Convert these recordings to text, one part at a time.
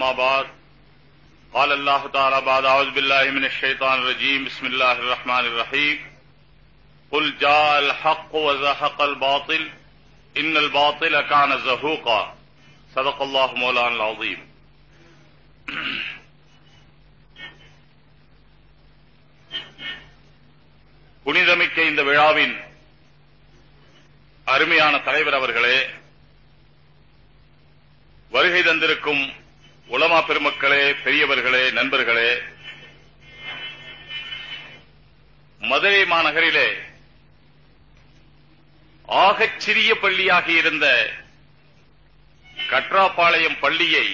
أما بعد قال الله تعالى بعد أعوذ بالله من الشيطان الرجيم بسم الله الرحمن الرحيم قل جاء الحق وزهق الباطل إن الباطل كان زهوقا صدق الله مولانا العظيم புனிதமிக்க இந்த விழாவின் அருமையான தலைவர் அவர்களே வருகை தந்திருக்கும் உலமா பெருமக்களே பெரியவர்களே நண்பர்களே மதுரை மாநகரிலே ஆகச் சிறிய பள்ளியாக இருந்த கட்ராப்பாளையம் பள்ளியை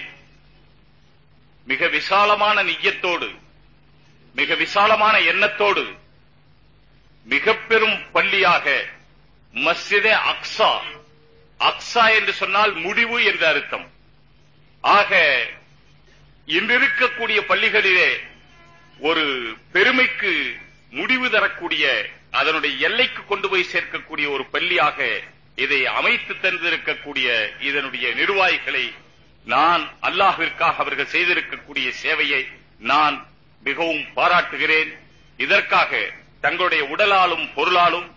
மிக விசாலமான நிய்யத்தோடு மிக விசாலமான எண்ணத்தோடு மிக பெரும் பள்ளியாக மஸ்ஜிதே அக்ஸா அக்ஸா என்று சொன்னால் முடிவு என்று அர்த்தம். ஆக இன்றிருக்கக்கூடிய பள்ளிகளிலே ஒரு பெருமைக்கு முடிவு தரக்கூடிய அதனுடைய எல்லைக்கு கொண்டு போய் சேர்க்கக்கூடிய ஒரு பள்ளியாக இதை அமைத்து தந்திருக்கக்கூடிய இதனுடைய நிர்வாகிகளை நான் அல்லாஹிற்காக அவர்கள் செய்திருக்கக்கூடிய சேவையை நான் மிகவும் பாராட்டுகிறேன். இதற்காக தங்களுடைய உடலாலும் பொருளாலும்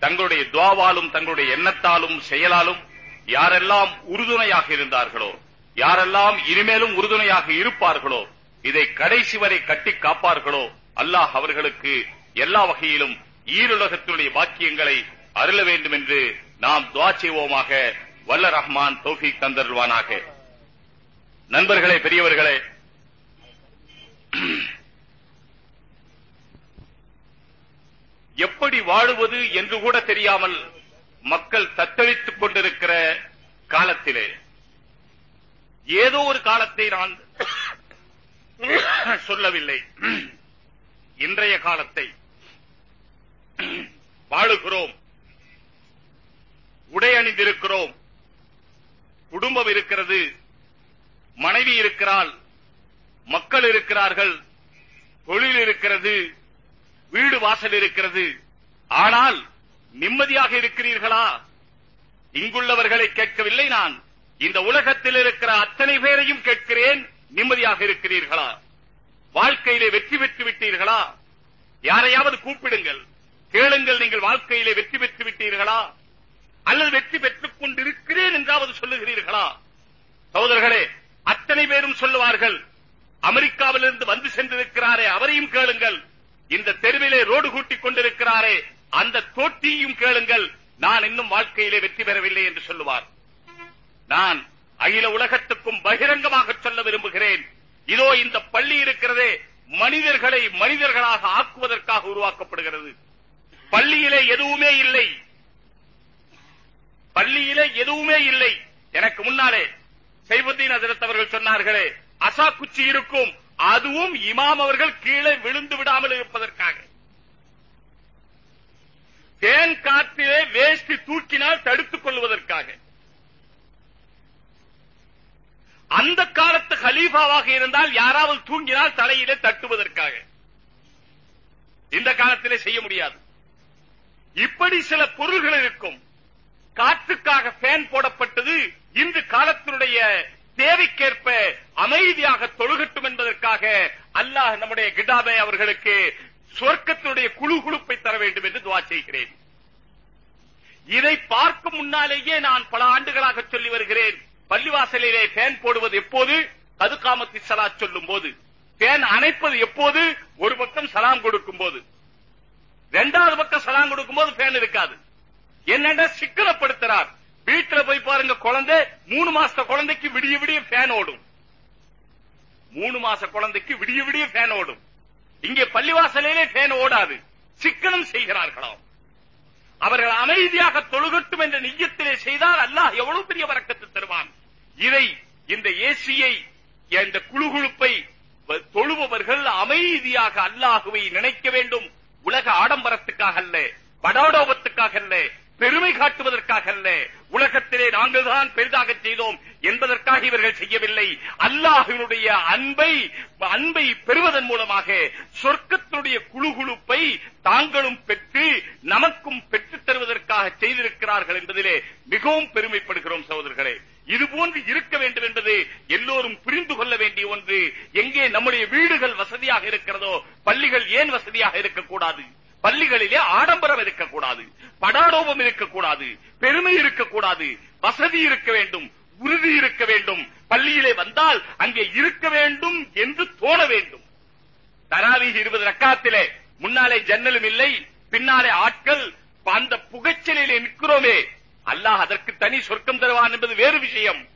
தங்களுடைய துவாவாலும் தங்களுடைய எண்ணத்தாலும் செயலாலும் யாரெல்லாம் உறுதுணையாக இருந்தார்களோ யாரெல்லாம் இனிமேலும் உறுதுணையாக இருப்பார்களோ இதை கடைசி வரை கட்டி காப்பார்களோ அல்லாஹ் அவர்களுக்கு எல்லா வகையிலும் ஈருலகத்தினுடைய பாக்கியங்களை அருள வேண்டும் என்று நாம் துவா செய்வோமாக. வல்ல ரஹ்மான் தௌஃபிக் தந்தருவானாக நண்பர்களே பெரியவர்களே எப்படி வாழுவது என்று கூட தெரியாமல் மக்கள் தத்தளித்துக் கொண்டிருக்கிற காலத்திலே ஏதோ ஒரு காலத்தை நான் சொல்லவில்லை. இன்றைய காலத்தை வாழுகிறோம். உடை அணிந்திருக்கிறோம். குடும்பம் இருக்கிறது. மனைவி இருக்கிறாள். மக்கள் இருக்கிறார்கள். தொழில் இருக்கிறது. வீடு வாசல் இருக்கிறது. ஆனால் நிம்மதியாக இருக்கிறீர்களா? இங்குள்ளவர்களை கேட்கவில்லை நான். இந்த உலகத்தில் இருக்கிற அத்தனை பேரையும் கேட்கிறேன். நிம்மதியாக இருக்கிறீர்களா? வாழ்க்கையிலே வெற்றி பெற்று விட்டீர்களா? யாரையாவது கூப்பிடுங்கள். கேளுங்கள் நீங்கள் வாழ்க்கையிலே வெற்றி பெற்று விட்டீர்களா? அல்லது வெற்றி பெற்றுக் கொண்டிருக்கிறேன் என்றாவது சொல்லுகிறீர்களா? சகோதரர்களே அத்தனை பேரும் சொல்லுவார்கள் அமெரிக்காவிலிருந்து வந்து சென்றிருக்கிறாரே அவரையும் கேளுங்கள். இந்த தெருவிலே ரோடு கூட்டிக் கொண்டிருக்கிறாரே அந்த தோட்டியும் கேளுங்கள். நான் இன்னும் வாழ்க்கையிலே வெற்றி பெறவில்லை என்று சொல்லுவார். நான் அகில உலகத்துக்கும் பகிரங்கமாக சொல்ல விரும்புகிறேன். இதோ இந்த பள்ளி இருக்கிறதே மனிதர்களை மனிதர்களாக ஆக்குவதற்காக உருவாக்கப்படுகிறது. பள்ளியிலே எதுவுமே இல்லை. பள்ளியிலே எதுவுமே இல்லை. எனக்கு முன்னாலே சைபுத்தீன் அதிரத் அவர்கள் சொன்னார்களே அசா குச்சி இருக்கும் அதுவும் இமாம் அவர்கள் கீழே விழுந்து விடாமல் இருப்பதற்காக. தேன் காற்றிலே வேஷ்டி தூக்கினால் தடுத்துக் கொள்வதற்காக அந்த காலத்து ஹலீஃபாவாக இருந்தால் யாராவது தூங்கினால் தலையிலே தட்டுவதற்காக. இந்த காலத்திலே செய்ய முடியாது. இப்படி சில பொருள்கள் இருக்கும். காற்றுக்காக ஃபேன் போடப்பட்டது இன்று காலத்தினுடைய தேவைக்கேற்ப அமைதியாக தொழுகட்டும் என்பதற்காக அல்லாஹ் நம்முடைய கிடாபே அவர்களுக்கு சொர்க்கத்தினுடைய குழு குழுப்பை தர வேண்டும் என்று துவா செய்கிறேன். இதை பார்க்கும் முன்னாலேயே நான் பல ஆண்டுகளாக சொல்லி வருகிறேன். பள்ளிவாசலிலே ஃபேன் போடுவது எப்போது? கதுகாமத்தி சலா சொல்லும் போது ஃபேன் அணைப்பது எப்போது? ஒரு பக்கம் சலாம் கொடுக்கும் போது இரண்டாவது பக்கம் சலாம் கொடுக்கும் போது ஃபேன் இருக்காது. என்னென்ன சிக்கனப்படுத்துறார்? வீட்டுல போய் பாருங்க குழந்தை மூணு மாச குழந்தைக்கு விடிய விடிய ஃபேன் ஓடும். மூணு மாச குழந்தைக்கு விடிய விடிய ஃபேன் ஓடும். இங்கே பள்ளிவாசலிலே ஃபேன் ஓடாது. சிக்கனம் செய்கிறார்களாம். அவர்கள் அமைதியாக தொழுகட்டும் என்ற நிஜத்திலே செய்தால் அல்லாஹ் எவ்வளவு பெரிய வரக்கத்து தருவான்? இதை இந்த ஏசியை இந்த குழுகுழுப்பை தொழுபவர்கள் அமைதியாக அல்லாஹுவை நினைக்க வேண்டும். உலக ஆடம்பரத்துக்காக அல்ல படோடோபத்துக்காக அல்ல பெருமை காட்டுவதற்காக அல்ல உலகத்திலே நாங்கள் தான் பெரிதாக செய்தோம் என்பதற்காக இவர்கள் செய்யவில்லை. அல்லாஹினுடைய அன்பை அன்பை பெறுவதன் மூலமாக சொர்க்கத்தினுடைய குழுகுழுப்பை தாங்களும் பெற்று நமக்கும் பெற்றுத் தருவதற்காக செய்திருக்கிறார்கள் என்பதிலே மிகவும் பெருமைப்படுகிறோம் சகோதரர்களே. இது போன்று இருக்க வேண்டும் என்பது எல்லோரும் புரிந்து கொள்ள வேண்டிய ஒன்று. எங்கே நம்முடைய வீடுகள் வசதியாக இருக்கிறதோ பள்ளிகள் ஏன் வசதியாக இருக்கக்கூடாது? பள்ளிகளிலே ஆடம்பரம் இருக்கக்கூடாது படாடோபம் இருக்கக்கூடாது பெருமை இருக்கக்கூடாது வசதி இருக்க வேண்டும் உறுதி இருக்க வேண்டும். பள்ளியிலே வந்தால் அங்கே இருக்க வேண்டும் என்று தோண வேண்டும். தராவி இருபது ரக்காத்திலே முன்னாலே ஜன்னலும் இல்லை பின்னாலே ஆட்கள் அந்த புகைச்சலிலே நிற்கிறோமே. அல்லாஹ் அதற்கு தனி சொர்க்கம் தருவான் என்பது வேறு விஷயம்.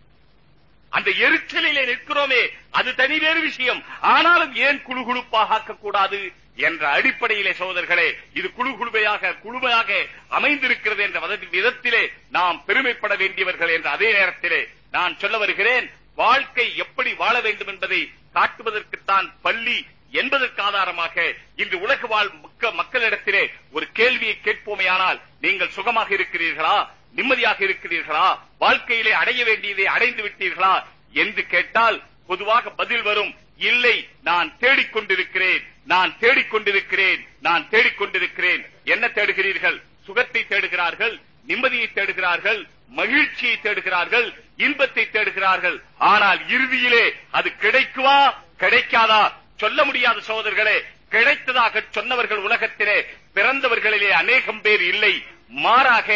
அந்த எரிச்சலிலே நிற்கிறோமே அது தனி வேறு விஷயம். ஆனாலும் ஏன் குழு குழுப்பாக ஆக்கக்கூடாது என்ற அடிப்படையிலே சோதர்களே இது குழு குழுவையாக குழுமையாக அமைந்திருக்கிறது என்ற விதத்திலே நாம் பெருமைப்பட வேண்டியவர்கள் என்ற அதே நேரத்திலே நான் சொல்ல வருகிறேன் வாழ்க்கை எப்படி வாழ வேண்டும் என்பதை காட்டுவதற்குத்தான் பள்ளி என்பதற்கு ஆதாரமாக இன்று உலக வாழ் மக்க- மக்களிடத்திலே ஒரு கேள்வியை கேட்போமேயானால் நீங்கள் சுகமாக இருக்கிறீர்களா? நிம்மதியாக இருக்கிறீர்களா? வாழ்க்கையிலே அடைய வேண்டியதை அடைந்து விட்டீர்களா? என்று கேட்டால் பொதுவாக பதில் வரும் இல்லை நான் தேடிக்கொண்டிருக்கிறேன் நான் தேடிக்கொண்டிருக்கிறேன் நான் தேடிக்கொண்டிருக்கிறேன். என்ன தேடுகிறீர்கள்? சுகத்தை தேடுகிறார்கள் நிம்மதியை தேடுகிறார்கள் மகிழ்ச்சியை தேடுகிறார்கள் இன்பத்தை தேடுகிறார்கள். ஆனால் இறுதியிலே அது கிடைக்குமா? கிடைக்காதா? சொல்ல முடியாத சோதர்களே கிடைத்ததாக சொன்னவர்கள் உலகத்திலே பிறந்தவர்களிலே அநேகம் பேர் இல்லை. மாறாக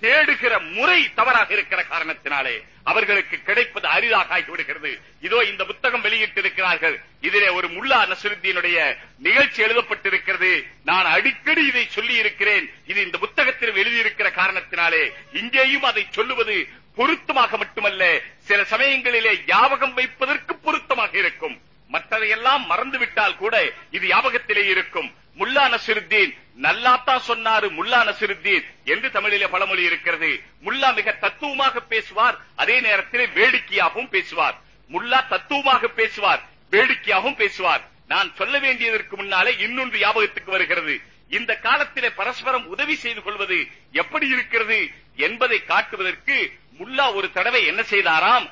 தேடுகிற முறை தவறாக இருக்கிற காரணத்தினாலே அவர்களுக்கு கிடைப்பது அரிதாக ஆகிவிடுகிறது. இதோ இந்த புத்தகம் வெளியிட்டிருக்கிறார்கள். இதிலே ஒரு முல்லா நசுருத்தீனுடைய நிகழ்ச்சி எழுதப்பட்டிருக்கிறது. நான் அடிக்கடி இதை சொல்லி இருக்கிறேன் இது இந்த புத்தகத்தில் எழுதியிருக்கிற காரணத்தினாலே இங்கேயும் அதை சொல்லுவது பொருத்தமாக மட்டுமல்ல சில சமயங்களிலே ஞாபகம் வைப்பதற்கு பொருத்தமாக இருக்கும். மற்றதையெல்லாம் மறந்துவிட்டால் கூட இது யாபகத்திலே இருக்கும். முல்லா நசிருத்தீன் நல்லாத்தான் சொன்னாரு முல்லா நசிருத்தீன் என்று தமிழிலே பழமொழி இருக்கிறது. முல்லா மிக தத்துவமாக பேசுவார் அதே நேரத்திலே வேடிக்கையாகவும் பேசுவார். முல்லா தத்துவமாக பேசுவார் வேடிக்கையாகவும் பேசுவார். நான் சொல்ல வேண்டியதற்கு முன்னாலே இன்னொன்று ஞாபகத்துக்கு வருகிறது. இந்த காலத்திலே பரஸ்பரம் உதவி செய்து கொள்வது எப்படி இருக்கிறது என்பதை காட்டுவதற்கு முல்லா ஒரு தடவை என்ன செய்தாராம்?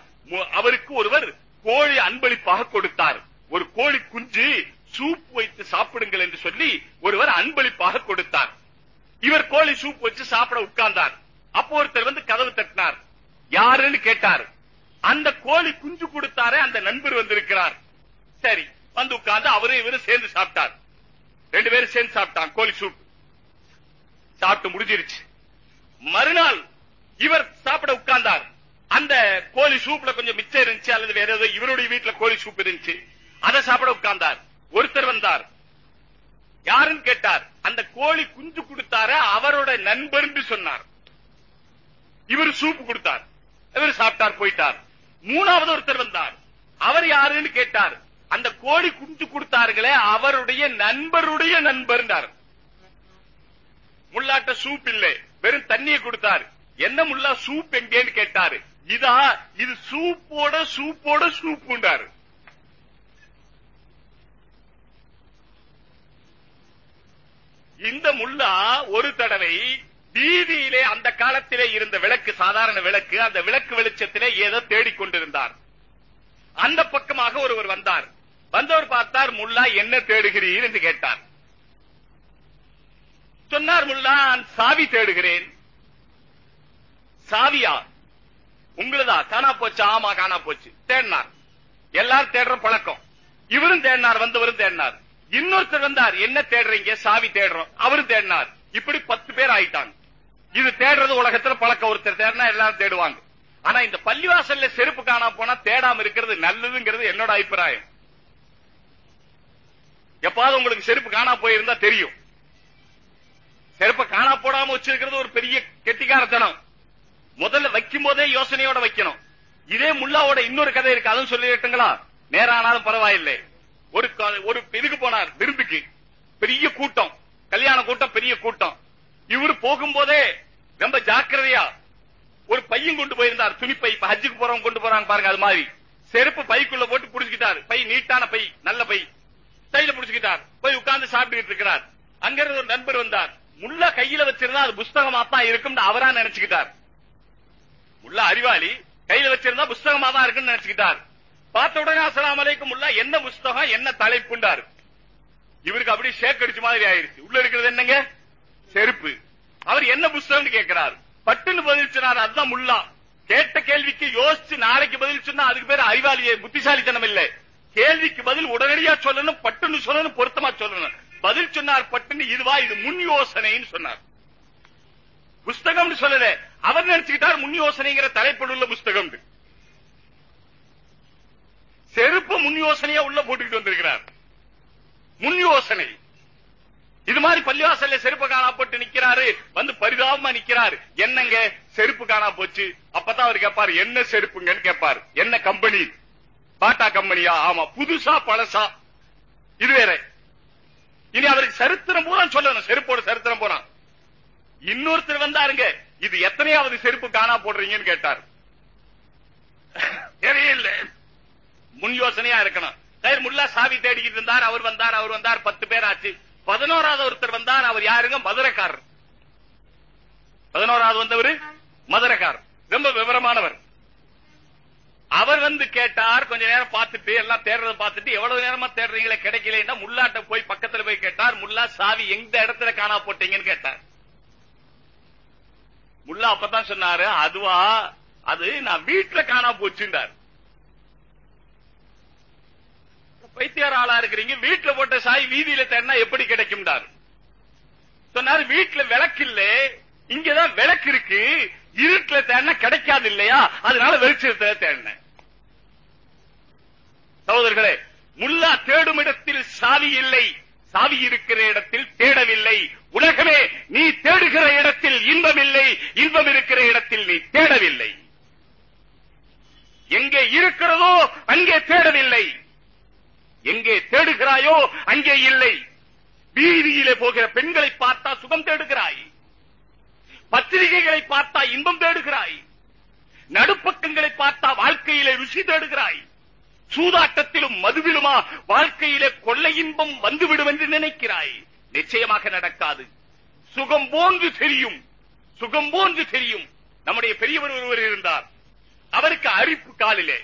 அவருக்கு ஒருவர் கோழி அன்பளிப்பாக கொடுத்தார். ஒரு கோழி குஞ்சு சூப் வைத்து சாப்பிடுங்கள் என்று சொல்லி ஒருவர் அன்பளிப்பாக கொடுத்தார். இவர் கோழி சூப் வச்சு சாப்பிட உட்கார்ந்தார். அப்போ ஒருத்தர் வந்து கதவு தட்டினார். யாருன்னு கேட்டார். அந்த கோழி குஞ்சு கொடுத்தாரே அந்த நண்பர் வந்திருக்கிறார். சரி வந்து உட்கார்ந்து அவரும் இவரும் சேர்ந்து சாப்பிட்டார். ரெண்டு பேரும் சேர்ந்து சாப்பிட்டான் கோழி சூப். சாப்பிட்டு முடிஞ்சிருச்சு. மறுநாள் இவர் சாப்பிட உட்கார்ந்தார். அந்த கோழி சூப்ல கொஞ்சம் மிச்சம் இருந்துச்சு அல்லது வேற ஏதோ இவருடைய வீட்டுல கோழி சூப் இருந்துச்சு. அதை சாப்பிட உட்கார்ந்தார். ஒருத்தர் வந்தார். யாருன்னு கேட்டார். அந்த கோழி குஞ்சு கொடுத்தார? அவரோட நண்பர்னு சொன்னார். இவர் சூப் கொடுத்தார். இவர் சாப்பிட்டார் போயிட்டார். மூணாவது ஒருத்தர் வந்தார். அவர் யாருன்னு கேட்டார். அந்த கோழி குஞ்சு கொடுத்தார்களே அவருடைய நண்பருடைய நண்பர்னார் முல்லாட்ட சூப் இல்லை. வெறும் தண்ணியை கொடுத்தார். என்ன முல்லா சூப் எங்கேன்னு கேட்டாரு. இதா இது சூப்போட சூப்போட சூப்புண்டாரு இந்த முல்லா ஒரு தடவை வீதியிலே அந்த காலத்திலே இருந்த விளக்கு சாதாரண விளக்கு அந்த விளக்கு வெளிச்சத்திலே ஏதோ தேடிக்கொண்டிருந்தார் அந்த பக்கமாக ஒருவர் வந்தார். வந்தவர் பார்த்தார் முல்லா என்ன தேடுகிறீர்? என்று கேட்டார். சொன்னார் முல்லா நான் சாவி தேடுகிறேன். சாவியா? உங்களதா? காணா போச்சு ஆமா காணா போச்சு. தேடினார். எல்லாரும் தேடுற பழக்கம். இவரும் தேடினார் வந்தவரும் தேடினார். இன்னொருத்தர் வந்தார் என்ன தேடுறீங்க? சாவி தேடுறோம். அவரு தேடினார். இப்படி பத்து பேர் ஆயிட்டாங்க. இது தேடுறது உலகத்துல பழக்க ஒருத்தர் தேடினா எல்லாரும் தேடுவாங்க. ஆனா இந்த பள்ளிவாசல்ல செருப்பு காணாம போனா தேடாம இருக்கிறது நல்லதுங்கிறது என்னோட அபிப்பிராயம். எப்பாவது உங்களுக்கு செருப்பு காணா போயிருந்தா தெரியும். செருப்ப காணா போடாம வச்சிருக்கிறது ஒரு பெரிய கெட்டிக்காரத்தனம். முதல்ல வைக்கும் போதே யோசனையோட வைக்கணும். இதே முல்லாவோட இன்னொரு கதை இருக்கு. அதுவும் சொல்லிட்டுங்களா நேரானாலும் பரவாயில்லை. ஒரு ஒரு இதுக்கு போனார் விருந்துக்கு. பெரிய கூட்டம். கல்யாண கூட்டம் பெரிய கூட்டம். இவரு போகும்போதே ரொம்ப ஜாக்கிரதையா ஒரு பையன் கொண்டு போயிருந்தார். துணிப்பை இப்ப ஹஜ்ஜுக்கு போறவங்க கொண்டு போறாங்க பாருங்க அது மாதிரி. செருப்பு பைக்குள்ள போட்டு புடிச்சுக்கிட்டார். பை நீட்டான பை நல்ல பை. கையில புடிச்சுக்கிட்டார். போய் உட்கார்ந்து சாப்பிட்டுக்கிட்டு இருக்கிறார். அங்க இருந்து ஒரு நண்பர் வந்தார். முள்ள கையில வச்சிருந்தா அது புஸ்தகமா தான் இருக்கும்னு அவரா நினைச்சுக்கிட்டார். உள்ள அறிவாளி கையில வச்சிருந்தா புஸ்தகமா தான் இருக்குன்னு நினைச்சுக்கிட்டார். பார்த்த உடனே அஸ்ஸலாமு அலைக்கும் உள்ள என்ன புஸ்தகம் என்ன தலைப்புண்டாரு? இவருக்கு அப்படியே ஷேக் அடிச்ச மாதிரி ஆயிருச்சு. உள்ள இருக்கிறது என்னங்க? செருப்பு. அவர் என்ன புஸ்தகம் கேட்கிறார். பட்டுன்னு பதில் சொன்னார் அதுதான் முல்லா. கேட்ட கேள்விக்கு யோசிச்சு நாளைக்கு பதில் சொன்னா அதுக்கு பேர் அறிவாளியே புத்திசாலித்தனம் இல்ல. கேள்விக்கு பதில் உடனடியா சொல்லணும் பட்டுன்னு சொல்லணும் பொருத்தமா சொல்லணும். பதில் சொன்னார் பட்டுன்னு இதுவா இது முன் யோசனைன்னு சொன்னார். புஸ்தகம்னு சொல்லல அவர் நினைச்சுக்கிட்டார் முன் யோசனைங்கிற தலைப்படுள்ள புஸ்தகம் செருப்பு முன் யோசனையா உள்ள போட்டுக்கிட்டு வந்திருக்கிறார். முன் யோசனை. இது மாதிரி பள்ளிவாசல்ல செருப்பு காணா போட்டு நிக்கிறாரு வந்து பரிதாபமா நிக்கிறாரு. என்னங்க? செருப்பு காணா போச்சு. அப்பதான் அவர் கேட்பாரு என்ன செருப்புங்கன்னு கேட்பாரு என்ன கம்பெனி? பாட்டா கம்பெனியா? ஆமா. புதுசா பழசா. இது வேற. இனி அவருக்கு சரித்திரம் பூரா சொல்லணும். செருப்போட சரித்திரம் பூரா இன்னொருத்தர் வந்தாருங்க. இது எத்தனையாவது செருப்பு காணா போடுறீங்கன்னு கேட்டார். தெரியல. முன் யோசனையா இருக்கணும். கயிர் முல்லா சாவி தேடிக்கிட்டு இருந்தார் அவர் வந்தார் அவர் வந்தார் பத்து பேர் ஆச்சு. பதினோராவது ஒருத்தர் வந்தார் அவர் யாருங்க? மதுரைக்காரர். பதினோராவது வந்தவர்? மதுரைக்காரர். ரொம்ப விவரமானவர். அவர் வந்து கேட்டார் கொஞ்ச நேரம் பார்த்துட்டு எல்லாம் தேடுறத பார்த்துட்டு எவ்வளவு நேரமா தேடுறீங்களே கிடைக்கலன்னா முல்லாட்ட போய் பக்கத்துல போய் கேட்டார் முல்லா சாவி எந்த இடத்துல காணா போட்டீங்கன்னு கேட்டார். முல்லா அப்பதான் சொன்னாரு அதுவா அது நான் வீட்டுல காணா போச்சுண்டார் பைத்தியார ஆளா இருக்கிறீங்க வீட்டுல போட்ட சாய் வீதியில தேடினா எப்படி கிடைக்கும் சொன்னாரு வீட்டுல விளக்கு இல்ல இங்கதான் விளக்கு இருக்கு இருட்டுல தேடினா கிடைக்காது இல்லையா? அதனால வெளிச்சத்துல தேடினேன். சகோதரர்களே முல்லா தேடும் இடத்தில் சாவி இல்லை சாவி இருக்கிற இடத்தில் தேடவில்லை. உலகமே நீ தேடுகிற இடத்தில் இன்பம் இல்லை இன்பம் இருக்கிற இடத்தில் நீ தேடவில்லை. எங்கே இருக்கிறதோ அங்கே தேடவில்லை. எங்கே தேடுகிறாயோ அங்கே இல்லை. வீதியிலே போகிற பெண்களை பார்த்தா சுகம் தேடுகிறாய். பத்திரிகைகளை பார்த்தா இன்பம் தேடுகிறாய். நடுப்பக்கங்களை பார்த்தா வாழ்க்கையிலே ருசி தேடுகிறாய். சூதாட்டத்திலும் மதுவிலுமா வாழ்க்கையிலே கொள்ளை இன்பம் வந்துவிடும் என்று நினைக்கிறாய். நிச்சயமாக நடக்காது. சுகம் போன்று தெரியும். சுகம் போன்று தெரியும். நம்முடைய பெரியவர் ஒருவர் இருந்தார். அவருக்கு அரிப்பு காலிலே.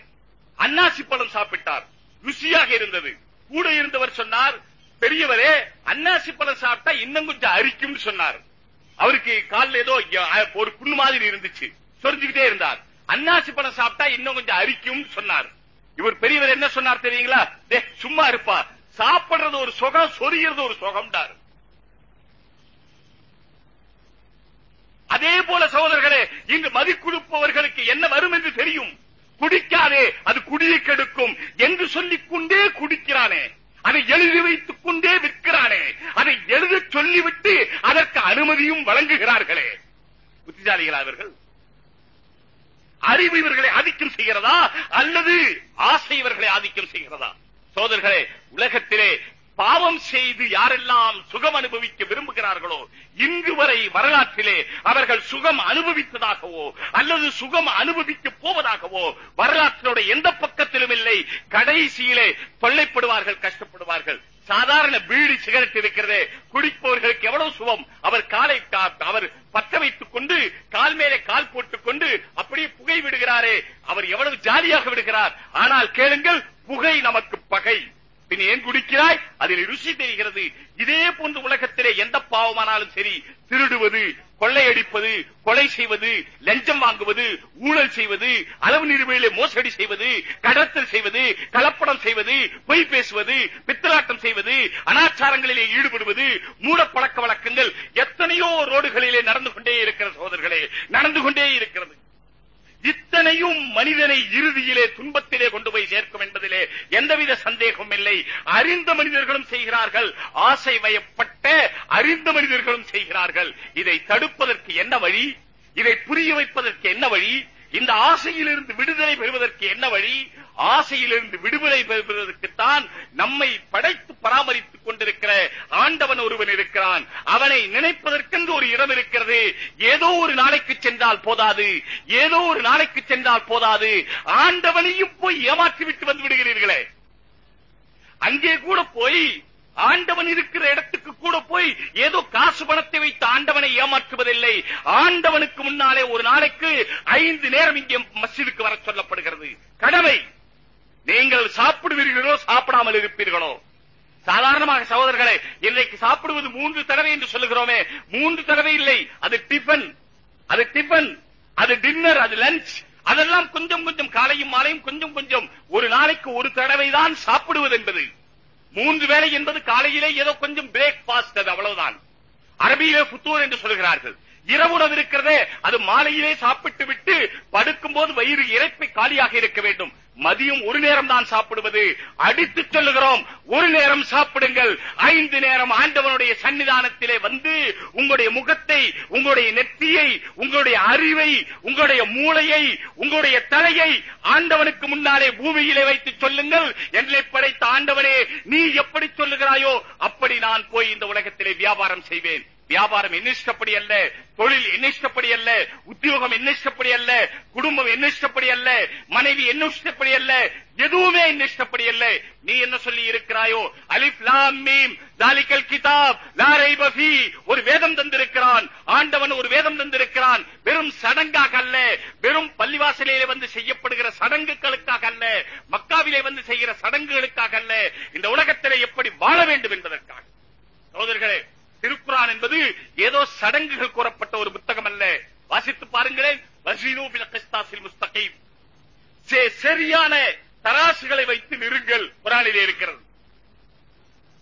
அன்னாசி பழம் சாப்பிட்டார். ருசியாக இருந்தது. கூட இருந்தவர் சொன்னார் பெரியவரே அன்னாசி பழம் சாப்பிட்டா இன்னும் கொஞ்சம் அரிக்கும் சொன்னார். அவருக்கு காலில் ஏதோ ஒரு புண்ணு மாதிரி இருந்துச்சு. சொரிஞ்சுக்கிட்டே இருந்தார். அன்னாசி பழம் சாப்பிட்டா இன்னும் கொஞ்சம் அரிக்கும் சொன்னார். இவர் பெரியவர் என்ன சொன்னார் தெரியுங்களா? சும்மா இருப்பா. சாப்பிடுறது ஒரு சுகம் சொரிகிறது ஒரு சுகம்டார் அதே போல சகோதரர்களே இன்று மதி கொடுப்பவர்களுக்கு என்ன வரும் என்று தெரியும். குடிக்காதே அது குடியை கெடுக்கும் என்று சொல்லிக் கொண்டே குடிக்கிறானே. அதை எழுதி வைத்துக் கொண்டே விற்கிறானே. அதை எழுத சொல்லிவிட்டு அதற்கு அனுமதியும் வழங்குகிறார்களே. புத்திசாலிகள் அவர்கள் அறிவு இவர்களை ஆதிக்கம் செய்கிறதா அல்லது ஆசை இவர்களை ஆதிக்கம் செய்கிறதா? சோதர்களே உலகத்திலே பாவம் செய்து யாரெல்லாம் சுகம் அனுபவிக்க விரும்புகிறார்களோ இங்கு வரை வரலாற்றிலே அவர்கள் சுகம் அனுபவித்ததாகவோ அல்லது சுகம் அனுபவிக்க போவதாகவோ வரலாற்றினோட எந்த பக்கத்திலும் இல்லை. கடைசியிலே தொல்லைப்படுவார்கள் கஷ்டப்படுவார்கள். சாதாரண பீடி சிகரெட் இருக்கிறது குடிப்பவர்களுக்கு எவ்வளவு சுகம். அவர் காலை அவர் பற்ற வைத்துக் கொண்டு கால் மேலே கால் போட்டுக் கொண்டு அப்படியே புகை விடுகிறாரே. அவர் எவ்வளவு ஜாலியாக விடுகிறார். ஆனால் கேளுங்கள் புகை நமக்கு பகை. பின் ஏன் குடிக்கிறாய்? அதில் ருசி தெரிகிறது. இதே போன்று உலகத்திலே எந்த பாவமானாலும் சரி திருடுவது கொள்ளையடிப்பது கொலை செய்வது லஞ்சம் வாங்குவது ஊழல் செய்வது அளவு நிறுவையிலே மோசடி செய்வது கடத்தல் செய்வது கலப்படம் செய்வது பொய் பேசுவது பித்தலாட்டம் செய்வது அனாச்சாரங்களிலே ஈடுபடுவது மூட பழக்க வழக்கங்கள் எத்தனையோ ரோடுகளிலே நடந்து கொண்டே இருக்கிற சோதர்களே நடந்து கொண்டே இருக்கிறது. இத்தனையும் மனிதனை இறுதியிலே துன்பத்திலே கொண்டு போய் சேர்க்கும் என்பதிலே எந்தவித சந்தேகம் இல்லை. அறிந்த மனிதர்களும் செய்கிறார்கள். ஆசை வயப்பட்ட அறிந்த மனிதர்களும் செய்கிறார்கள். இதை தடுப்பதற்கு என்ன வழி? இதை புரிய வைப்பதற்கு என்ன வழி? இந்த ஆசையிலிருந்து விடுதலை பெறுவதற்கு என்ன வழி? ஆசையிலிருந்து விடுதலை பெறுவதற்குத்தான் நம்மை படைத்து பராமரித்துக் கொண்டிருக்கிற ஆண்டவன் ஒருவன் இருக்கிறான். அவனை நினைப்பதற்கென்று ஒரு இடம் இருக்கிறது. ஏதோ ஒரு நாளைக்கு சென்றால் போதாது. ஏதோ ஒரு நாளைக்கு சென்றால் போதாது. ஆண்டவனையும் போய் ஏமாற்றி விட்டு வந்து விடுகிறீர்களே. அங்கே கூட போய் ஆண்டவன் இருக்கிற இடத்துக்கு கூட போய் ஏதோ காசு பணத்தை வைத்து ஆண்டவனை ஏமாற்றுவதில்லை. ஆண்டவனுக்கு முன்னாலே ஒரு நாளைக்கு ஐந்து நேரம் இங்கே மஸ்ஜிதுக்கு வர சொல்லப்படுகிறது. கடமை நீங்கள் சாப்பிடுவீர்களோ சாப்பிடாமல் இருப்பீர்களோ? சாதாரணமாக சகோதரர்களே இன்றைக்கு சாப்பிடுவது மூன்று தடவை என்று சொல்லுகிறோமே. மூன்று தடவை இல்லை. அது டிஃபன் அது டிஃபன் அது டின்னர் அது லஞ்ச். அதெல்லாம் கொஞ்சம் கொஞ்சம் காலையும் மாலையும் கொஞ்சம் கொஞ்சம் ஒரு நாளைக்கு ஒரு தடவை தான் சாப்பிடுவது என்பது. மூன்று வேளை என்பது காலையிலே ஏதோ கொஞ்சம் பிரேக்ஃபாஸ்ட் அது அவ்வளவுதான். அரபியிலே புத்தூர் என்று சொல்கிறார்கள். இரவுணவு இருக்கிறதே அது மாலையிலே சாப்பிட்டு விட்டு படுக்கும் போது வயிறு இறைப்பை காலியாக இருக்க வேண்டும். மதியம் ஒரு நேரம் தான் சாப்பிடுவது. அடித்து சொல்லுகிறோம். ஒரு நேரம் சாப்பிடுங்கள். ஐந்து நேரம் ஆண்டவனுடைய சன்னிதானத்திலே வந்து உங்களுடைய முகத்தை உங்களுடைய நெத்தியை உங்களுடைய அறிவை உங்களுடைய மூளையை உங்களுடைய தலையை ஆண்டவனுக்கு முன்னாலே பூமியிலே வைத்து சொல்லுங்கள். என்னை படைத்த ஆண்டவனே நீ எப்படி சொல்லுகிறாயோ அப்படி நான் போய் இந்த உலகத்திலே வியாபாரம் செய்வேன். வியாபாரம் என்ன இஷ்டப்படி அல்ல தொழில் என்ன இஷ்டப்படி அல்ல உத்தியோகம் என்ன இஷ்டப்படி அல்ல குடும்பம் என்ன இஷ்டப்படி அல்ல மனைவி என்ன இஷ்டப்படி அல்ல எதுவுமே என்ன இஷ்டப்படி அல்ல நீ என்ன சொல்லி இருக்கிறாயோ? அலிப் லாம் மீம் தாலிக்கல் கிதாப் லாரை பஃபி ஒரு வேதம் தந்திருக்கிறான் ஆண்டவன் ஒரு வேதம் தந்திருக்கிறான். வெறும் சடங்காக அல்ல வெறும் பள்ளிவாசலிலே வந்து செய்யப்படுகிற சடங்குகளுக்காக அல்ல மக்காவிலே வந்து செய்கிற சடங்குகளுக்காக அல்ல இந்த உலகத்திலே எப்படி வாழ வேண்டும் என்பதற்காக. சகோதரர்களே திருக்குறான் என்பது ஏதோ சடங்குகள் கூறப்பட்ட ஒரு புத்தகம் அல்ல. வாசித்து பாருங்களேன். முஸ்தகீம். சரியான தராசுகளை வைத்து நிறுங்கள். குரானிலே இருக்கிறது.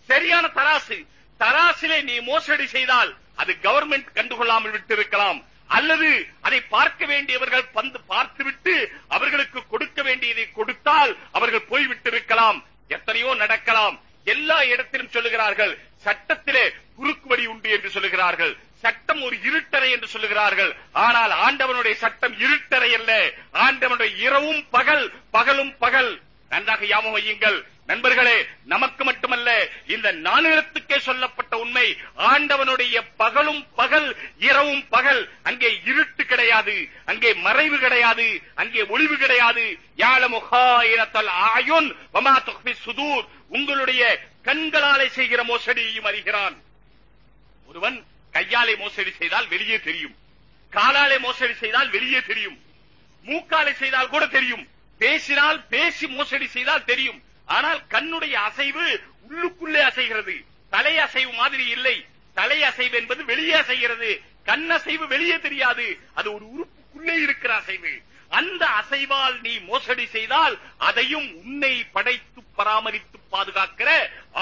சரியான தராசு. தராசிலே நீ மோசடி செய்தால் அது கவர்மெண்ட் கண்டுகொள்ளாமல் விட்டிருக்கலாம். அல்லது அதை பார்க்க வேண்டியவர்கள் பந்து பார்த்துவிட்டு அவர்களுக்கு கொடுக்க வேண்டியதை கொடுத்தால் அவர்கள் போய்விட்டிருக்கலாம். எத்தனையோ நடக்கலாம். எல்லா இடத்திலும் சொல்லுகிறார்கள் சட்டத்திலே குறுக்குவடி உண்டு என்று சொல்லுகிறார்கள். சட்டம் ஒரு இருட்டறை என்று சொல்லுகிறார்கள். ஆனால் ஆண்டவனுடைய சட்டம் இருட்டறை அல்ல. ஆண்டவனுடைய இரவும் பகல் பகலும் பகல். நன்றாக யாமம் வையுங்கள். நண்பர்களே நமக்கு மட்டுமல்ல இந்த நானிலத்துக்கே சொல்லப்பட்ட உண்மை ஆண்டவனுடைய பகலும் பகல் இரவும் பகல். அங்கே இருட்டு கிடையாது. அங்கே மறைவு கிடையாது. அங்கே ஒளிவு கிடையாது. யாழமுகாயிரத்தல் ஆயுன் வமா சுதூர். உங்களுடைய கண்களாலே செய்கிற மோசடியையும் அறிகிறான். ஒருவன் கையாலே மோசடி செய்தால் வெளியே தெரியும். காலாலே மோசடி செய்தால் வெளியே தெரியும். மூக்காலை செய்தால் கூட தெரியும். பேசினால் பேசி மோசடி செய்தால் தெரியும். ஆனால் கண்ணுடைய அசைவு உள்ளுக்குள்ளே அசைகிறது. தலை அசைவு மாதிரி இல்லை. தலை அசைவு என்பது வெளியே அசைகிறது. கண் அசைவு வெளியே தெரியாது. அது ஒரு உறுப்புக்குள்ளே இருக்கிற அசைவு. அந்த அசைவால் நீ மோசடி செய்தால் அதையும் உன்னை படைத்து பராமரித்து பாதுகாக்கிற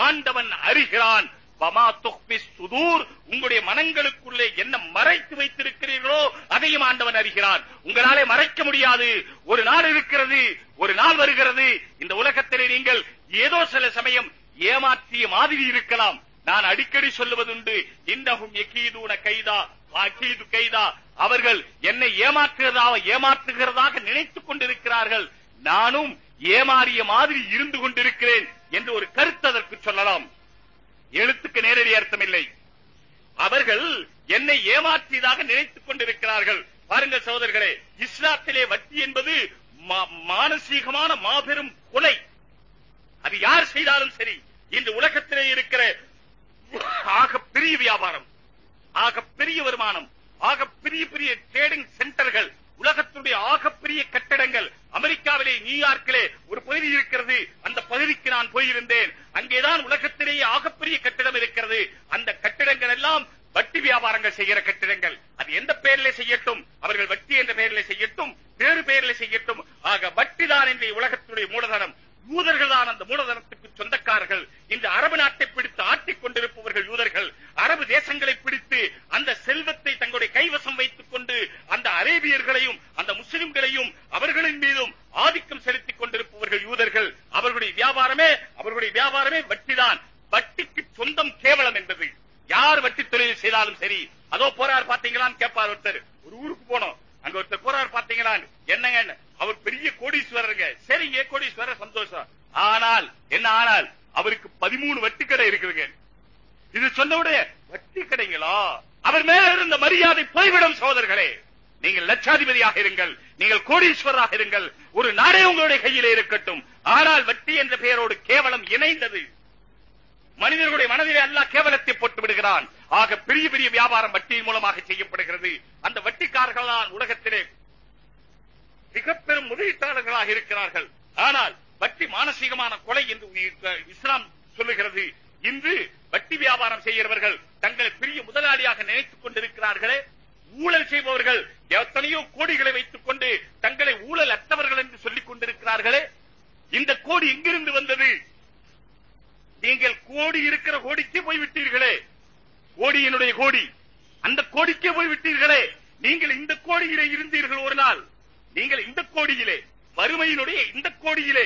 ஆண்டவன் அறிகிறான். பமா துக்பி சுதூர். உங்களுடைய மனங்களுக்குள்ளே என்ன மறைத்து வைத்திருக்கிறீர்களோ அதையும் ஆண்டவன் அறிகிறான். உங்களாலே மறைக்க முடியாது. ஒரு நாள் இருக்கிறது ஒரு நாள் வருகிறது. இந்த உலகத்திலே நீங்கள் ஏதோ சில சமயம் ஏமாற்றிய மாதிரி இருக்கலாம். நான் அடிக்கடி சொல்லுவதுண்டு இன்னகும் எக்கீதூன கைதா. அகீது கைதா அவர்கள் என்னை ஏமாற்றுகிறதாக ஏமாற்றுகிறதாக நினைத்துக் கொண்டிருக்கிறார்கள். நானும் ஏமாறிய மாதிரி இருந்து கொண்டிருக்கிறேன் என்று ஒரு கருத்து அதற்கு சொல்லலாம். எழுத்துக்கு நேரடி அர்த்தம் இல்லை அவர்கள் என்னை ஏமாற்றியதாக நினைத்துக் கொண்டிருக்கிறார்கள். பாருங்கள் சகோதரர்களே இஸ்லாத்திலே வட்டி என்பது மா- மானசீகமான மாபெரும் கொலை. அது யார் செய்தாலும் சரி. இந்த உலகத்திலே இருக்கிற ஆக பெரிய வியாபாரம். ஆக பெரிய வருமானம் ஆக பெரிய பெரிய ட்ரேடிங் சென்டர்கள் உலகத்துடைய ஆகப்பெரிய கட்டடங்கள் அமெரிக்காவிலே நியூயார்க்கிலே ஒரு பகுதி இருக்கிறது. அந்த பகுதிக்கு நான் போயிருந்தேன். அங்கேதான் உலகத்திலேயே ஆகப்பெரிய கட்டிடம் இருக்கிறது. அந்த கட்டிடங்கள் எல்லாம் வட்டி வியாபாரங்கள் செய்கிற கட்டிடங்கள். அது எந்த பெயரிலே செய்யட்டும்? அவர்கள் வட்டி என்ற பெயரிலே செய்யட்டும். வேறு பெயரிலே செய்யட்டும். ஆக வட்டிதான் இன்றைய உலகத்துடைய மூலதனம். யூதர்கள் தான் அந்த மூலதனத்துக்கு சொந்தக்காரர்கள் இந்த அரபு நாட்டை பிடித்து ஆட்டிக் கொண்டிருப்பவர்கள் யூதர்கள் அரபு தேசங்களை பிடித்து அந்த செல்வத்தை தங்களுடைய கைவசம் வைத்துக் கொண்டு அந்த அரேபியர்களையும் அந்த முஸ்லிம்களையும் அவர்களின் மீதும் ஆதிக்கம் செலுத்திக் கொண்டிருப்பவர்கள் யூதர்கள் அவர்களுடைய வியாபாரமே அவர்களுடைய வியாபாரமே வட்டிதான். வட்டிக்கு சொந்தம் கேவலம் என்பது. யார் வட்டி தொழில் செய்தாலும் சரி அதோ போறார் பாத்தீங்களான்னு கேட்பார் ஒருத்தர். ஒரு ஊருக்கு போனோம். அங்க ஒருத்தர் போறார் பாத்தீங்களா என்னங்க? அவர் பெரிய கோடீஸ்வரருங்க. சரிங்க கோடீஸ்வரர் சந்தோஷம். ஆனால் என்ன ஆனால்? அவருக்கு பதிமூணு வட்டி கடை இருக்குதுங்க. இது சொன்ன வட்டி கடைங்களா அவர் மேல இருந்த மரியாதை போய்விடும் சோதர்களே நீங்கள் லட்சாதிபதியாக இருங்கள் நீங்கள் கோடீஸ்வரராக இருங்கள். ஒரு நாடே உங்களுடைய கையிலே இருக்கட்டும். ஆனால் வட்டி என்ற பெயரோடு கேவலம் இணைந்தது. மனிதர்களுடைய மனதிலே அல்லா கேவலத்தை போட்டு விடுகிறான். ஆக பெரிய பெரிய வியாபாரம் வட்டியின் மூலமாக செய்யப்படுகிறது. அந்த வட்டிக்காரர்கள் தான் உலகத்திலே மிக பெரும் முதலீட்டாளர்களாக இருக்கிறார்கள். ஆனால் வட்டி மானசீகமான கொலை என்று இஸ்லாம் சொல்லுகிறது. இன்று வட்டி வியாபாரம் செய்கிறவர்கள் தங்களை பெரிய முதலாளியாக நினைத்துக் கொண்டிருக்கிறார்களே. ஊழல் செய்பவர்கள் எத்தனையோ கோடிகளை வைத்துக் கொண்டு தங்களை ஊழல் அற்றவர்கள் என்று சொல்லிக் கொண்டிருக்கிறார்களே. இந்த கோடி எங்கிருந்து வந்தது? நீங்கள் கோடி இருக்கிற கோடிக்கு போய் விட்டீர்களே கோடியினுடைய கோடி. அந்த கோடிக்கே போய் விட்டீர்களே நீங்கள் இந்த கோடியிலே இருந்தீர்கள் ஒரு நாள். நீங்கள் இந்த கோடியிலே வறுமையினுடைய இந்த கோடியிலே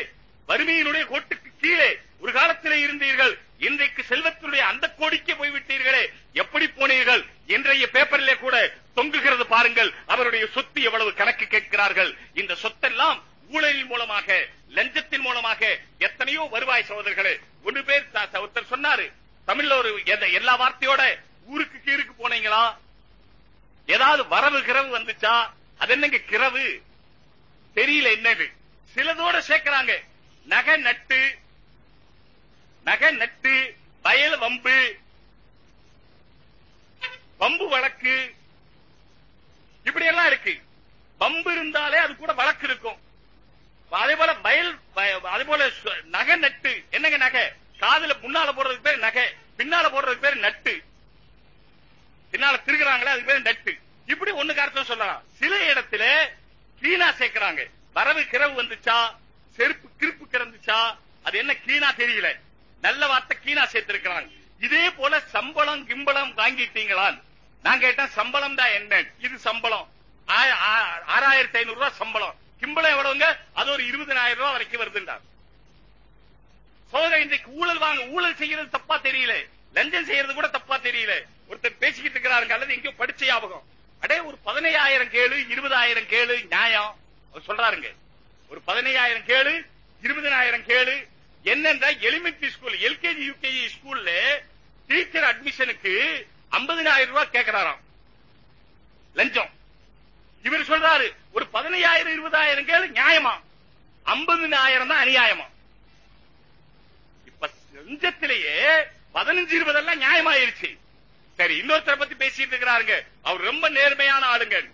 வறுமையினுடைய கோட்டுக்கு கீழே ஒரு காலத்திலே இருந்தீர்கள். இன்றைக்கு செல்வத்தினுடைய அந்த கோடிக்கே போய்விட்டீர்களே. எப்படி போனீர்கள்? இன்றைய பேப்பரிலே கூட தொங்குகிறது பாருங்கள். அவருடைய சொத்து எவ்வளவு கணக்கு கேட்கிறார்கள். இந்த சொத்தெல்லாம் ஊழலின் மூலமாக லஞ்சத்தின் மூலமாக எத்தனையோ வருவாய் சகோதரர்களே ஒன்று பேர் ஒருத்தர் சொன்னாரு தமிழ்ல ஒரு எல்லா வார்த்தையோட ஊருக்கு கீருக்கு போனீங்களா? ஏதாவது வரவு கிரவு வந்துச்சா? அது என்னங்க கிரவு? தெரியல என்னது? சிலதோட சேர்க்கிறாங்க. நகை நட்டு நகை நட்டு வயல் வம்பு வம்பு வழக்கு இப்படி எல்லாம் இருக்கு. வம்பு இருந்தாலே அது கூட வழக்கு இருக்கும். அதே போல வயல் அதே போல நகை நட்டு. என்னங்க நகை? காதுல முன்னால போடுறதுக்கு பேர் நகை பின்னால போடுறதுக்கு பேர் நட்டு. பின்னால திருகுறாங்களே அதுக்கு பேர் நட்டு. இப்படி ஒண்ணுக்கு அர்த்தம் சொல்லலாம். சில இடத்துல கீனா சேர்க்கிறாங்க. வரவு கிரவு வந்துச்சா? செருப்பு கிருப்பு கிடந்துச்சா? அது என்ன கீனா தெரியல. நல்ல வார்த்தை கீனா சேர்த்திருக்கிறாங்க. இதே போல சம்பளம் கிம்பளம் வாங்கிட்டீங்களா? நான் கேட்டேன் சம்பளம் தான் என்ன? இது சம்பளம். ஆ- ஆறாயிரத்தி ஐநூறு ரூபாய் சம்பளம். கிம்பளம் எவ்வளவுங்க? அது ஒரு இருபதனாயிரம் ரூபாய் வரைக்கும் வருதுண்டா சோதனை இன்றைக்கு ஊழல் வாங்க ஊழல் செய்யறது தப்பா தெரியல. லஞ்சம் செய்யறது கூட தப்பா தெரியல. ஒருத்தர் பேசிக்கிட்டு இருக்கிறாருங்க அல்லது எங்கேயோ படிச்ச ஞாபகம். அடே ஒரு பதினையாயிரம் கேளு இருபதாயிரம் கேளு நியாயம். அவர் சொல்றாருங்க. ஒரு பதினையாயிரம் கேளு இருபதனாயிரம் கேளு. என்னென்ற எலிமெண்டரி ஸ்கூல் எல்கேஜி யூகேஜி ஸ்கூல்ல டீச்சர் அட்மிஷனுக்கு ஐம்பதினாயிரம் ரூபாய் கேட்கிறாராம் லஞ்சம். இவர் சொல்றாரு ஒரு பதினையாயிரம் இருபதாயிரம் கேளு நியாயமா? ஐம்பதினாயிரம் தான் அநியாயமா? இப்ப செஞ்சத்திலேயே பதினஞ்சு இருபதெல்லாம் நியாயமாயிருச்சு. சரி இன்னொருத்தரை பத்தி பேசிட்டு இருக்கிறாருங்க. அவர் ரொம்ப நேர்மையான ஆளுங்க.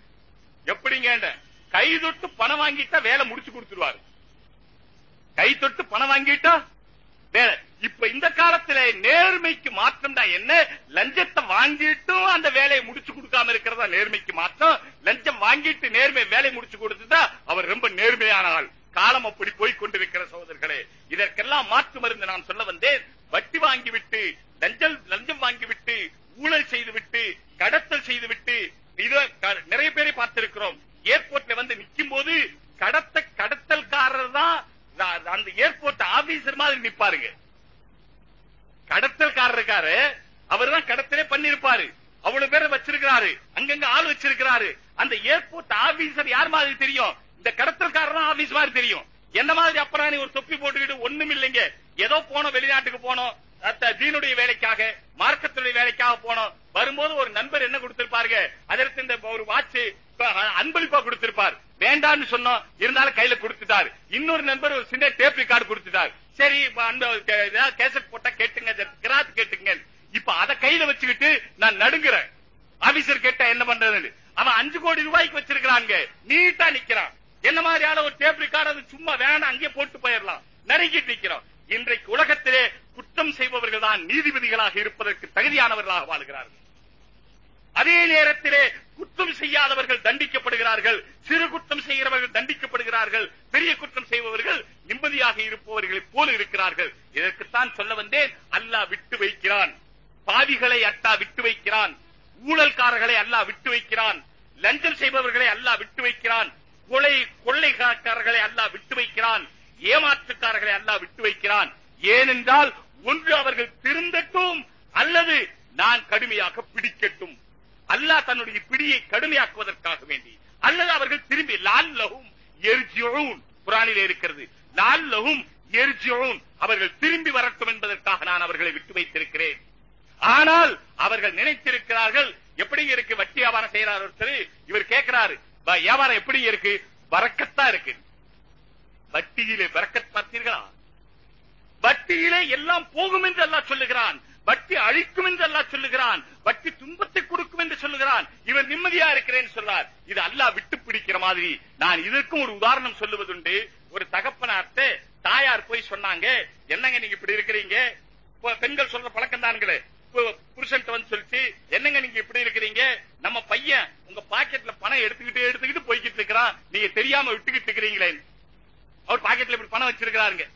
எப்படிங்க கை தொட்டு பணம் வாங்கிட்டா வேலை முடிச்சு கொடுத்துருவாரு. கை தொட்டு பணம் வாங்கிட்டா இப்ப இந்த காலத்துல நேர்மைக்கு மாற்றம் தான் என்ன? லஞ்சத்தை வாங்கிட்டும் அந்த வேலையை முடிச்சு கொடுக்காம இருக்கிறதா நேர்மைக்கு மாற்றம்? லஞ்சம் வாங்கிட்டு நேர்மை வேலை முடிச்சு கொடுத்துட்டா அவர் ரொம்ப நேர்மையான ஆள். காலம் அப்படி போய் கொண்டிருக்கிற சகோதரர்களே இதற்கெல்லாம் மாற்று மருந்து நான் சொல்ல வந்தேன். வட்டி வாங்கிவிட்டு லஞ்சம் லஞ்சம் வாங்கிவிட்டு ஊழல் செய்துவிட்டு கடத்தல் செய்துவிட்டு இத க- நிறைய பேரை பார்த்திருக்கிறோம். ஏர்போர்ட்ல வந்து நிக்கும் போது கடத்த கடத்தல்காரர் தான் அந்த- ஏர்போர்ட் ஆபீசர் மாதிரி நிப்பாருங்க. கடத்தல்காரர் இருக்காரு. அவர் தான் கடத்தலே பண்ணிருப்பாரு அவ்வளவு பேர் வச்சிருக்கிறாரு. அங்கங்க ஆள் வச்சிருக்கிறாரு. அந்த ஏர்போர்ட் ஆபீசர் யார் மாதிரி தெரியும்? இந்த கடத்தல்காரர் ஆபீஸ் மாதிரி தெரியும். என்ன மாதிரி அப்புறம் ஒரு தொப்பி போட்டுக்கிட்டு ஒண்ணும் இல்லைங்க. ஏதோ போனோம் வெளிநாட்டுக்கு போனோம். தீனுடைய வேலைக்காக மார்க்கத்துடைய வேலைக்காக போனோம். வரும்போது ஒரு நண்பர் என்ன கொடுத்திருப்பாருங்க? அதற்கு இந்த ஒரு வாட்ச் அன்பளிப்பா கொடுத்திருப்பார். வேண்டாம்னு சொன்னோம். இருந்தாலும் கையில கொடுத்துட்டார். இன்னொரு நண்பர் ஒரு சின்ன டேப் ரெக்கார்டு கொடுத்துட்டார். சரி இப்ப அந்த கேசட் போட்டா கேட்டுங்க கிராத் கேட்டுங்க இப்ப அத கையில வச்சுக்கிட்டு நான் நடுங்குறேன். ஆபீசர் கேட்டா என்ன பண்றதுன்னு. அவன் அஞ்சு கோடி ரூபாய்க்கு வச்சிருக்கிறாங்க. நீட்டா நிக்கிறான். என்ன மாதிரியான ஒரு டேப் ரெக்கார்டு அது? சும்மா வேணாம் அங்கேயே போட்டு போயிடலாம். நறுக்கிட்டு நிக்கிறோம். இன்றைக்கு உலகத்திலே குற்றம் செய்பவர்கள் தான் நீதிபதிகளாக இருப்பதற்கு தகுதியானவர்களாக வாழ்கிறார்கள். அதே நேரத்திலே குற்றம் செய்யாதவர்கள் தண்டிக்கப்படுகிறார்கள் சிறு குற்றம் செய்கிறவர்கள் தண்டிக்கப்படுகிறார்கள் பெரிய குற்றம் செய்பவர்கள் நிம்மதியாக இருப்பவர்களைப் போல இருக்கிறார்கள். இதற்குத்தான் சொல்ல வந்தேன் அல்லாஹ் விட்டு வைக்கிறான். பாவிகளை அட்டா விட்டு வைக்கிறான். ஊழல்காரர்களை அல்லாஹ் விட்டு வைக்கிறான். லஞ்சம் செய்பவர்களை அல்லாஹ் விட்டு வைக்கிறான். கொலை கொள்ளைக்காரர்களை அல்லாஹ் விட்டு வைக்கிறான். ஏமாற்றுக்காரர்களை அல்லாஹ் விட்டு வைக்கிறான். ஏனென்றால் ஒன்று அவர்கள் திருந்தட்டும் அல்லது நான் கடுமையாக பிடிக்கட்டும். அல்லாஹ் தன்னுடைய பிடியை கடுமையாக்குவதற்காக வேண்டி. அல்லது அவர்கள் திரும்பி லால்லஹும் எர்ஜிஊன். குரானிலே இருக்கிறது. லால்லஹும் எர்ஜிஊன். அவர்கள் திரும்பி வரட்டும் என்பதற்காக நான் அவர்களை விட்டு வைத்திருக்கிறேன். ஆனால் அவர்கள் நினைத்திருக்கிறார்கள் எப்படி இருக்கு வட்டி வியாபாரம் செய்யறாரு ஒருத்தர் இவர் கேட்கிறாரு வியாபாரம் எப்படி இருக்கு? வரக்கத்தா இருக்கு. வட்டியிலே வரக்கத் பார்த்தீர்களா? வட்டியிலே எல்லாம் போகும் என்று அல்லாஹ் சொல்லுகிறான். வட்டி அழிக்கும் என்று அல்லாஹ் சொல்லுகிறான். வட்டி துன்பத்தை கொடுக்கும் என்று சொல்லுகிறான். இவர் நிம்மதியா இருக்கிறேன்னு சொல்றார். இது அல்லாஹ் விட்டு பிடிக்கிற மாதிரி. நான் இதற்கும் ஒரு உதாரணம் சொல்லுவதுண்டு. ஒரு தகப்பனார்த்து தாயார் போய் சொன்னாங்க என்னங்க நீங்க இப்படி இருக்கிறீங்க? பெண்கள் சொல்ற பழக்கம் தான்களே புருஷன் வந்து சொல்லிச்சு என்னங்க நீங்க இப்படி இருக்கிறீங்க? நம்ம பையன் உங்க பாக்கெட்ல பணம் எடுத்துக்கிட்டு எடுத்துக்கிட்டு போய்கிட்டு இருக்கிறான். நீங்க தெரியாம விட்டுக்கிட்டு இருக்கிறீங்களே அவர் பாக்கெட்ல இப்படி பணம் வச்சிருக்கிறாருங்க.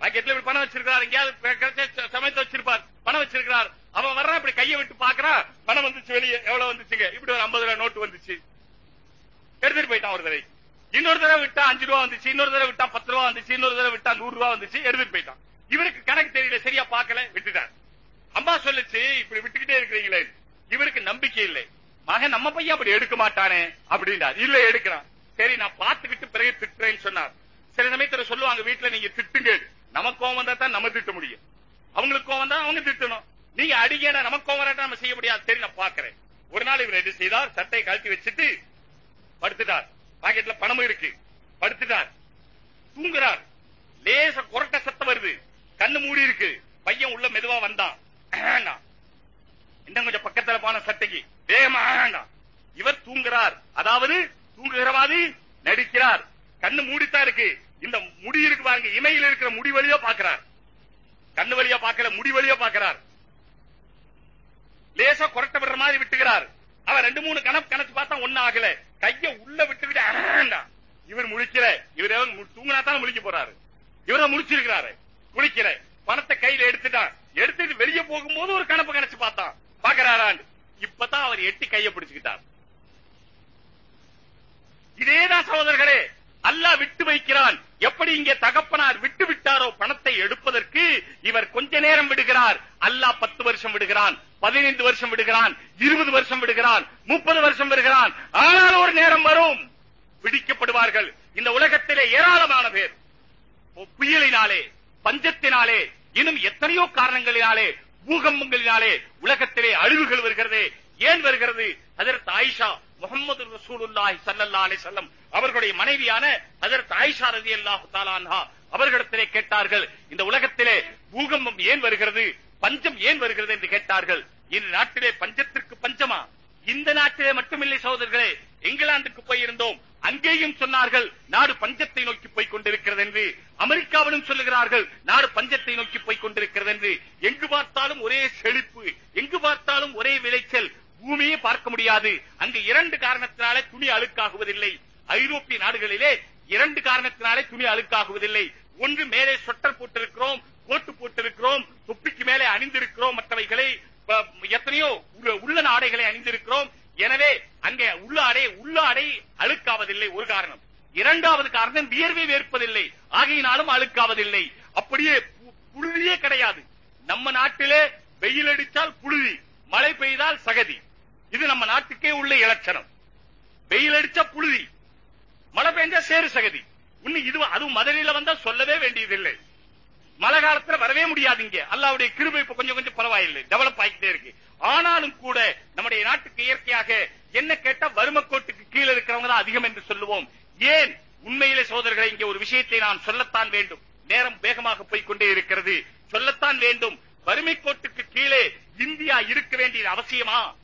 பாக்கெட்ல இப்படி பணம் வச்சிருக்காரு எங்கேயாவது கிடைச்ச சமயத்தை வச்சிருப்பார். பணம் வச்சிருக்கிறார். அவன் வர்றான் இப்படி கையை விட்டு பாக்குறான் பணம் வந்துச்சு வெளியே எவ்வளவு வந்துச்சுங்க? இப்படி ஒரு ஐம்பது ரூபாய் நோட்டு வந்துச்சு. எடுத்துட்டு போயிட்டான் ஒரு தடவை. இன்னொரு தடவை விட்டா அஞ்சு ரூபா வந்துச்சு இன்னொரு தடவை விட்டா பத்து ரூபா வந்துச்சு இன்னொரு தடவை விட்டா நூறு ரூபா வந்துச்சு எடுத்துட்டு போயிட்டான். இவருக்கு கணக்கு தெரியல சரியா பார்க்கல விட்டுட்டார். அம்மா சொல்லுச்சு இப்படி விட்டுக்கிட்டே இருக்கிறீங்களே. இவருக்கு நம்பிக்கை இல்லை. மகன் நம்ம பையன் அப்படி எடுக்க மாட்டானே அப்படின்றார். இல்ல எடுக்கிறான். சரி நான் பார்த்துக்கிட்டு பிறகு திட்டுறேன்னு சொன்னார். சில சமயத்துல சொல்லுவாங்க வீட்டுல நீங்க திட்டுங்க நமக்கு கோவம் வந்தா தான் நம்ம திட்ட முடியும். அவங்களுக்கு கோவம் வந்தா அவங்க திட்டணும். நீங்க அடிக்க நமக்கு கோவம் வராட்டா நம்ம செய்ய முடியாது. சரி நான் பாக்குறேன். ஒரு நாள் இவர் என்ன செய்தார் சட்டையை கழட்டி வச்சுட்டு படுத்துட்டார். பாக்கெட்ல பணமும் இருக்கு. படுத்துட்டார். தூங்குறார். லேச குரட்ட சத்தம் வருது. கண்ணு மூடி இருக்கு. பையன் உள்ள மெதுவா வந்தான். இன்னும் கொஞ்சம் பக்கத்துல போன சட்டைக்கு. வேகமா இவர் தூங்குறார். அதாவது தூங்குகிறவாதி நடிக்கிறார். கண்ணு மூடித்தான் இருக்கு. இந்த முடி இருக்கு பாருங்க இமையில இருக்கிற முடி வழியா பாக்குறார் கண்ணு வழியா பார்க்கல முடி வழியா பாக்குறார் லேசா குரட்ட விடுற மாதிரி விட்டுகிறார். அவன் ரெண்டு மூணு கணக்கு கணக்கு பார்த்தா ஒண்ணு ஆகல. கைய உள்ள விட்டுக்கிட்டு ஆண்டா. இவர் முழிக்கல. இவர் தூங்கினா தான் முழிக்க போறாரு. இவர முழிச்சிருக்கிறாரு. முழிக்கல பணத்தை கையில எடுத்துட்டான். எடுத்துட்டு வெளியே போகும்போது ஒரு கணப்பு கணச்சு பார்த்தான். பாக்குறாரான் இப்பதான் அவர் எட்டி கைய பிடிச்சுக்கிட்டார். இதேதான் சகோதரர்களே அல்லாஹ் விட்டு வைக்கிறான். எப்படி இங்கே தகப்பனார் விட்டு விட்டாரோ பணத்தை எடுப்பதற்கு இவர் கொஞ்ச நேரம் விடுகிறார். அல்லாஹ் பத்து வருஷம் விடுகிறான் பதினைந்து வருஷம் விடுகிறான் இருபது வருஷம் விடுகிறான் முப்பது வருஷம் விடுகிறான். ஆனால் ஒரு நேரம் வரும். பிடிக்கப்படுவார்கள். இந்த உலகத்திலே ஏராளமான பேர். புயலினாலே பஞ்சத்தினாலே இன்னும் எத்தனையோ காரணங்களினாலே பூகம்பங்களினாலே உலகத்திலே அழிவுகள் வருகிறதே. ஏன் வருகிறது? அதற்கு ஆயிஷா முகமது ரசூலுல்லாஹி சல்லல்லா அலி வஸல்லம் அவர்களுடைய மனைவியான அதற்கு ஆயிஷா ரதி அல்லாஹு தாலான்ஹா அவர்களிடத்திலே கேட்டார்கள் இந்த உலகத்திலே பூகம்பம் ஏன் வருகிறது பஞ்சம் ஏன் வருகிறது என்று கேட்டார்கள். இந்த நாட்டிலே பஞ்சத்திற்கு பஞ்சமா? இந்த நாட்டிலே மட்டுமில்லை சகோதரர்களே இங்கிலாந்துக்கு போயிருந்தோம். அங்கேயும் சொன்னார்கள் நாடு பஞ்சத்தை நோக்கி போய் கொண்டிருக்கிறது என்று. அமெரிக்காவிலும் சொல்லுகிறார்கள் நாடு பஞ்சத்தை நோக்கி போய் கொண்டிருக்கிறது என்று. எங்கு பார்த்தாலும் ஒரே செழிப்பு எங்கு பார்த்தாலும் ஒரே விளைச்சல் பூமியே பார்க்க முடியாது. அங்கு இரண்டு காரணத்தினாலே துணி அழுக்காகுவதில்லை. ஐரோப்பிய நாடுகளிலே இரண்டு காரணத்தினாலே துணி அழுக்காகுவதில்லை. ஒன்று மேலே சொட்டர் போட்டிருக்கிறோம் கோட்டு போட்டிருக்கிறோம் தொப்பிக்கு மேலே அணிந்திருக்கிறோம் மற்றவைகளை எத்தனையோ உள்ள- நாடைகளை ஆடைகளை அணிந்திருக்கிறோம். எனவே அங்கே உள்ள ஆடை உள்ள ஆடை அழுக்காவதில்லை ஒரு காரணம். இரண்டாவது காரணம் வியர்வை வேர்ப்பதில்லை. ஆகையினாலும் அழுக்காவதில்லை. அப்படியே புழுதியே கிடையாது. நம்ம நாட்டிலே வெயில் அடித்தால் புழுதி மழை பெய்தால் சகதி. இது நம்ம நாட்டுக்கே உள்ள இலட்சணம் வெயில் அடிச்சா புழுதி. மழை பெஞ்சா சேரு சகதி. இன்னும் இது அதுவும் மதுரையில வந்தா சொல்லவே வேண்டியதில்லை. மழை காலத்துல வரவே முடியாது இங்க அல்லாவுடைய கிருபை இப்ப கொஞ்சம் கொஞ்சம் பரவாயில்லை. டெவலப் ஆகிட்டே இருக்கு. ஆனாலும் கூட நம்முடைய நாட்டுக்கு இயற்கையாக என்ன கேட்டா வறுமை கோட்டுக்கு கீழே இருக்கிறவங்க தான் அதிகம் என்று சொல்லுவோம். ஏன்? உண்மையிலே சோதர்களை இங்கே ஒரு விஷயத்தை நான் சொல்லத்தான் வேண்டும். நேரம் வேகமாக போய்கொண்டே இருக்கிறது. சொல்லத்தான் வேண்டும். வறுமை கோட்டுக்கு கீழே இந்தியா இருக்க வேண்டியது அவசியமா?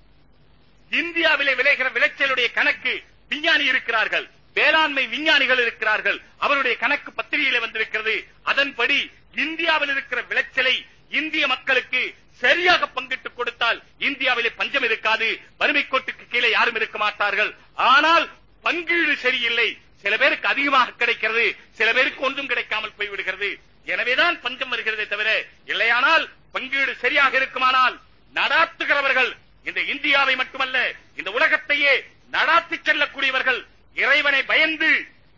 இந்தியாவிலே விளைகிற விளைச்சலுடைய கணக்கு விஞ்ஞானி இருக்கிறார்கள். வேளாண்மை விஞ்ஞானிகள் இருக்கிறார்கள். அவருடைய கணக்கு பத்திரிகையில வந்திருக்கிறது அதன்படி இந்தியாவில் இருக்கிற விளைச்சலை இந்திய மக்களுக்கு சரியாக பங்கிட்டு கொடுத்தால் இந்தியாவிலே பஞ்சம் இருக்காது. வறுமை கோட்டுக்கு கீழே யாரும் இருக்க மாட்டார்கள். ஆனால் பங்கீடு சரியில்லை. சில பேருக்கு அதிகமாக கிடைக்கிறது. சில பேருக்கு ஒன்றும் கிடைக்காமல் போய்விடுகிறது. எனவேதான் பஞ்சம் வருகிறதே தவிர இல்லையானால் பங்கீடு சரியாக இருக்குமானால் நடாத்துகிறவர்கள் இந்த இந்தியாவை மட்டுமல்ல இந்த உலகத்தையே நடாத்தி செல்லக்கூடியவர்கள் இறைவனை பயந்து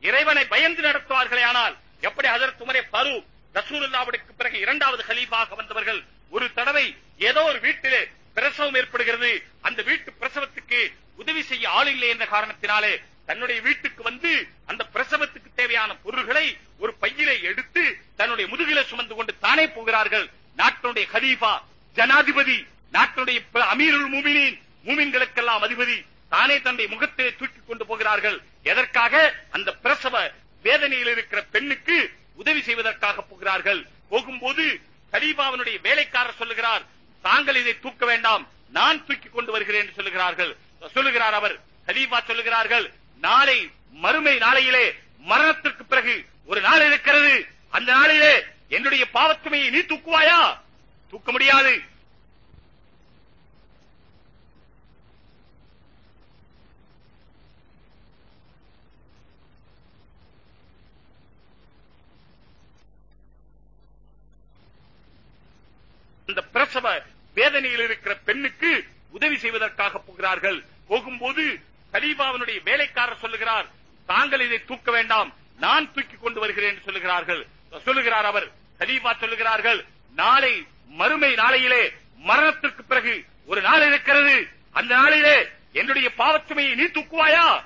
இறைவனை பயந்து நடத்துவார்களே ஆனால் எப்படி அதற்கு முறை பரு ரசூலுல்லாவுக்கு பிறகு இரண்டாவது ஹலீஃபாக வந்தவர்கள் ஒரு தடவை ஏதோ ஒரு வீட்டிலே பிரசவம் ஏற்படுகிறது அந்த வீட்டு பிரசவத்துக்கு உதவி செய்ய ஆள் இல்லை என்ற காரணத்தினாலே தன்னுடைய வீட்டுக்கு வந்து அந்த பிரசவத்துக்கு தேவையான பொருள்களை ஒரு பையிலே எடுத்து தன்னுடைய முதுகில சுமந்து கொண்டு தானே போகிறார்கள். நாட்டினுடைய ஹலீஃபா ஜனாதிபதி நாட்டுடைய அமீருள் அமீருல் மூமினின் மூமின்களுக்கெல்லாம் அதிபதி தானே தன்னை முகத்தை தூக்கிக் கொண்டு போகிறார்கள். எதற்காக? அந்த பிரசவ வேதனையில் இருக்கிற பெண்ணுக்கு உதவி செய்வதற்காக போகிறார்கள். போகும்போது கலீபாவனுடைய வேலைக்காரர் சொல்லுகிறார் தாங்கள் இதை தூக்க வேண்டாம் நான் தூக்கி கொண்டு வருகிறேன் என்று சொல்லுகிறார்கள். சொல்லுகிறார் அவர். கலீபா சொல்லுகிறார்கள் நாளை மறுமை நாளையிலே மரணத்திற்கு பிறகு ஒரு நாள் இருக்கிறது. அந்த நாளிலே என்னுடைய பாவத்துமையை நீ தூக்குவாயா? தூக்க முடியாது. போகிறார்கள். போகும்போது கலீபாவினுடைய வேலைக்காரர் சொல்லுகிறார் தாங்கள் இதை தூக்க வேண்டாம் நான் தூக்கி கொண்டு வருகிறேன் என்று சொல்லுகிறார்கள். சொல்லுகிறார் அவர். கலீபா சொல்லுகிறார்கள் நாளை மறுமை நாளையிலே மரணத்திற்கு பிறகு ஒரு நாள் இருக்கிறது. அந்த நாளிலே என்னுடைய பாவச்சுமையை நீ தூக்குவாயா?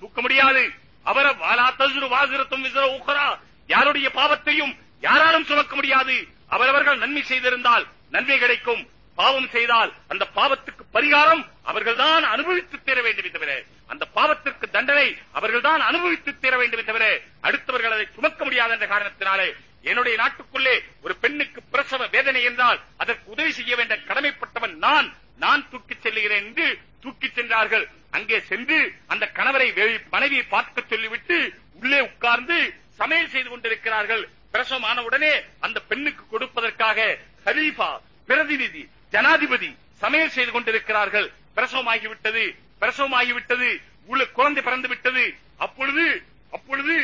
தூக்க முடியாது. அவரை வாசிரத்தும் யாருடைய பாவத்தையும் யாராலும் சுமக்க முடியாது. அவரவர்கள் நன்மை செய்திருந்தால் நன்மை கிடைக்கும். பாவம் செய்தால் அந்த பாவத்துக்கு பரிகாரம் அவர்கள்தான் அனுபவித்து தீர வேண்டும் தவிர அந்த பாவத்திற்கு தண்டனை அவர்கள்தான் அனுபவித்து தீர வேண்டும் தவிர அடுத்தவர்கள் அதை சுமக்க முடியாது என்ற காரணத்தினாலே என்னுடைய நாட்டுக்குள்ளே ஒரு பெண்ணுக்கு பிரசவ வேதனை என்றால் அதற்கு உதவி செய்ய வேண்டிய கடமைப்பட்டவன் நான் நான் தூக்கிச் செல்லுகிறேன் என்று தூக்கிச் சென்றார்கள். அங்கே சென்று அந்த கணவரை வெளி- மனைவியை பார்க்க சொல்லிவிட்டு உள்ளே உட்கார்ந்து சமையல் செய்து கொண்டிருக்கிறார்கள். பிரசவமான உடனே அந்த பெண்ணுக்கு கொடுப்பதற்காக ஹலீஃபா பிரதிநிதி ஜனாதிபதி சமையல் செய்து கொண்டிருக்கிறார்கள். பிரசவமாகிவிட்டது பிரசவமாகிவிட்டது உள்ள குழந்தை பிறந்து விட்டது அப்பொழுது அப்பொழுது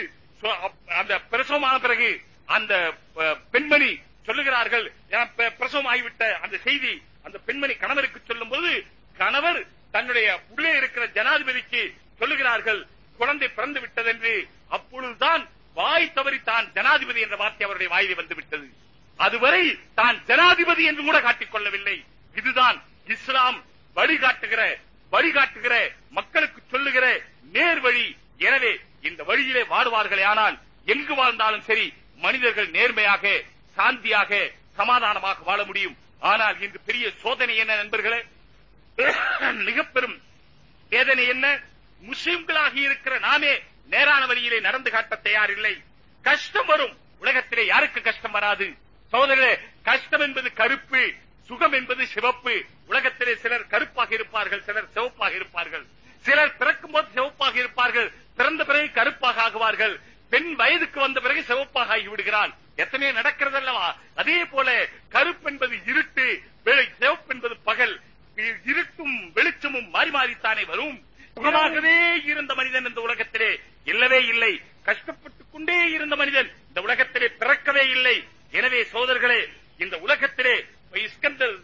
அப்- அந்த பிரசவமான பிறகு அந்த பெண்மணி சொல்லுகிறார்கள் பிரசவம் ஆகிவிட்ட அந்த செய்தி அந்த பெண்மணி கணவருக்கு சொல்லும் போது கணவர் தன்னுடைய உள்ளே இருக்கிற ஜனாதிபதிக்கு சொல்லுகிறார்கள் குழந்தை பிறந்து விட்டதென்று அப்பொழுதுதான் வாய் தவறி தான் ஜனாதிபதி என்ற வார்த்தை அவருடைய வாயிலே வந்து விட்டது அதுவரை தான் ஜனாதிபதி என்று கூட காட்டிக்கொள்ளவில்லை இதுதான் இஸ்லாம் வழிகாட்டுகிற வழிகாட்டுகிற மக்களுக்கு சொல்லுகிற நேர் வழி எனவே இந்த வழியிலே வாடுவார்களே ஆனால் எங்கு வாழ்ந்தாலும் சரி மனிதர்கள் நேர்மையாக சாந்தியாக சமாதானமாக வாழ முடியும். ஆனால் இன்று பெரிய சோதனை என்ன நண்பர்களே? மிக பெரும் வேதனை என்ன? முஸ்லிம்களாக இருக்கிற நாமே நேரான வழியிலே நடந்து காட்ட தயாரில்லை. கஷ்டம் வரும். உலகத்திலே யாருக்கு கஷ்டம் வராது? சோதரே கஷ்டம் என்பது கருப்பு சுகம் என்பது சிவப்பு. உலகத்திலே சிலர் கருப்பாக இருப்பார்கள் சிலர் சிவப்பாக இருப்பார்கள். சிலர் பிறக்கும் போது சிவப்பாக இருப்பார்கள் பிறந்த பிறகு கருப்பாக ஆகுவார்கள். பெண் வயதுக்கு வந்த பிறகு சிவப்பாக ஆகிவிடுகிறான். எத்தனையோ நடக்கிறது அல்லவா அதே போல கருப்பு என்பது இருட்டு சிவப்பு என்பது பகல். இருட்டும் வெளிச்சமும் மாறி மாறித்தானே வரும். சுகமாகவே இருந்த மனிதன் இந்த உலகத்திலே இல்லவே இல்லை. கஷ்டப்பட்டுக் கொண்டே இருந்த மனிதன் இந்த உலகத்திலே பிறக்கவே இல்லை. எனவே சோதர்களே இந்த உலகத்திலே இஸ்கந்தர்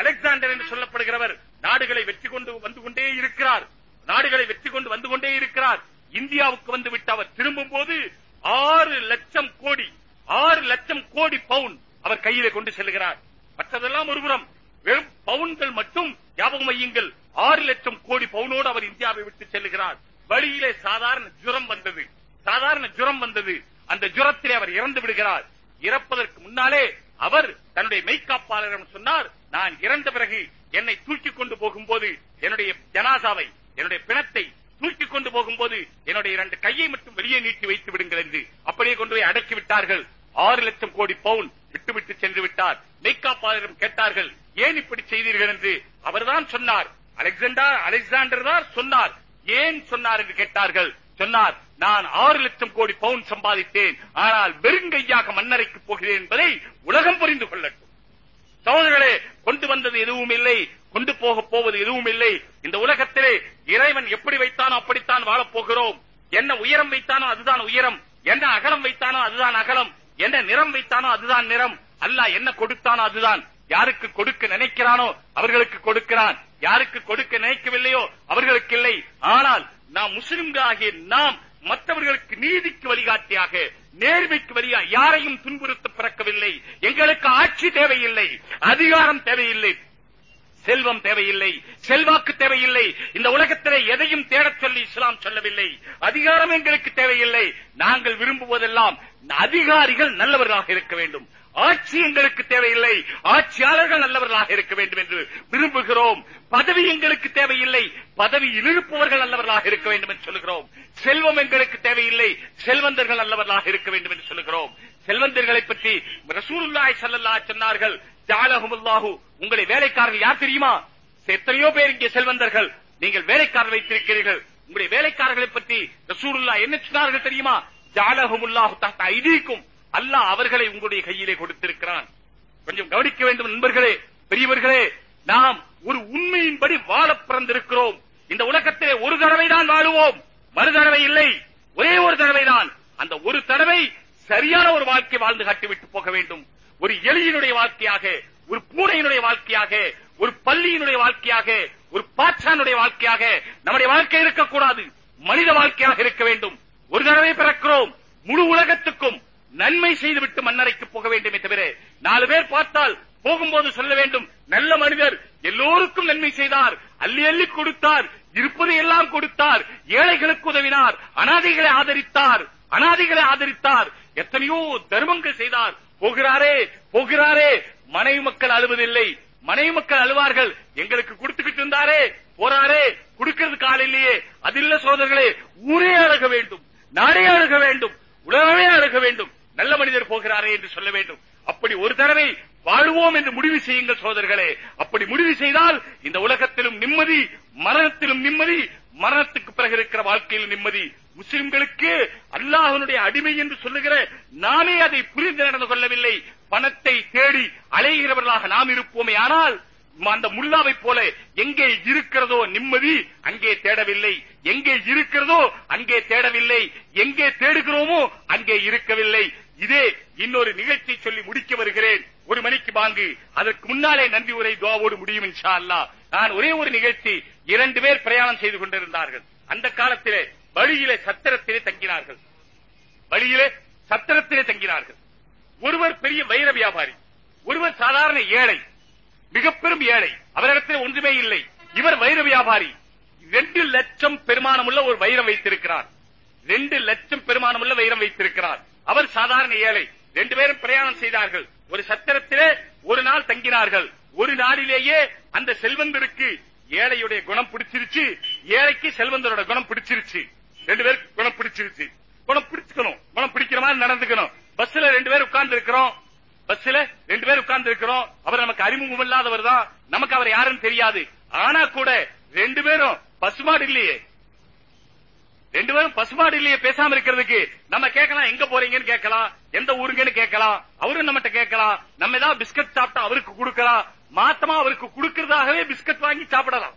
அலெக்சாண்டர் என்று சொல்லப்படுகிறவர் நாடுகளை வெற்றி கொண்டு வந்து கொண்டே இருக்கிறார். நாடுகளை வெற்றி கொண்டு வந்து கொண்டே இருக்கிறார். இந்தியாவுக்கு வந்து விட்டு அவர் திரும்பும் போது ஆறு லட்சம் கோடி ஆறு லட்சம் கோடி பவுன் அவர் கையில கொண்டு செல்கிறார். மற்றதெல்லாம் ஒருபுறம் வெறும் பவுன்கள் மட்டும் ஞாபகம் வையுங்கள். ஆறு லட்சம் கோடி பவுனோடு அவர் இந்தியாவை விட்டு செல்லுகிறார் வழியிலே சாதாரண ஜுரம் வந்தது. சாதாரண ஜுரம் வந்தது. அந்த ஜுரத்திலே அவர் இறந்து விடுகிறார். இறப்பதற்கு முன்னாலே அவர் தன்னுடைய மெய்காப்பாளரிடம் சொன்னார் நான் இறந்த பிறகு என்னை தூக்கி கொண்டு போகும்போது என்னுடைய ஜனாசாவை என்னுடைய பிணத்தை தூக்கி கொண்டு போகும்போது என்னுடைய இரண்டு கையை மட்டும் வெளியே நீட்டி வைத்து விடுங்கள் என்று அப்படியே கொண்டு போய் அடக்கி விட்டார்கள். ஆறு லட்சம் கோடி பவுன் விட்டுவிட்டு சென்று விட்டார். மெய்காப்பாளரிடம் கேட்டார்கள் ஏன் இப்படி செய்தீர்கள்? என்று அவர்தான் சொன்னார். அலெக்சாண்டர் அலெக்சாண்டர் தான் சொன்னார். ஏன்? சொன்னார் என்று கேட்டார்கள். சொன்னார் நான் ஆறு லட்சம் கோடி பவுன் சம்பாதித்தேன் ஆனால் வெறுங்கையாக மன்னரைக்கு போகிறேன் என்பதை உலகம் புரிந்து கொள்ளட்டும். சகோதரர்களே கொண்டு வந்தது எதுவும் இல்லை கொண்டு போக போவது எதுவும் இல்லை. இந்த உலகத்திலே இறைவன் எப்படி வைத்தானோ அப்படித்தான் வாழப் போகிறோம். என்ன உயரம் வைத்தானோ அதுதான் உயரம் என்ன அகலம் வைத்தானோ அதுதான் அகலம் என்ன நிறம் வைத்தானோ அதுதான் நிறம். அல்ல என்ன கொடுத்தானோ அதுதான். யாருக்கு கொடுக்க நினைக்கிறானோ அவர்களுக்கு கொடுக்கிறான். யாருக்கு கொடுக்க நினைக்கவில்லையோ அவர்களுக்கு இல்லை. ஆனால் நாம் முஸ்லிம்களாகிய நாம் மற்றவர்களுக்கு நீதிக்கு வழிகாட்டியாக நேர்மைக்கு வழியா யாரையும் துன்புறுத்த பிறக்கவில்லை. எங்களுக்கு ஆட்சி தேவையில்லை அதிகாரம் தேவையில்லை செல்வம் தேவையில்லை செல்வாக்கு தேவையில்லை. இந்த உலகத்திலே எதையும் தேடச் சொல்லி இஸ்லாம் சொல்லவில்லை. அதிகாரம் எங்களுக்கு தேவையில்லை. நாங்கள் விரும்புவதெல்லாம் அதிகாரிகள் நல்லவர்களாக இருக்க வேண்டும். ஆட்சி எங்களுக்கு தேவையில்லை. ஆட்சியாளர்கள் நல்லவர்களாக இருக்க வேண்டும் என்று விரும்புகிறோம். பதவி எங்களுக்கு தேவையில்லை. பதவியில் இருப்பவர்கள் நல்லவர்களாக இருக்க வேண்டும் என்று சொல்லுகிறோம். செல்வம் எங்களுக்கு தேவையில்லை. செல்வந்தர்கள் நல்லவர்களாக இருக்க வேண்டும் என்று சொல்லுகிறோம். செல்வந்தர்களை பற்றி ரசூலுல்லாய் ஸல்லல்லாஹு சொன்னார்கள் ஜாலஹுமுல்லாஹு உங்களை வேலைக்காரர்கள் யார் தெரியுமா? எத்தனையோ பேர் இங்கே செல்வந்தர்கள். நீங்கள் வேலைக்காரர் வைத்திருக்கிறீர்கள். உங்களுடைய வேலைக்காரர்களை பற்றி ரசூலுல்லா என்ன சொன்னார்கள் தெரியுமா? ஜாலஹுமுல்லாஹு தஹ்த ஐதீக்கும் அல்லாஹ் அவர்களை உங்களுடைய கையிலே கொடுத்திருக்கிறான். கொஞ்சம் கவனிக்க வேண்டும் நண்பர்களே பெரியவர்களே நாம் ஒரு உண்மையின்படி வாழ பிறந்திருக்கிறோம். இந்த உலகத்திலே ஒரு தடவை தான் வாழுவோம். மறு தடவை இல்லை ஒரே ஒரு தடவை தான். அந்த ஒரு தடவை சரியான ஒரு வாழ்க்கை வாழ்ந்து காட்டிவிட்டு போக வேண்டும். ஒரு எலியினுடைய வாழ்க்கையாக ஒரு பூனையினுடைய வாழ்க்கையாக ஒரு பள்ளியினுடைய வாழ்க்கையாக ஒரு பாச்சானுடைய வாழ்க்கையாக நம்முடைய வாழ்க்கை இருக்கக்கூடாது. மனித வாழ்க்கையாக இருக்க வேண்டும். ஒரு தடவை பிறக்கிறோம். முழு உலகத்துக்கும் நன்மை செய்துவிட்டு மன்னரைக்கு போக வேண்டுமே தவிர நாலு பேர் பார்த்தால் போகும்போது சொல்ல வேண்டும் நல்ல மனிதர் எல்லோருக்கும் நன்மை செய்தார் அள்ளி அள்ளி கொடுத்தார் இருப்பதை எல்லாம் கொடுத்தார் ஏழைகளுக்கு உதவினார் அனாதைகளை ஆதரித்தார் அனாதைகளை ஆதரித்தார் எத்தனையோ தர்மங்கள் செய்தார். போகிறாரே போகிறாரே மனைவி மக்கள் அழுவதில்லை. மனைவி மக்கள் அழுவார்கள் எங்களுக்கு கொடுத்துக்கிட்டு இருந்தாரே போறாரே கொடுக்கிறதுக்கு ஆள் இல்லையே. அதில்ல சோதர்களே ஊரே அழக வேண்டும் நாடே அழக வேண்டும் உலகமே அழக வேண்டும். நல்ல மனிதர் போகிறாரே என்று சொல்ல வேண்டும். அப்படி ஒரு தடவை வாழ்வோம் என்று முடிவு செய்யுங்கள் சோதர்களே அப்படி முடிவு செய்தால் இந்த உலகத்திலும் நிம்மதி மரணத்திலும் நிம்மதி மரணத்துக்கு பிறகு இருக்கிற வாழ்க்கையில் நிம்மதி. முஸ்லிம்களுக்கு அல்லாஹனுடைய அடிமை என்று சொல்லுகிற நாமே அதை புரிந்து நடந்து கொள்ளவில்லை. பணத்தை தேடி அலைகிறவர்களாக நாம் இருப்போமே. ஆனால் அந்த முல்லாவை போல எங்கே இருக்கிறதோ நிம்மதி அங்கே தேடவில்லை. எங்கே இருக்கிறதோ அங்கே தேடவில்லை. எங்கே தேடுகிறோமோ அங்கே இருக்கவில்லை. இதே இன்னொரு நிகழ்ச்சி சொல்லி முடிக்க வருகிறேன். ஒரு மணிக்கு பாங்கு அதற்கு முன்னாலே நன்றி உரை துவாவோடு முடியும் இன்ஷா அல்லாஹ் நான் ஒரே ஒரு நிகழ்ச்சி இரண்டு பேர் பிரயாணம் செய்து கொண்டிருந்தார்கள். அந்த காலத்திலே வழியிலே சத்திரத்திலே தங்கினார்கள். வழியிலே சத்திரத்திலே தங்கினார்கள். ஒருவர் பெரிய வைர வியாபாரி ஒருவர் சாதாரண ஏழை மிக பெரும் ஏழை. அவரிடத்தில் ஒன்றுமே இல்லை. இவர் வைர வியாபாரி. ரெண்டு லட்சம் பெருமானமுள்ள ஒரு வைரம் வைத்திருக்கிறார். ரெண்டு லட்சம் பெருமானமுள்ள வைரம் வைத்திருக்கிறார். அவர் சாதாரண ஏழை. ரெண்டு பேரும் பிரயாணம் செய்தார்கள். ஒரு சத்திரத்திலே ஒரு நாள் தங்கினார்கள். ஒரு நாளிலேயே அந்த செல்வந்தருக்கு ஏழையுடைய குணம் பிடிச்சிருச்சு. ஏழைக்கு செல்வந்தரோட குணம் பிடிச்சிருச்சு. ரெண்டு பேருக்கு குணம் பிடிச்சிருச்சு. குணம் பிடிச்சுக்கணும். குணம் பிடிக்கிற மாதிரி நடந்துக்கணும். பஸ்ல ரெண்டு பேர் உட்கார்ந்து இருக்கிறோம் பஸ்ல ரெண்டு பேர் உட்கார்ந்து இருக்கிறோம் அவர் நமக்கு அறிமுகம் இல்லாதவர் தான். நமக்கு அவர் யாருன்னு தெரியாது. ஆனா கூட ரெண்டு பேரும் பசுமாடு இல்லையே. ரெண்டு பேரும் பசுமாடு இல்லையே பேசாம இருக்கிறதுக்கு நம்ம கேட்கலாம் எங்க போறீங்கன்னு கேட்கலாம் எந்த ஊருங்கன்னு கேட்கலாம் அவரும் நம்மகிட்ட கேட்கலாம் நம்ம ஏதாவது பிஸ்கட் சாப்பிட்டா அவருக்கு கொடுக்கலாம் மாத்தமா அவருக்கு கொடுக்கறதாகவே பிஸ்கட் வாங்கி சாப்பிடலாம்.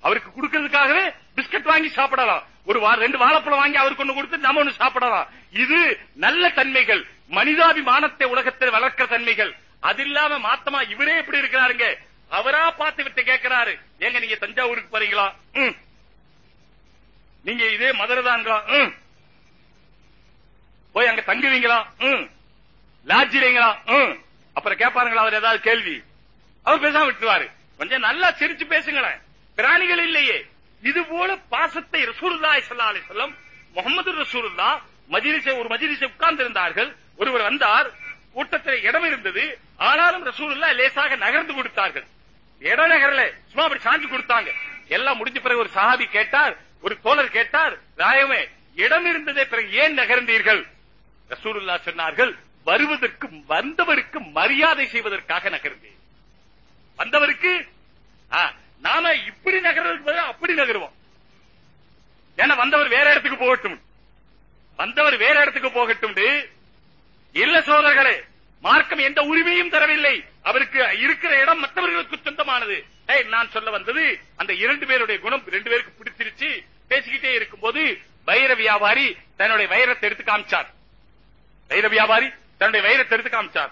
அவருக்கு கொடுக்கறதுக்காகவே பிஸ்கட் வாங்கி சாப்பிடலாம். ஒரு வா- ரெண்டு வாழைப்பழம் வாங்கி அவருக்கு ஒண்ணு கொடுத்து நம்ம ஒண்ணு சாப்பிடலாம். இது நல்ல தன்மைகள். மனிதாபிமானத்தை உலகத்தில் வளர்க்கிற தன்மைகள். அது இல்லாம மாத்தமா இவரே எப்படி இருக்கிறாருங்க. அவரா பார்த்து விட்டு கேட்கிறாரு. ஏங்க நீங்க தஞ்சாவூருக்கு போறீங்களா? நீங்க இதே மதுரை தான்களா ம். போய் அங்க தங்குவீங்களா? ம். ம். அப்புறம் கேட்பாருங்களா அவர் ஏதாவது கேள்வி? அவர் பேசாம விட்டுவாரு கொஞ்சம் நல்லா சிரிச்சு பேசுங்களேன். பிராணிகள் இல்லையே. இது போல பாசத்தை ரசூலுல்லாஹி ஸல்லல்லாஹு அலி சொல்லம் முகமது ரசூலுல்லா மஜ்லிஸை ஒரு மஜ்லிஸை உட்கார்ந்து இருந்தார்கள் ஒருவர் வந்தார். கூட்டத்தில் இடம் இருந்தது. ஆனாலும் ரசூலுல்லா லேசாக நகர்ந்து கொடுத்தார்கள். இடம் நகரல. சும்மா அப்படி சாஞ்சு கொடுத்தாங்க. எல்லாம் முடிஞ்ச பிறகு ஒரு சஹாபி கேட்டார் ஒரு தோழர் கேட்டார் ராயமே இடம் இருந்ததே பிறகு ஏன் நகர்ந்தீர்கள்? ரசூலுல்லா சொன்னார்கள் வருவதற்கு வந்தவருக்கு மரியாதை செய்வதற்காக நகர்ந்தேன். வந்தவருக்கு நாம இப்படி நகர்றதுக்கு அப்படி நகருவோம். ஏன்னா வந்தவர் வேற இடத்துக்கு போகட்டும். வந்தவர் வேற இடத்துக்கு போகட்டும் இல்ல சோதர்களே மார்க்கம் எந்த உரிமையும் தரவில்லை. அவருக்கு இருக்கிற இடம் மற்றவர்களுக்கு சொந்தமானது. நான் சொல்ல வந்தது அந்த இரண்டு பேருடைய குணம் ரெண்டு பேருக்கு போது வைர வியாபாரி தன்னுடைய வைரத்தை எடுத்து காமிச்சார். வைர வியாபாரி தன்னுடைய வைரத்தை எடுத்து காமிச்சார்.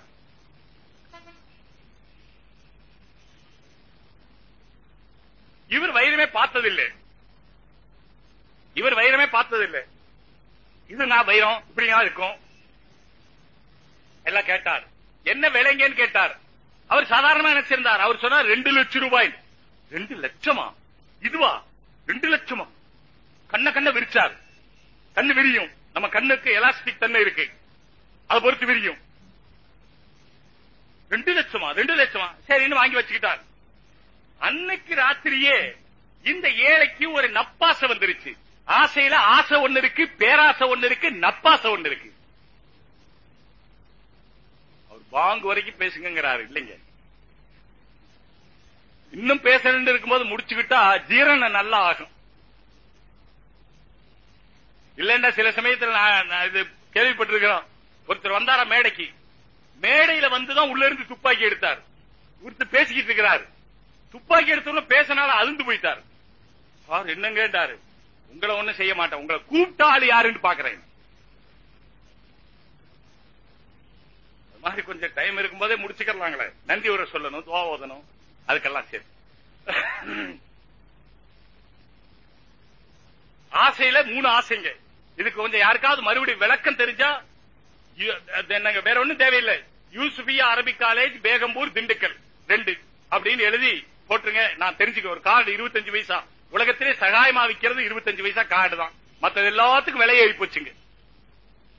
இவர் வைரமே பார்த்ததில்லை. இவர் வைரமே பார்த்ததில்லை. இது நான் வைரம்? இப்படியா இருக்கும்? எல்லாம் கேட்டார். என்ன விலைங்கன்னு கேட்டார். அவர் சாதாரணமா நினைச்சிருந்தார். அவர் சொன்னார் ரெண்டு லட்சம் ரூபாய் ரெண்டு லட்சமா? இதுவா? ரெண்டு லட்சமா. கண்ண கண்ண விரிச்சார். கண்ணு விரியும். நம்ம கண்ணுக்கு எலாஸ்டிக் தன்மை இருக்கு. அதை பொறுத்து விரியும். ரெண்டு லட்சமா ரெண்டு லட்சமா. சரின்னு வாங்கி வச்சுக்கிட்டார். அன்னைக்கு ராத்திரியே இந்த ஏழைக்கு ஒரு நப்பாசை வந்துருச்சு. ஆசையில ஆசை ஒண்ணு இருக்கு பேராசை ஒண்ணு இருக்கு நப்பாசை ஒண்ணு இருக்கு. அவர் பாங்கு வரைக்கும் பேசுங்கிறாரு இல்லைங்க. இன்னும் பேசணும்னு இருக்கும்போது முடிச்சுக்கிட்டா ஜீரணம் நல்லா ஆகும். இல்லன்னா சில சமயத்துல நான் இது கேள்விப்பட்டிருக்கிறோம். ஒருத்தர் வந்தாரா மேடைக்கு. மேடையில வந்துதான் உள்ள இருந்து துப்பாக்கி எடுத்தார். ஒருத்தர் பேசிக்கிட்டு இருக்கிறார். துப்பாக்கி எடுத்தவங்க பேசினால அழுந்து போயிட்டார். சார் என்னங்கன்றாரு உங்களை ஒண்ணும் செய்ய மாட்டேன். உங்களை கூப்பிட்டா ஆள் யாருன்னு பாக்குறேன் மாதிரி கொஞ்சம் டைம் இருக்கும்போதே முடிச்சுக்கலாங்களே. நன்றி உரை சொல்லணும் துவா ஓதணும். அதுக்கெல்லாம் சரி. ஆசையில மூணு ஆசைங்க. இதுக்கு கொஞ்சம் யாருக்காவது மறுபடியும் விளக்கம் தெரிஞ்சா நாங்க வேற ஒண்ணும் தேவையில்லை. Yusufiya Arabic college Begampur Dindigul. ரெண்டு. அப்படின்னு எழுதி போட்டுருங்க. நான் தெரிஞ்சுக்க ஒரு கார்டு இருபத்தஞ்சு பைசா. உலகத்திலே சகாயமா விக்கிறது இருபத்தஞ்சு பைசா கார்டு தான். மத்தது எல்லாத்துக்கும் விலை ஏறி போச்சுங்க.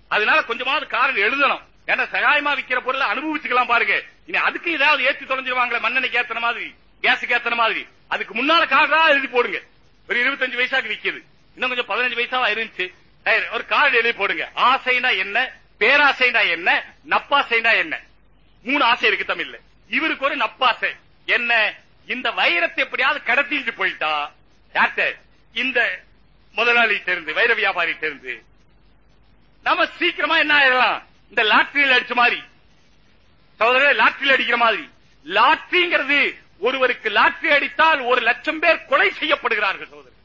அதனால கொஞ்சமாவது கார்டு எழுதணும். ஏன்னா சகாயமா விக்கிற பொருளை அனுபவிச்சுக்கலாம் பாருங்க. இனி அதுக்கு ஏதாவது ஏத்தி தொலைஞ்சிருவாங்களே மண்ணெண்ணைக்கு ஏத்தன மாதிரி கேஸுக்கு ஏத்தன மாதிரி. அதுக்கு முன்னால கார்டா எழுதி போடுங்க. ஒரு இருபத்தஞ்சு பைசாக்கு விற்கிது இன்னும் கொஞ்சம் பதினஞ்சு பைசாவா இருந்துச்சு. ஒரு கார்டு எழுதி போடுங்க. ஆசைனா என்ன? பேராசைனா என்ன? நப்பாசைனா என்ன? மூணு ஆசை இருக்கு தமிழ்ல. இவருக்கு ஒரு நப்பாசை. என்ன? இந்த வைரத்தை எப்படியாவது கடத்திட்டு போயிட்டா? யார்கிட்ட இந்த முதலாளி இருந்து வைர வியாபாரி இருந்து நம்ம சீக்கிரமா என்ன ஆயிடலாம்? இந்த லாட்டரியில் அடிச்ச மாதிரி. சகோதரர் லாட்டரியில் அடிக்கிற மாதிரி. லாட்டரிங்கிறது ஒருவருக்கு லாட்டரி அடித்தால் ஒரு லட்சம் பேர் கொலை செய்யப்படுகிறார்கள் சகோதரர்.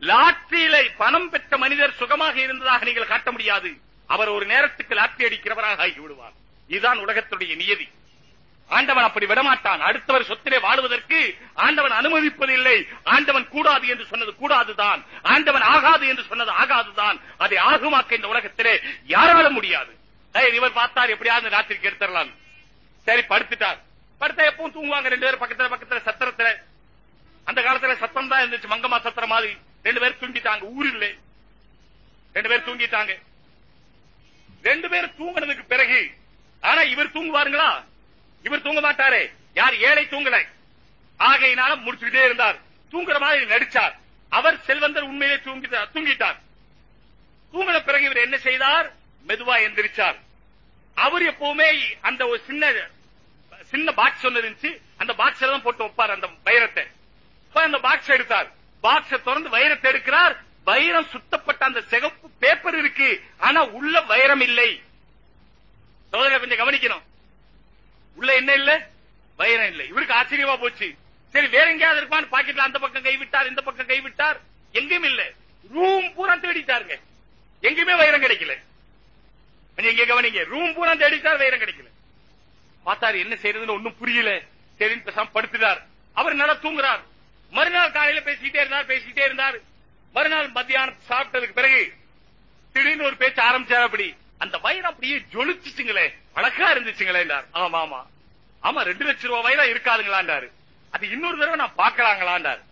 லாட்டரியில பணம் பெற்ற மனிதர் சுகமாக இருந்ததாக நீங்கள் காட்ட முடியாது. அவர் ஒரு நேரத்துக்கு லாட்டரி அடிக்கிறவராக ஆகி விடுவார் இதுதான் உலகத்துடைய நியதி. ஆண்டவன் அப்படி விடமாட்டான். அடுத்தவர் சொத்திலே வாழ்வதற்கு ஆண்டவன் அனுமதிப்பதில்லை. ஆண்டவன் கூடாது என்று சொன்னது கூடாதுதான். ஆண்டவன் ஆகாது என்று சொன்னது ஆகாதுதான். அதை ஆகுமாக்க இந்த உலகத்திலே யாராலும் முடியாது. இவர் பார்த்தார் எப்படியாவது ராத்திரிக்கு எடுத்துடலாம். சரி படுத்துட்டார். படுத்தா எப்பவும் தூங்குவாங்க. ரெண்டு பேரும் பக்கத்துல பக்கத்துல சத்திரத்துல. அந்த காலத்துல சத்தம் தான் இருந்துச்சு. மங்கம்மா சத்திரம் மாதிரி. ரெண்டு பேரும் தூங்கிட்டாங்க ஊர் இல்லை ரெண்டு பேரும் தூங்கிட்டாங்க. ரெண்டு பேரும் தூங்கினதுக்கு பிறகு ஆனா இவர் தூங்குவாருங்களா? இவர் தூங்க மாட்டாரே. யார் ஏழை தூங்கல. ஆகையினால முடிச்சுக்கிட்டே இருந்தார். தூங்குற மாதிரி நடிச்சார். அவர் செல்வந்தர் உண்மையிலே தூங்கிட்டார் தூங்கிட்டார். தூங்கின பிறகு இவர் என்ன செய்தார்? மெதுவா எந்திரிச்சார். அவர் எப்பவுமே அந்த ஒரு சின்ன சின்ன பாக்ஸ் ஒன்னு இருந்துச்சு. அந்த பாக்ஸ்ல தான் போட்டு வைப்பார் அந்த வைரத்தை. அந்த பாக்ஸ் எடுத்தார். பாக்ஸ திறந்து வைரத்தை எடுக்கிறார் வைரம் சுத்தப்பட்ட அந்த சிகப்பு பேப்பர் இருக்கு. ஆனா உள்ள வைரம் இல்லை. சோதனை கொஞ்சம் கவனிக்கணும். உள்ள என்ன இல்ல? வைரம் இல்லை. இவருக்கு ஆச்சரியமா போச்சு. சரி வேற எங்கேயாவது இருப்பான்னு பாக்கெட்ல அந்த பக்கம் கைவிட்டார் இந்த பக்கம் கைவிட்டார் எங்கேயும் இல்ல. ரூம் பூரா தேடிட்டாருங்க. எங்கேயுமே வைரம் கிடைக்கல. கொஞ்சம் எங்க கவனிங்க. ரூம் பூரா தேடிட்டார் வைரம் கிடைக்கல. பார்த்தாரு என்ன செய்யறதுன்னு ஒன்னும் புரியல. சரின்னு பேசாம படுத்துட்டார். அவர் நல்லா தூங்குறார். மறுநாள் காலையில பேசிக்கிட்டே இருந்தார் பேசிக்கிட்டே இருந்தார். மறுநாள் மத்தியானம் சாப்பிட்டதுக்கு பிறகு திடீர்னு ஒரு பேச்சு ஆரம்பிச்சார் அப்படி. அந்த வயிறு அப்படியே ஜொலிச்சுச்சுங்களே. அழகா இருந்துச்சுங்களே ஆமா ஆமா. ஆமா ரெண்டு லட்சம் ரூபாய் வயிறா இருக்காதுங்களாண்டாரு அது இன்னொரு தடவை நான் பாக்கலாங்களாண்டாரு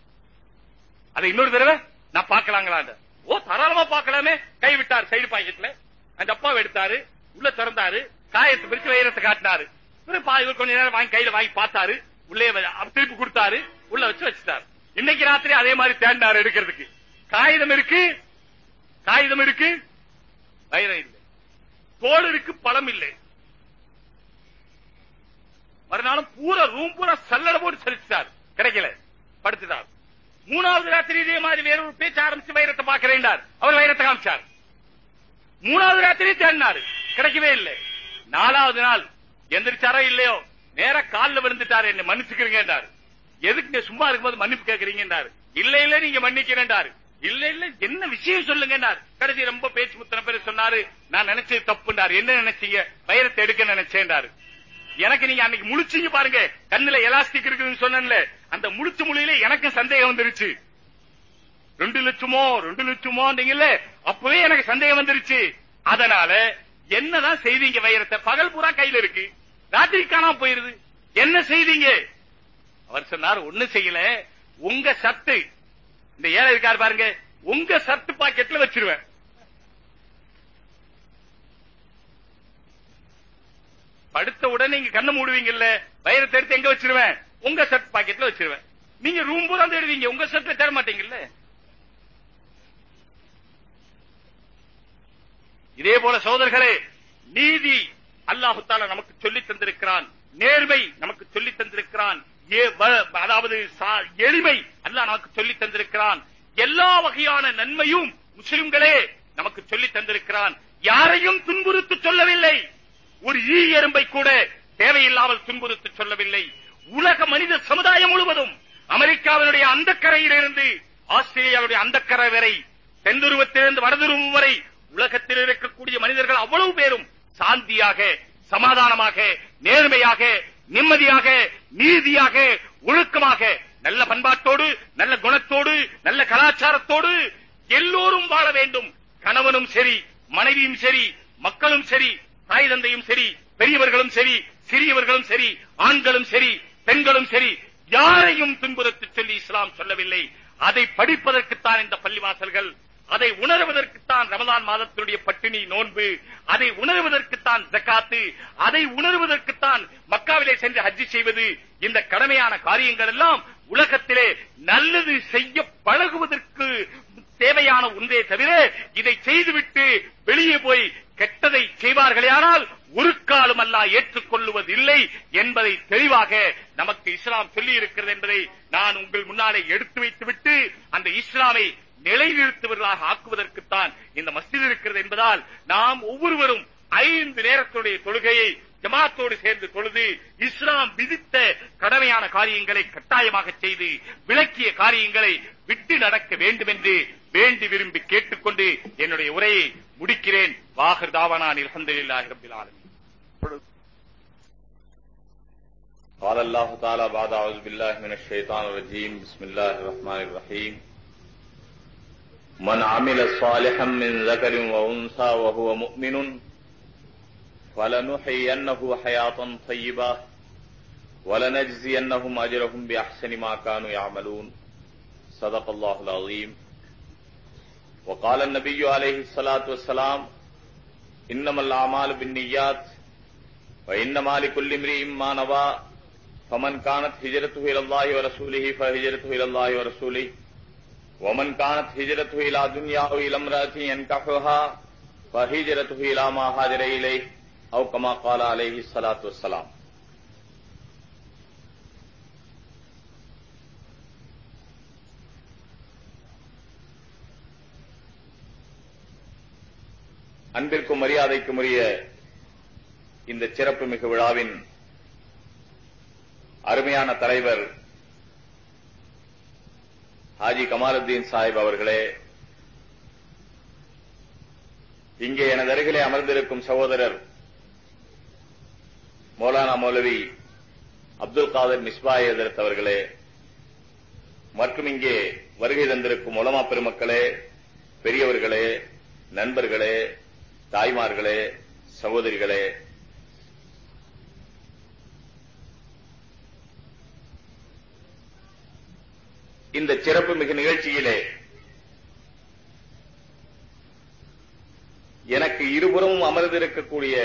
அதை இன்னொரு தடவை நான் பாக்கலாங்களாண்டாரு ஓ தாராளமா பார்க்கலாமே. கை விட்டார் சைடு பாக்கெட்ல அந்த அப்பாவை எடுத்தாரு. உள்ள திறந்தாரு. காயத்தை பிரிச்சு வைரத்தை காட்டினாரு. கொஞ்ச நேரம் வாங்கி கையில வாங்கி பார்த்தாரு. உள்ளே திருப்பி கொடுத்தாரு. உள்ள வச்சு வச்சுட்டார். இன்னைக்கு ராத்திரி அதே மாதிரி தேடினாரு எடுக்கிறதுக்கு. காகிதம் இருக்கு? காகிதம் இருக்கு? வைரம் இல்லை. தோல் இருக்கு பழம் இல்லை. மறுநாளும் பூரா ரூம் பூரா சல்லட போட்டு செலுத்திட்டார் கிடைக்கல. படுத்துட்டார். மூணாவது ராத்திரி இதே மாதிரி வேற ஒரு பேச்சு ஆரம்பிச்சு வைரத்தை பார்க்கிறேன்டார் அவர் வைரத்தை காமிச்சார். மூணாவது ராத்திரி தேடினாரு. கிடைக்கவே இல்லை. நாலாவது நாள் எந்திரிச்சாரோ இல்லையோ? நேர கால்ல விழுந்துட்டாரு. என்ன மன்னிச்சுக்கிறீங்க எதுக்கு சும்மா இருக்கும்போது மன்னிப்பு கேட்கறீங்கன்றாரு இல்ல இல்ல நீங்க மன்னிக்கிறேன்டாரு இல்ல இல்ல என்ன விஷயம் சொல்லுங்கன்றார். கடைசி ரொம்ப பேச்சு முத்தன பேர் சொன்னாரு நான் நினைச்சது தப்புண்டாரு என்ன நினைச்சீங்க? வைரத்தை எடுக்க நினைச்சேன்டாரு எனக்கு நீங்க அன்னைக்கு முழிச்சீங்க பாருங்க. கண்ணுல எலாஸ்டிக் இருக்குதுன்னு சொன்னேன்ல. அந்த முழிச்சு மொழியில எனக்கு சந்தேகம் வந்துருச்சு. ரெண்டு லட்சமோ ரெண்டு லட்சமோ அப்பவே எனக்கு சந்தேகம் வந்துருச்சு. அதனால என்னதான் செய்வீங்க வைரத்தை? பகல் பூரா கையில இருக்கு. ராத்திரி காணாம போயிருது. என்ன செய்வீங்க அவர் சொன்னார் ஒண்ணு செய்யல. உங்க சத்து. இந்த ஏழை இருக்காரு பாருங்க உங்க சத்து பாக்கெட்ல வச்சிருவேன். படுத்த உடனே நீங்க கண்ணை மூடுவீங்கல்ல வயிறு எடுத்து எங்க வச்சிருவேன்? உங்க சட் பாக்கெட்ல வச்சிருவேன். நீங்க ரூம் பூரா தேடுவீங்க உங்க சட்ல தேட மாட்டீங்கல்ல. இதே போல சோதர்களே நீதி அல்லாஹுத்தால நமக்கு சொல்லி தந்திருக்கிறான் நேர்மை நமக்கு சொல்லி தந்திருக்கிறான். அதாவது சா- எளிமை அல்லா நமக்கு சொல்லி தந்திருக்கிறான். எல்லா வகையான நன்மையும் முஸ்லிம்களே நமக்கு சொல்லி தந்திருக்கிறான். யாரையும் துன்புறுத்து சொல்லவில்லை. ஒரு ஈ எறும்பை கூட தேவையில்லாமல் துன்புறுத்து சொல்லவில்லை. உலக மனித சமுதாயம் முழுவதும் அமெரிக்காவினுடைய அந்த கரையிலிருந்து ஆஸ்திரேலியாவுடைய அந்த கரை வரை தென்துருவத்திலிருந்து வடதுருவம் வரை உலகத்தில் இருக்கக்கூடிய மனிதர்கள் அவ்வளவு பேரும் சாந்தியாக சமாதானமாக நேர்மையாக நிம்மதியாக நீதியாக ஒழுக்கமாக நல்ல பண்பாட்டோடு நல்ல குணத்தோடு நல்ல கலாச்சாரத்தோடு எல்லோரும் வாழ வேண்டும். கணவனும் சரி மனைவியும் சரி மக்களும் சரி தாய் தந்தையும் சரி பெரியவர்களும் சரி சிறியவர்களும் சரி ஆண்களும் சரி பெண்களும் சரி யாரையும் துன்புறுத்து சொல்லி இஸ்லாம் சொல்லவில்லை. அதை படிப்பதற்குத்தான் இந்த பள்ளிவாசல்கள் அதை உணர்வதற்குத்தான் ரமதான் மாதத்தினுடைய பட்டினி நோன்பு அதை உணர்வதற்குத்தான் ஜக்காத்து அதை உணர்வதற்குத்தான் மக்காவிலே சென்று ஹஜ்ஜி செய்வது இந்த கடமையான காரியங்கள் எல்லாம் உலகத்திலே நல்லது செய்ய பழகுவதற்கு தேவையான ஒன்றே தவிர இதை செய்துவிட்டு வெளியே போய் கெட்டதை செய்வார்களேயானால் ஒரு காலம் அல்ல ஏற்றுக்கொள்ளுவதில்லை என்பதை தெளிவாக நமக்கு இஸ்லாம் சொல்லி இருக்கிறது என்பதை நான் உங்கள் முன்னாலே எடுத்து வைத்துவிட்டு அந்த இஸ்லாமை நிலைநிறுத்துவர்களாக ஆக்குவதற்குத்தான் இந்த மஸ்ஜித் இருக்கிறது என்பதால் நாம் ஒவ்வொருவரும் ஐந்து நேரத்துடைய தொழுகையை ஜமாத்தோடு சேர்ந்து தொழுது இஸ்லாம் விதித்த கடமையான காரியங்களை கட்டாயமாக செய்து விளக்கிய காரியங்களை விட்டு நடக்க வேண்டும் என்று வேண்டி விரும்பி கேட்டுக்கொண்டு என்னுடைய உரையை முடிக்கிறேன் வாகர் தாவானான் அல்ஹம்துலில்லாஹி ரப்பில் ஆலமீன் قال الله تعالى بعد أعوذ بالله من الشيطان الرجيم بسم الله الرحمن الرحيم من عمل صالحا من ذكر وأنثى وهو مؤمن فلنحيينه حياة طيبة ولنجزينهم أجرهم بأحسن ما كانوا يعملون. صدق الله العظيم. وقال النبي عليه الصلاة والسلام، إنما الأعمال بالنيات وإنما لكل امرئ ما نوى. فمن كانت هجرته إلى الله ورسوله فهجرته إلى الله ورسوله. ومن كانت هجرته إلى دنيا أو إلى امرأة ينكحها فهجرته إلى ما هاجر إليه أو كما قال عليه الصلاة والسلام அன்பிற்கும் மரியாதைக்கும் உரிய இந்த சிறப்பு மிகு விழாவின் அருமையான தலைவர் ஹாஜி கமாலுத்தீன் சாஹிப் அவர்களே இங்கே எனது அருகிலே அமர்ந்திருக்கும் சகோதரர் மௌலானா மௌலவி அப்துல் காதர் மிஸ்பா எதிர்த் அவர்களே மற்றும் இங்கே வருகை தந்திருக்கும் உலமா பெருமக்களே பெரியவர்களே நண்பர்களே தாய்மார்களே சகோதரிகளே இந்த சிறப்பு மிகு நிகழ்ச்சியிலே எனக்கு இருபுறமும் அமர்ந்திருக்கக்கூடிய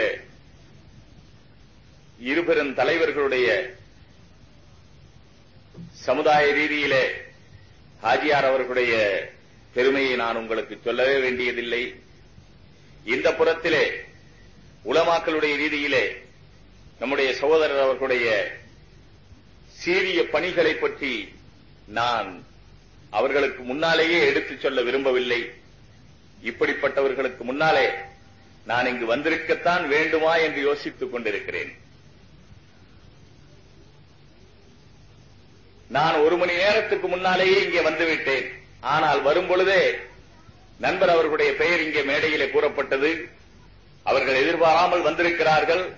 இருபெரும் தலைவர்களுடைய சமுதாய ரீதியிலே ஹாஜியார் அவர்களுடைய பெருமையை நான் உங்களுக்கு சொல்லவே வேண்டியதில்லை. இந்த புறத்திலே உலமாக்களுடைய ரீதியிலே நம்முடைய சகோதரர் அவர்களுடைய சீரிய பணிகளை பற்றி நான் அவர்களுக்கு முன்னாலேயே எடுத்துச் சொல்ல விரும்பவில்லை. இப்படிப்பட்டவர்களுக்கு முன்னாலே நான் இங்கு வந்திருக்கத்தான் வேண்டுமா என்று யோசித்துக் கொண்டிருக்கிறேன். நான் ஒரு மணி நேரத்துக்கு முன்னாலேயே இங்கே வந்துவிட்டேன். ஆனால் வரும்பொழுதே நண்பர் அவர்களுடைய பெயர் இங்கே மேடையிலே கூறப்பட்டது. அவர்கள் எதிர்பாராமல் வந்திருக்கிறார்கள்.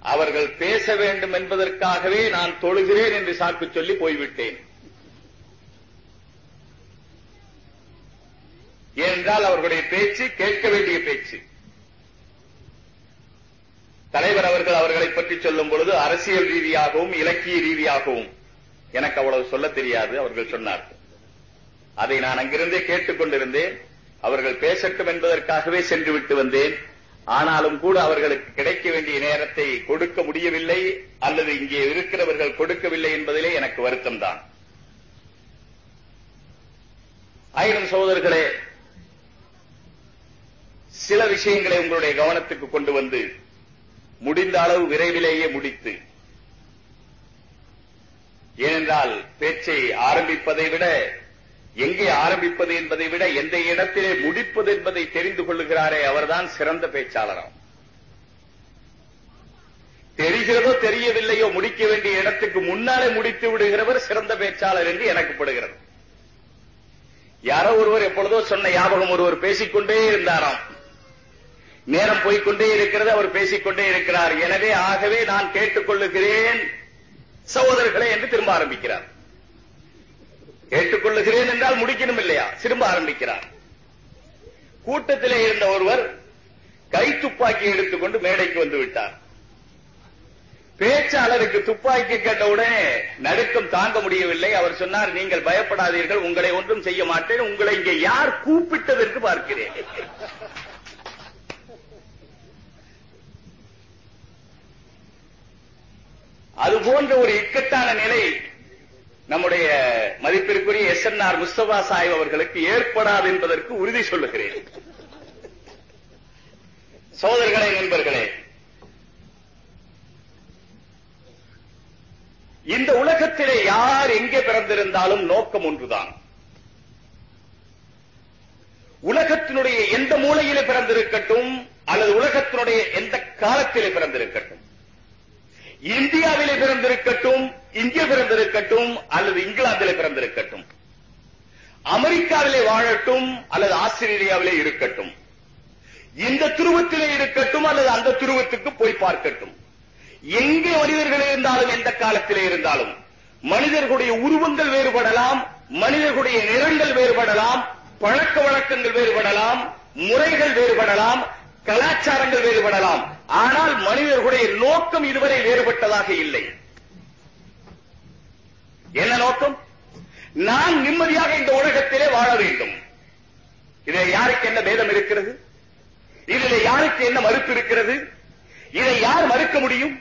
அவர்கள் பேச வேண்டும் என்பதற்காகவே நான் தொழுகிறேன் என்று சாக்கு சொல்லி போய்விட்டேன். ஏனென்றால் அவர்களுடைய பேச்சு கேட்க வேண்டிய பேச்சு. தலைவர் அவர்கள் அவர்களை பற்றி சொல்லும் பொழுது அரசியல் ரீதியாகவும் இலக்கிய ரீதியாகவும் எனக்கு அவ்வளவு சொல்ல தெரியாது அவர்கள் சொன்னார்கள். அதை நான் அங்கிருந்தே கேட்டுக் கொண்டிருந்தேன். அவர்கள் பேசட்டும் என்பதற்காகவே சென்று விட்டு வந்தேன். ஆனாலும் கூட அவர்களுக்கு கிடைக்க வேண்டிய நேரத்தை கொடுக்க முடியவில்லை அல்லது இங்கே இருக்கிறவர்கள் கொடுக்கவில்லை என்பதிலே எனக்கு வருத்தம் தான் ஆயிரம் சகோதரர்களே சில விஷயங்களை உங்களுடைய கவனத்துக்கு கொண்டு வந்து முடிந்த அளவு விரைவிலேயே முடித்து ஏனென்றால் பேச்சை ஆரம்பிப்பதை விட எங்கே ஆரம்பிப்பது என்பதை விட எந்த இடத்திலே முடிப்பது என்பதை தெரிந்து கொள்ளுகிறாரே அவர்தான் சிறந்த பேச்சாளராம். தெரிகிறதோ தெரியவில்லையோ முடிக்க வேண்டிய இடத்துக்கு முன்னாலே முடித்து விடுகிறவர் சிறந்த பேச்சாளர் என்று எனக்கு படுகிறது. யாரோ ஒருவர் எப்பொழுதோ சொன்ன ஞாபகம் ஒருவர் பேசிக்கொண்டே இருந்தாராம். நேரம் போய்கொண்டே இருக்கிறது அவர் பேசிக்கொண்டே இருக்கிறார். எனவே ஆகவே நான் கேட்டுக்கொள்ளுகிறேன் சகோதரர்களே என்று திரும்ப ஆரம்பிக்கிறார். கேட்டுக்கொள்ளுகிறேன் என்றால் முடிக்கணும் இல்லையா? திரும்ப ஆரம்பிக்கிறார். கூட்டத்திலே இருந்த ஒருவர் கை துப்பாக்கி எடுத்துக்கொண்டு மேடைக்கு வந்து விட்டார். பேச்சாளருக்கு துப்பாக்கி கேட்டவுடனே நடுக்கம் தாங்க முடியவில்லை. அவர் சொன்னார் நீங்கள் பயப்படாதீர்கள் உங்களை ஒன்றும் செய்ய மாட்டேன். உங்களை இங்கே யார் கூப்பிட்டதற்கு பார்க்கிறேன். அது போன்ற ஒரு இக்கட்டான நிலை நம்முடைய மதிப்பிற்குரிய S N R Mustafa Sahib அவர்களுக்கு ஏற்படாது என்பதற்கு உறுதி சொல்லுகிறேன். சோதர்களே நண்பர்களே இந்த உலகத்திலே யார் எங்கே பிறந்திருந்தாலும் நோக்கம் ஒன்றுதான். உலகத்தினுடைய எந்த மூலையிலே பிறந்திருக்கட்டும் அல்லது உலகத்தினுடைய எந்த காலத்திலே பிறந்திருக்கட்டும். இந்தியாவிலே பிறந்திருக்கட்டும் இங்கே பிறந்திருக்கட்டும் அல்லது இங்கிலாந்திலே பிறந்திருக்கட்டும். அமெரிக்காவிலே வாழட்டும் அல்லது ஆஸ்திரேலியாவிலே இருக்கட்டும். இந்த துருவத்திலே இருக்கட்டும் அல்லது அந்த துருவத்துக்கு போய் பார்க்கட்டும். எங்கே மனிதர்கள் இருந்தாலும் எந்த காலத்திலே இருந்தாலும் மனிதர்களுடைய உருவங்கள் வேறுபடலாம் மனிதர்களுடைய நிறங்கள் வேறுபடலாம் பழக்க வழக்கங்கள் வேறுபடலாம் முறைகள் வேறுபடலாம் கலாச்சாரங்கள் வேறுபடலாம். ஆனால் மனிதர்களுடைய நோக்கம் இதுவரை வேறுபட்டதாக இல்லை. என்ன நோக்கம்? நான் நிம்மதியாக இந்த உலகத்திலே வாழ வேண்டும். இதில் யாருக்கு என்ன பேதம் இருக்கிறது? இதில் யாருக்கு என்ன மறுப்பு இருக்கிறது? இதை யார் மறுக்க முடியும்?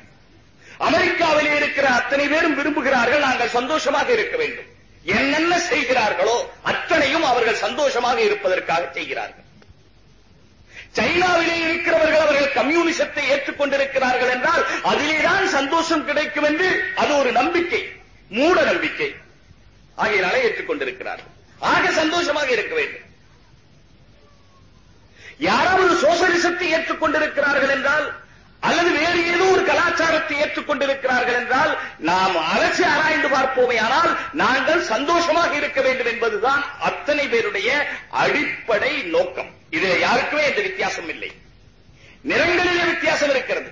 அமெரிக்காவிலே இருக்கிற அத்தனை பேரும் விரும்புகிறார்கள் நாங்கள் சந்தோஷமாக இருக்க வேண்டும். என்னென்ன செய்கிறார்களோ அத்தனையும் அவர்கள் சந்தோஷமாக இருப்பதற்காக செய்கிறார்கள். சைனாவிலே இருக்கிறவர்கள் அவர்கள் கம்யூனிசத்தை ஏற்றுக்கொண்டிருக்கிறார்கள் என்றால் அதிலேதான் சந்தோஷம் கிடைக்கும் என்று அது ஒரு நம்பிக்கை மூட நம்பிக்கை. ஆகையினாலே ஏற்றுக்கொண்டிருக்கிறார்கள். ஆக சந்தோஷமாக இருக்க வேண்டும். யாராவது சோசலிசத்தை ஏற்றுக்கொண்டிருக்கிறார்கள் என்றால் அல்லது வேறு ஏதோ ஒரு கலாச்சாரத்தை ஏற்றுக்கொண்டிருக்கிறார்கள் என்றால் நாம் அலசி ஆராய்ந்து பார்ப்போமே ஆனால் நாங்கள் சந்தோஷமாக இருக்க வேண்டும் என்பதுதான் அத்தனை பேருடைய அடிப்படை நோக்கம். இது யாருக்குமே எந்த வித்தியாசம் இல்லை. நிறங்களிலே வித்தியாசம் இருக்கிறது.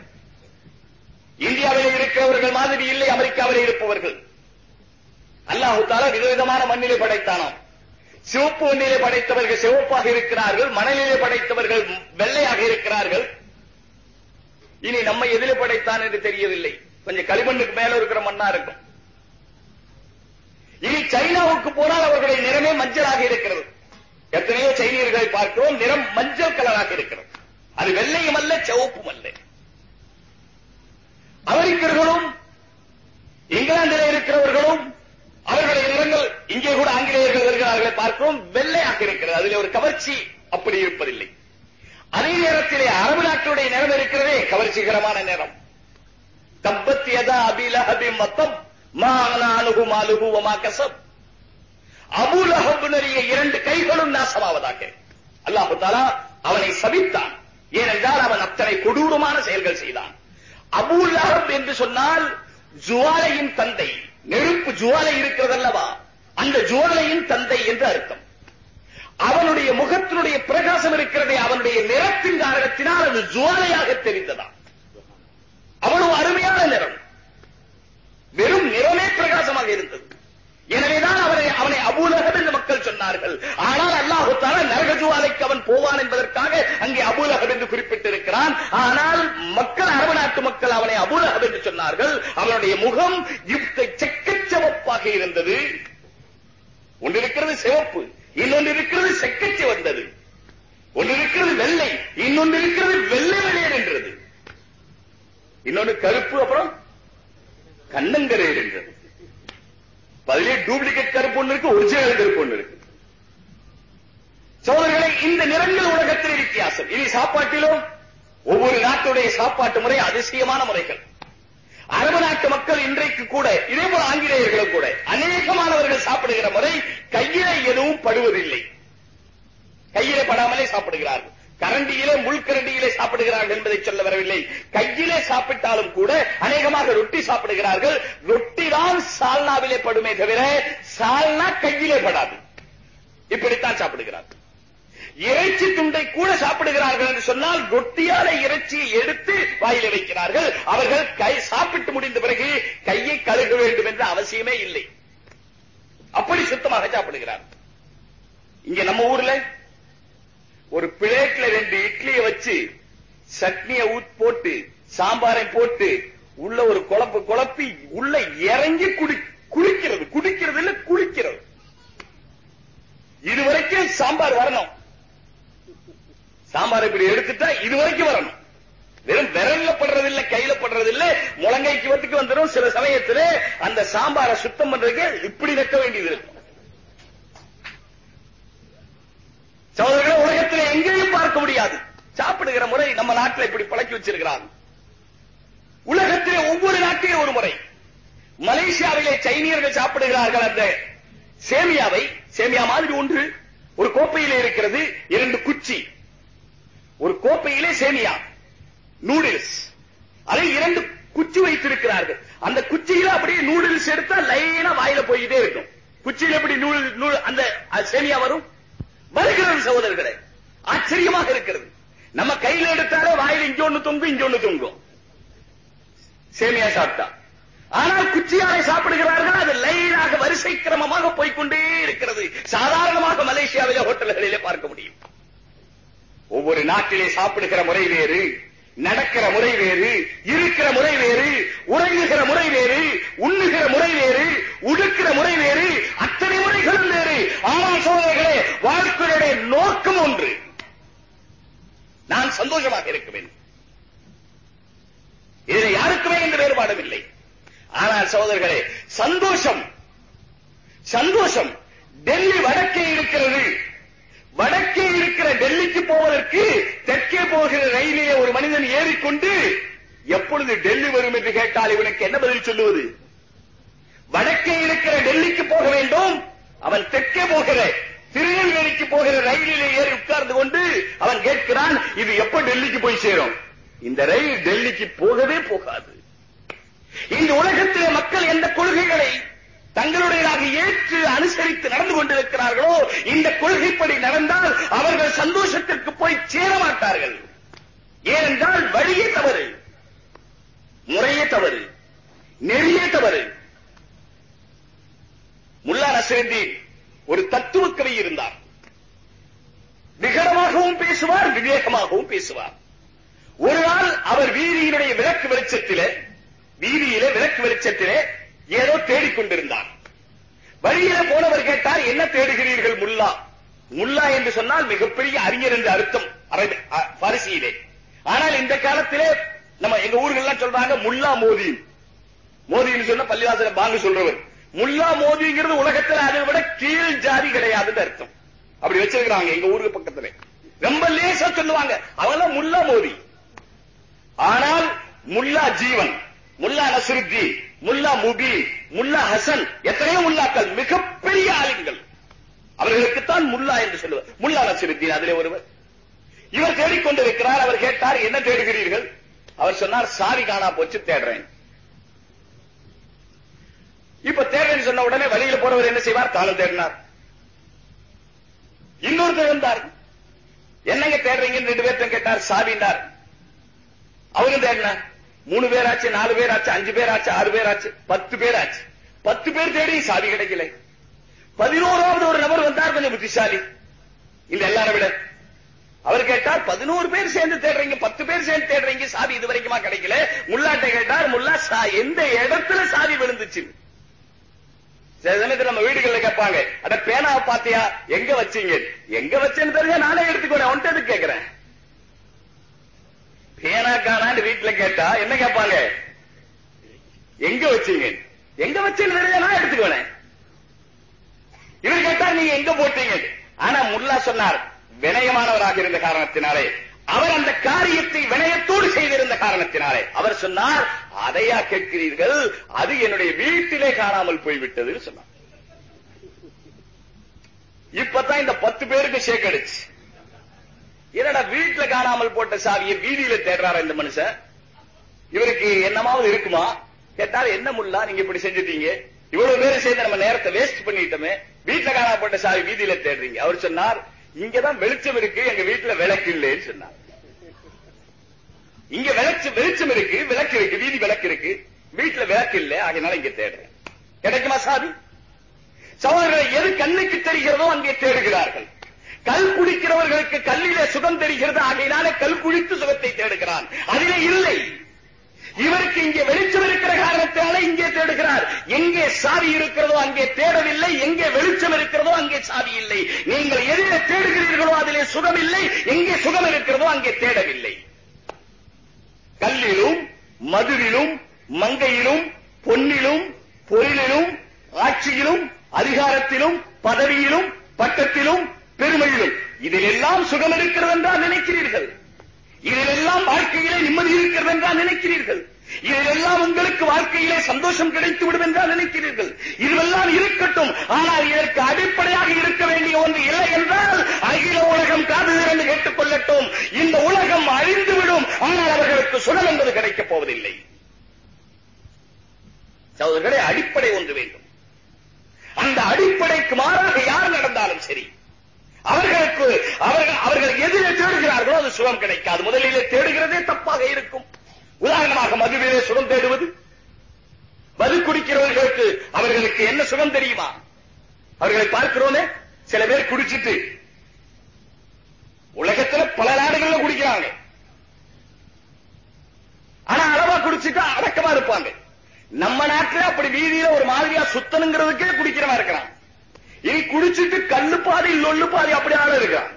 இந்தியாவிலே இருக்கிறவர்கள் மாதிரி இல்லை அமெரிக்காவிலே இருப்பவர்கள். அல்லாஹு தாலா விதவிதமான மண்ணிலே படைத்தானாம் சிவப்பு மண்ணிலே படைத்தவர்கள் சிவப்பாக இருக்கிறார்கள் மணலிலே படைத்தவர்கள் வெள்ளையாக இருக்கிறார்கள். இனி நம்ம எதில படைத்தான் என்று தெரியவில்லை. கொஞ்சம் களிமண்ணுக்கு மேல இருக்கிற மண்ணா இருக்கும். இனி சைனாவுக்கு போனால் அவர்களுடைய நிறமே மஞ்சளாக இருக்கிறது. எத்தனையோ சைனியர்களை பார்க்கிறோம் நிறம் மஞ்சள் கலராக இருக்கிறது. அது வெள்ளையும் அல்ல சிவப்பும் அல்ல. அமெரிக்கர்களும் இங்கிலாந்தில் இருக்கிறவர்களும் அவர்களுடைய நிறங்கள் இங்கே கூட ஆங்கிலேயர்கள் வருகிறார்களை பார்க்கிறோம் வெள்ளையாக இருக்கிறது. அதில் ஒரு கவர்ச்சி அப்படி இருப்பதில்லை. அதே நேரத்திலே அரபு நாட்டுடைய நேரம் இருக்கிறதே கவர்ச்சிகரமான நேரம். தப்பத் யதா அபிலஹபி மத்தம் மானானுகு மாலுகு வமா கசப். அபுலஹப் இரண்டு கைகளும் நாசமாவதாக. அல்லாஹு தாலா அவனை சபித்தான். ஏனென்றால் அவன் அத்தனை கொடூரமான செயல்கள் செய்தான். அபுலஹப் என்று சொன்னால் ஜுவாலையின் தந்தை. நெருப்பு ஜுவாலை இருக்கிறதல்லவா? அந்த ஜுவாலையின் தந்தை என்று அர்த்தம். அவனுடைய முகத்தினுடைய பிரகாசம் இருக்கிறதே அவனுடைய நிறத்தின் காரணத்தினால் அது ஜுவாலையாக தெரிந்ததா? அவ்வளவு அருமையான நிறம். வெறும் நிறமே பிரகாசமாக இருந்தது. எனவேதான் அவனை அவனை அபூலகம் என்று மக்கள் சொன்னார்கள். ஆனால் அல்லாஹு தாலா நரக ஜுவாலைக்கு அவன் போவான் என்பதற்காக அங்கே அபூலகம் என்று குறிப்பிட்டிருக்கிறான். ஆனால் மக்கள் அரபு நாட்டு மக்கள் அவனை அபூலகம் என்று சொன்னார்கள். அவனுடைய முகம் செக்கச்சவப்பாக இருந்தது. ஒன்றிருக்கிறது சிவப்பு. இன்னொன்று இருக்கிறது செக்கச்சி வந்தது. ஒன்று இருக்கிறது வெள்ளை இன்னொன்று இருக்கிறது வெள்ளை வெளியர் என்றது இன்னொன்று கருப்பு அப்புறம் கண்ணங்கரையர் என்றது பதிலே டூப்ளிகேட் கருப்பு ஒன்று இருக்கு ஒரிஜினல் கருப்பு ஒன்று இருக்கு. சோதர்களை இந்த நிறங்கள் உலகத்தில் வித்தியாசம். இனி சாப்பாட்டிலும் ஒவ்வொரு நாட்டுடைய சாப்பாட்டு முறை அதிசயமான முறைகள். அரபு நாட்டு மக்கள் இன்றைக்கு கூட இதே போல ஆங்கிலேயர்களும் கூட அநேகமானவர்கள் சாப்பிடுகிற முறை கையிலே எதுவும் படுவதில்லை. கையிலே படாமலே சாப்பிடுகிறார்கள். கரண்டியிலே முள்கரண்டியிலே சாப்பிடுகிறார்கள் என்பதை சொல்ல வரவில்லை. கையிலே சாப்பிட்டாலும் கூட அநேகமாக ரொட்டி சாப்பிடுகிறார்கள். ரொட்டி தான் சால்னாவிலே படுமே தவிர சால்னா கையிலே படாது. இப்படித்தான் சாப்பிடுகிறார்கள். இறைச்சி துண்டை கூட சாப்பிடுகிறார்கள் என்று சொன்னால் ரொட்டியால இறைச்சியை எடுத்து வாயில் வைக்கிறார்கள் அவர்கள் கை சாப்பிட்டு முடிந்த பிறகு கையை கழுக வேண்டும் என்ற அவசியமே இல்லை. அப்படி சுத்தமாக சாப்பிடுகிறார்கள் இங்க நம்ம ஊர்ல ஒரு பிளேட்ல ரெண்டு இட்லியை வச்சு சட்னியை ஊத் போட்டு சாம்பாரை போட்டு உள்ள ஒரு குழப்பு குழப்பி உள்ள இறங்கி குடி குளிக்கிறது குடிக்கிறது இல்ல குளிக்கிறது. இதுவரைக்கும் சாம்பார் வரணும். சாம்பார் இப்படி எடுத்துட்டா இது வரைக்கும் வரணும். வெறும் விரல்ல படுறதில்ல கையில படுறதில்ல முழங்கைக்கு வத்துக்கு வந்துடும் சில சமயத்துல அந்த சாம்பாரை சுத்தம் பண்றதுக்கு இப்படி வைக்க வேண்டியது இருக்கும் சகோதரர்களே உலகத்தில் எங்கேயும் பார்க்க முடியாது. சாப்பிடுகிற முறை நம்ம நாட்டில் இப்படி பழக்கி வச்சிருக்கிறாங்க. உலகத்திலே ஒவ்வொரு நாட்டிலும் ஒரு முறை. மலேசியாவிலே சைனியர்கள் சாப்பிடுகிறார்கள் அந்த சேமியாவை. சேமியா மாதிரி ஒன்று ஒரு கோப்பையில் இருக்கிறது இரண்டு குச்சி. ஒரு கோப்பையிலே சேமியா நூடுல்ஸ் அதை இரண்டு குச்சி வைத்திருக்கிறார்கள். அந்த குச்சியில அப்படியே நூடுல்ஸ் எடுத்தா லைனா வாயில போயிட்டே இருக்கும். குச்சியில எப்படி நூல் அந்த சேமியா வரும்? வருகிறது சகோதரர்களே. ஆச்சரியமாக இருக்கிறது. நம்ம கையில எடுத்தாலே வாயில் இங்க ஒண்ணு தொங்கும் இங்க ஒண்ணு தொங்கும். சேமியா சாப்பிட்டா. ஆனால் குச்சியாரை சாப்பிடுகிறார்கள் அது லைனாக வரிசை கிரமமாக போய்கொண்டே இருக்கிறது. சாதாரணமாக மலேசியாவில ஹோட்டல்களிலே பார்க்க முடியும். ஒவ்வொரு நாட்டிலே சாப்பிடுகிற முறை வேறு நடக்கிற முறை வேறு இருக்கிற முறை வேறு உறங்குகிற முறை வேறு உண்ணுகிற முறை வேறு உடுக்கிற முறை வேறு அத்தனை முறைகளும் வேறு. ஆனால் சோதனைகளே வாழ்க்கையுடைய நோக்கம் ஒன்று. நான் சந்தோஷமாக இருக்க வேண்டும் இதில் யாருக்குமே எந்த வேறுபாடும் இல்லை. ஆனால் சகோதரர்களே சந்தோஷம் சந்தோஷம் டெல்லி வடக்கே இருக்கிறது. வடக்கே இருக்கிற டெல்லிக்கு போவதற்கு தெற்கே போகிற ரயிலே ஒரு மனிதன் ஏறிக்கொண்டு எப்பொழுது டெல்லி வரும் என்று கேட்டால் இவனுக்கு என்ன பதில் சொல்லுவது? வடக்கே இருக்கிற டெல்லிக்கு போக வேண்டும். அவன் தெற்கே போகிற திருநெல்வேலிக்கு போகிற ரயிலிலே ஏறி உட்கார்ந்து கொண்டு அவன் கேட்கிறான் இது எப்ப டெல்லிக்கு போய் சேரும்? இந்த ரயில் டெல்லிக்கு போகவே போகாது. இந்த உலகத்திலே மக்கள் எந்த கொள்கைகளை தங்களுடையதாக ஏற்று அனுசரித்து நடந்து கொண்டிருக்கிறார்களோ இந்த கொள்கைப்படி நடந்தால் அவர்கள் சந்தோஷத்திற்கு போய் சேர மாட்டார்கள். ஏனென்றால் வழியே தவறு முறையே தவறு நெறியே தவறு. முல்லா நசருத்தீன் ஒரு தத்துவ கவி இருந்தார். விகடமாகவும் பேசுவார் விவேகமாகவும் பேசுவார். ஒரு நாள் அவர் வீதியினுடைய விளக்கு வெளிச்சத்திலே வீதியிலே விளக்கு வெளிச்சத்திலே ஏதோ தேடிக்கொண்டிருந்தார் வழியில போனவர் கேட்டார் என்ன தேடுகிறீர்கள் முல்லா? முல்லா என்று சொன்னால் மிகப்பெரிய அறிஞர் என்று அர்த்தம். பரிசியிலே. ஆனால் இந்த காலத்திலே நம்ம எங்க ஊர்கள்லாம் சொல்றாங்க முல்லா மோதி. மோதின்னு சொன்ன பள்ளிவாசல பாங்கு சொல்றவர். முல்லா மோதிங்கிறது உலகத்தில் அதை விட கீழ் ஜாதி கிடையாதுன்னு அர்த்தம். அப்படி வச்சிருக்கிறாங்க எங்க ஊருக்கு பக்கத்துல. ரொம்ப லேசா சொல்லுவாங்க அவங்க முல்லா மோதி. ஆனால் முல்லா ஜீவன் முல்லா நசுருத்தி முல்லா முபி முல்லா ஹசன் எத்தனையோ முல்லாக்கள் மிகப்பெரிய ஆளுங்கள் அவர்களுக்குத்தான் முல்லா என்று சொல்லுவார். முல்லா நசிருத்தீன் அதிலே ஒருவர். இவர் தேடிக்கொண்டிருக்கிறார் அவர் கேட்டார் என்ன தேடுகிறீர்கள்? அவர் சொன்னார் சாவி காணா போச்சு தேடுறேன். இப்ப தேடுறேன்னு சொன்ன உடனே வழியில போறவர் என்ன செய்வார்? தானும் தேடினார். இன்னொருத்தர் இருந்தார் என்னங்க தேடுறீங்கன்னு ரெண்டு பேர்த்தையும் கேட்டார் சாவினார் அவரும் தேடினார். மூணு பேர் ஆச்சு நாலு பேர் ஆச்சு அஞ்சு பேர் ஆச்சு ஆறு பேர் ஆச்சு பத்து பேர் ஆச்சு பத்து பேர் தேடி சாவி கிடைக்கல. பதினோராவது ஒரு நபர் வந்தார் கொஞ்சம் புத்திசாலி. இந்த எல்லாரும் விட. அவர் கேட்டார் பதினோரு பேர் சேர்ந்து தேடுறீங்க பத்து பேர் சேர்ந்து தேடுறீங்க சாவி இது வரைக்குமா கிடைக்கல. முல்லாட்டை கேட்டார் முல்லா எந்த இடத்துல சாவி விழுந்துச்சு? சில சமயத்தில் நம்ம வீடுகள்ல கேட்பாங்க அட பேனாவை பாத்தியா எங்க வச்சீங்க? எங்க வச்சேன்னு தெரிஞ்சா நானே எடுத்துக்கோறேன் உன்ட்டு எதுக்கு கேட்கிறேன் பேனா காணான்னு வீட்டுல கேட்டா என்ன கேட்பாங்க? எங்க வச்சீங்க? எங்க வச்சேன்னு தெரிஞ்சா நான் எடுத்துக்கோனேன். இவர் கேட்டா நீங்க எங்க போட்டீங்க? ஆனா முல்லா சொன்னார் வினயமானவராக இருந்த காரணத்தினாலே. அவர் அந்த காரியத்தை வினயத்தோடு செய்திருந்த காரணத்தினாலே. அவர் சொன்னார் அதையா கேட்கிறீர்கள்? அது என்னுடைய வீட்டிலே காணாமல் போய்விட்டதுன்னு சொன்னார். இப்பதான் இந்த பத்து பேருக்கு சேக்கடிச்சு என்னடா வீட்டுல காணாமல் போட்ட சாவியை வீதியில தேடுறாரு இந்த மனுஷன்? இவருக்கு என்னமாவது இருக்குமா? கேட்டால் என்ன முல்லா? நீங்க இப்படி செஞ்சுட்டீங்க. இவ்வளவு பேரும் சேர்ந்து நம்ம நேரத்தை வேஸ்ட் பண்ணிட்டோமே. வீட்டுல காணாம போட்ட சாவி வீதியில தேடுறீங்க. அவர் சொன்னார் இங்கதான் வெளிச்சம் இருக்கு எங்க வீட்டுல விளக்கு இல்லைன்னு சொன்னார். இங்க விளச்சு வெளிச்சம் இருக்கு விளக்கு இருக்கு வீதி விளக்கு இருக்கு. வீட்டுல விளக்கு இல்ல அதனால இங்க தேடுறேன். கிடைக்குமா சாதி சகோதரர்களை எது கண்ணுக்கு தெரிகிறதோ அங்கே தேடுகிறார்கள். கல் குடிக்கிறவர்களுக்கு கல்லிலே சுகம் தெரிகிறது. ஆகையினாலே கல் குடித்து சுகத்தை தேடுகிறான். அதிலே இல்லை. இவருக்கு இங்கே வெளிச்சம் இருக்கிற காரணத்தினால இங்கே தேடுகிறார். எங்கே சாவி இருக்கிறதோ அங்கே தேடவில்லை. எங்கே வெளிச்சம் இருக்கிறதோ அங்கே சாவி இல்லை. நீங்கள் எதிலே தேடுகிறீர்களோ அதிலே சுகம் இல்லை எங்கே சுகம் இருக்கிறதோ அங்கே தேடவில்லை. கல்லிலும் மதுவிலும் மங்கையிலும் பொன்னிலும் பொருளிலும் ஆட்சியிலும் அதிகாரத்திலும் பதவியிலும் பட்டத்திலும் பெருமையிலும் இதிலெல்லாம் சுகம் இருக்கிறது என்றால் நினைக்கிறீர்கள். இதிலெல்லாம் வாழ்க்கையிலே நிம்மதி இருக்கிறது என்றால் நினைக்கிறீர்கள். இதிலெல்லாம் உங்களுக்கு வாழ்க்கையிலே சந்தோஷம் கிடைத்து விடும் என்றால் நினைக்கிறீர்கள். இதுவெல்லாம் இருக்கட்டும். ஆனால் இதற்கு அடிப்படையாக இருக்க வேண்டிய ஒன்று இல்லை என்றால் அகில உலகம் காது என்று கேட்டுக் கொள்ளட்டும் இந்த உலகம் அழிந்துவிடும். ஆனால் அவர்களுக்கு சுகம் என்பது கிடைக்கப் போவதில்லை. சகோதரர்களே அடிப்படை ஒன்று வேண்டும். அந்த அடிப்படைக்கு மாறாக யார் நடந்தாலும் சரி அவர்களுக்கு அவர்கள் அவர்கள் எதிலே தேடுகிறார்களோ அது சுகம் கிடைக்காது. முதலிலே தேடுகிறதே தப்பாக இருக்கும். உதாரணமாக மதுவிலே சுகம் தேடுவது. மது குடிக்கிறவர்களுக்கு அவர்களுக்கு என்ன சுகம் தெரியுமா? அவர்களை பார்க்கிறோமே சில பேர் குடிச்சிட்டு. உலகத்துல பல நாடுகள்ல குடிக்கிறாங்க. ஆனா அளவா குடிச்சிட்டு அடக்கமா இருப்பாங்க. நம்ம நாட்டுல அப்படி வீதியில ஒரு மாதிரியா சுத்தணுங்கிறதுக்கே குடிக்கிறவன் இருக்கிறான். இனி குடிச்சிட்டு கண்ணு பாதி லொல்லு பாதி அப்படி ஆள இருக்கான்.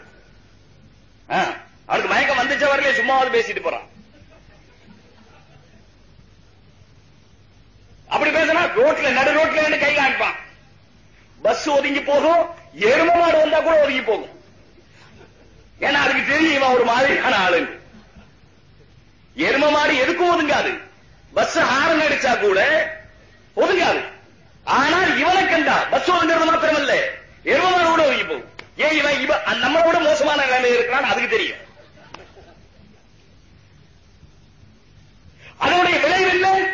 அவருக்கு அவனுக்கு மயக்கம் வந்துச்ச வரலையே? சும்மாவது பேசிட்டு போறான். அப்படி பேசினா ரோட்ல நடு ரோட்ல இருந்து கை காமிப்பான் பஸ் ஒதுங்கி போகும். எரும மாடு வந்தா கூட ஒதுங்கி போகும். ஏன்னா அதுக்கு தெரியும் இவன் ஒரு மாதிரியான ஆளு எரும மாடு எதுக்கும் ஒதுங்காது. பஸ் ஹாரன் அடிச்சா கூட ஒதுங்காது. ஆனால் இவனை கண்டா பஸ் ஒதுங்கிறது மாத்திரமல்ல எரும கூட ஏன் இவன் இவன் நம்மளோட மோசமான நிலைமை இருக்கிறான் அதுக்கு தெரியும். அதனுடைய விளைவு என்ன?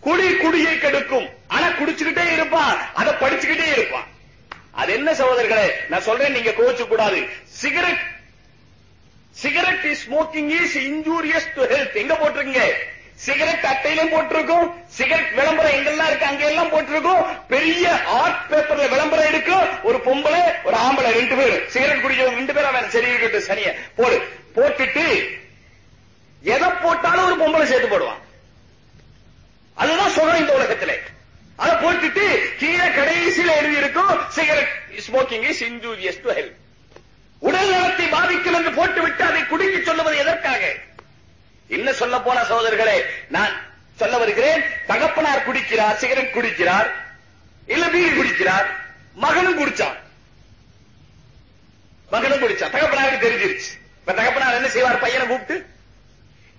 குடி குடியை கெடுக்கும். ஆனா குடிச்சுக்கிட்டே இருப்பான். அதை படிச்சுக்கிட்டே இருப்பான். அது என்ன சகோதரர்களே? நான் சொல்றேன் நீங்க கோச்சு கூடாது. Cigarette cigarette smoking is injurious to health எங்க போட்டிருக்கீங்க? சிகரெட் அட்டையிலும் போட்டிருக்கும். சிகரெட் விளம்பரம் எங்கெல்லாம் இருக்கு அங்க எல்லாம் போட்டிருக்கும். பெரிய ஆர்ட் பேப்பர்ல விளம்பரம் இருக்கும் ஒரு பொம்பளை ஒரு ஆம்பளை ரெண்டு பேர். சிகரெட் குடிக்கிறது ரெண்டு பேரும் அவன் சரி இருக்கட்டும் சனிய. போடு. போட்டுட்டு எதை போட்டாலும் ஒரு பொம்பளை சேர்த்து போடுவான். அதுதான் சொல்றோம் இந்த உலகத்துல. அதை போட்டுட்டு கீழே கடைசியில் எழுதி இருக்கும் cigarette smoking is injurious to health உடல் நலத்தை பாதிக்கும் என்று போட்டுவிட்டு அதை குடிக்க சொல்லுவது எதற்காக? என்ன சொல்ல போன சகோதரர்களே நான் சொல்ல வருகிறேன் தகப்பனார் குடிக்கிறார் சிகரெட் குடிக்கிறார் இல்ல பீடி குடிக்கிறார் மகனும் குடிச்சான். மகனும் குடிச்சான். தகப்பனாருக்கு தெரிஞ்சிருச்சு. இப்ப தகப்பனார் என்ன செய்வார்? பையனை கூப்பிட்டு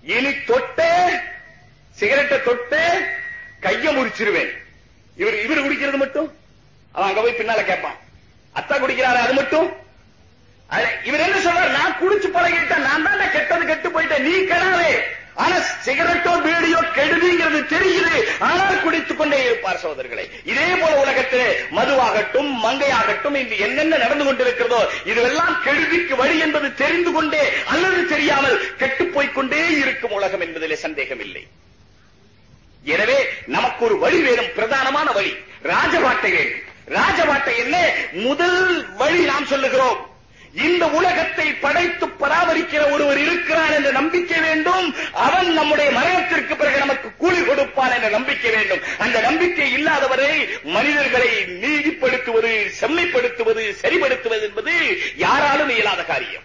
இனி தொட்டு சிகரெட்டை தொட்டு கைய முறிச்சிருவேன். இவர் இவர் குடிக்கிறது மட்டும்? அவன் அங்க போய் பின்னால கேட்பான். அத்தா குடிக்கிறாரு அது மட்டும்? இவர் என்ன சொல்றார்? நான் குடிச்சு பழகிட்டேன் நான் தான் கெட்டது கெட்டு போயிட்டேன். நீ கெடாதே. ஆனா சிகரெட்டோ பீடியோ கெடுதிங்கிறது தெரியுது. ஆனால் குடித்துக் கொண்டே இருப்பார் சோதர்களை இதே போல உலகத்திலே மதுவாகட்டும் மங்கையாகட்டும் இன்று என்னென்ன நடந்து கொண்டிருக்கிறதோ இதுவெல்லாம் கெடுதிக்கு வழி என்பது தெரிந்து கொண்டே அல்லது தெரியாமல் கெட்டுப் போய்க் கொண்டே இருக்கும் உலகம் என்பதிலே சந்தேகம் இல்லை எனவே நமக்கு ஒரு வழி வேணும் பிரதானமான வழி. ராஜபாட்டை வேண்டும். ராஜபாட்டை என்ன? முதல் வழி நாம் சொல்லுகிறோம். இந்த உலகத்தை படைத்து பராமரிக்கிற ஒருவர் இருக்கிறான் என்ற நம்பிக்கை வேண்டும். அவன் நம்முடைய மரணத்திற்கு பிறகு நமக்கு கூலி கொடுப்பான் என்ற நம்பிக்கை வேண்டும். அந்த நம்பிக்கை இல்லாதவரை மனிதர்களை நீதிப்படுத்துவது செம்மைப்படுத்துவது சரிப்படுத்துவது என்பது யாராலும் இயலாத காரியம்.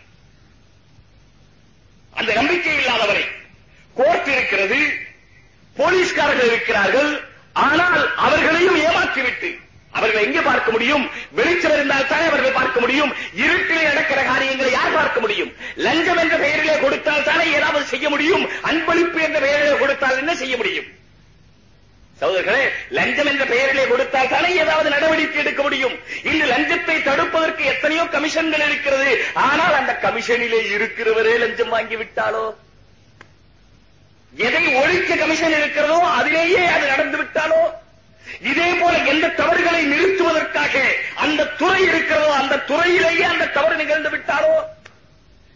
அந்த நம்பிக்கை இல்லாதவரை கோர்ட் இருக்கிறது போலீஸ்காரர்கள் இருக்கிறார்கள் ஆனால் அவர்களையும் ஏமாற்றிவிட்டு அவர்களை எங்கே பார்க்க முடியும்? வெளிச்சம் இருந்தால் தானே அவர்கள் பார்க்க முடியும்? இருட்டிலே நடக்கிற காரியங்களை யார் பார்க்க முடியும்? லஞ்சம் என்ற பெயரிலே கொடுத்தால் தானே ஏதாவது செய்ய முடியும்? அன்பளிப்பு என்ற பெயரிலே கொடுத்தால் என்ன செய்ய முடியும்? சகோதரர்களே லஞ்சம் என்ற பெயரிலே கொடுத்தால் தானே ஏதாவது நடவடிக்கை எடுக்க முடியும்? இந்த லஞ்சத்தை தடுப்பதற்கு எத்தனையோ கமிஷன்கள் இருக்கிறது. ஆனால் அந்த கமிஷனிலே இருக்கிறவரே லஞ்சம் வாங்கி விட்டாலோ? எதை ஒழிக்க கமிஷன் இருக்கிறதோ அதிலேயே அது நடந்து விட்டாலோ? இதே போல எந்த தவறுகளை நிறுத்துவதற்காக அந்த துறை இருக்கிறதோ அந்த துறையிலேயே அந்த தவறு நிகழ்ந்து விட்டாரோ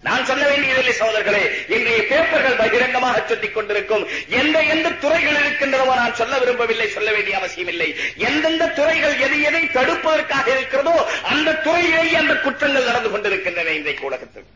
நான் சொல்ல வேண்டியதில்லை சோதர்களே இன்றைய பேப்பர்கள் பகிரங்கமாக சொல்லிக் கொண்டிருக்கும் எந்த எந்த துறைகள் இருக்கின்றனவோ நான் சொல்ல விரும்பவில்லை சொல்ல வேண்டிய அவசியம் இல்லை எந்தெந்த துறைகள் எதை எதை தடுப்பதற்காக இருக்கிறதோ அந்த துறையிலேயே அந்த குற்றங்கள் நடந்து கொண்டிருக்கின்றன இன்றைக்கு உலகத்தில்.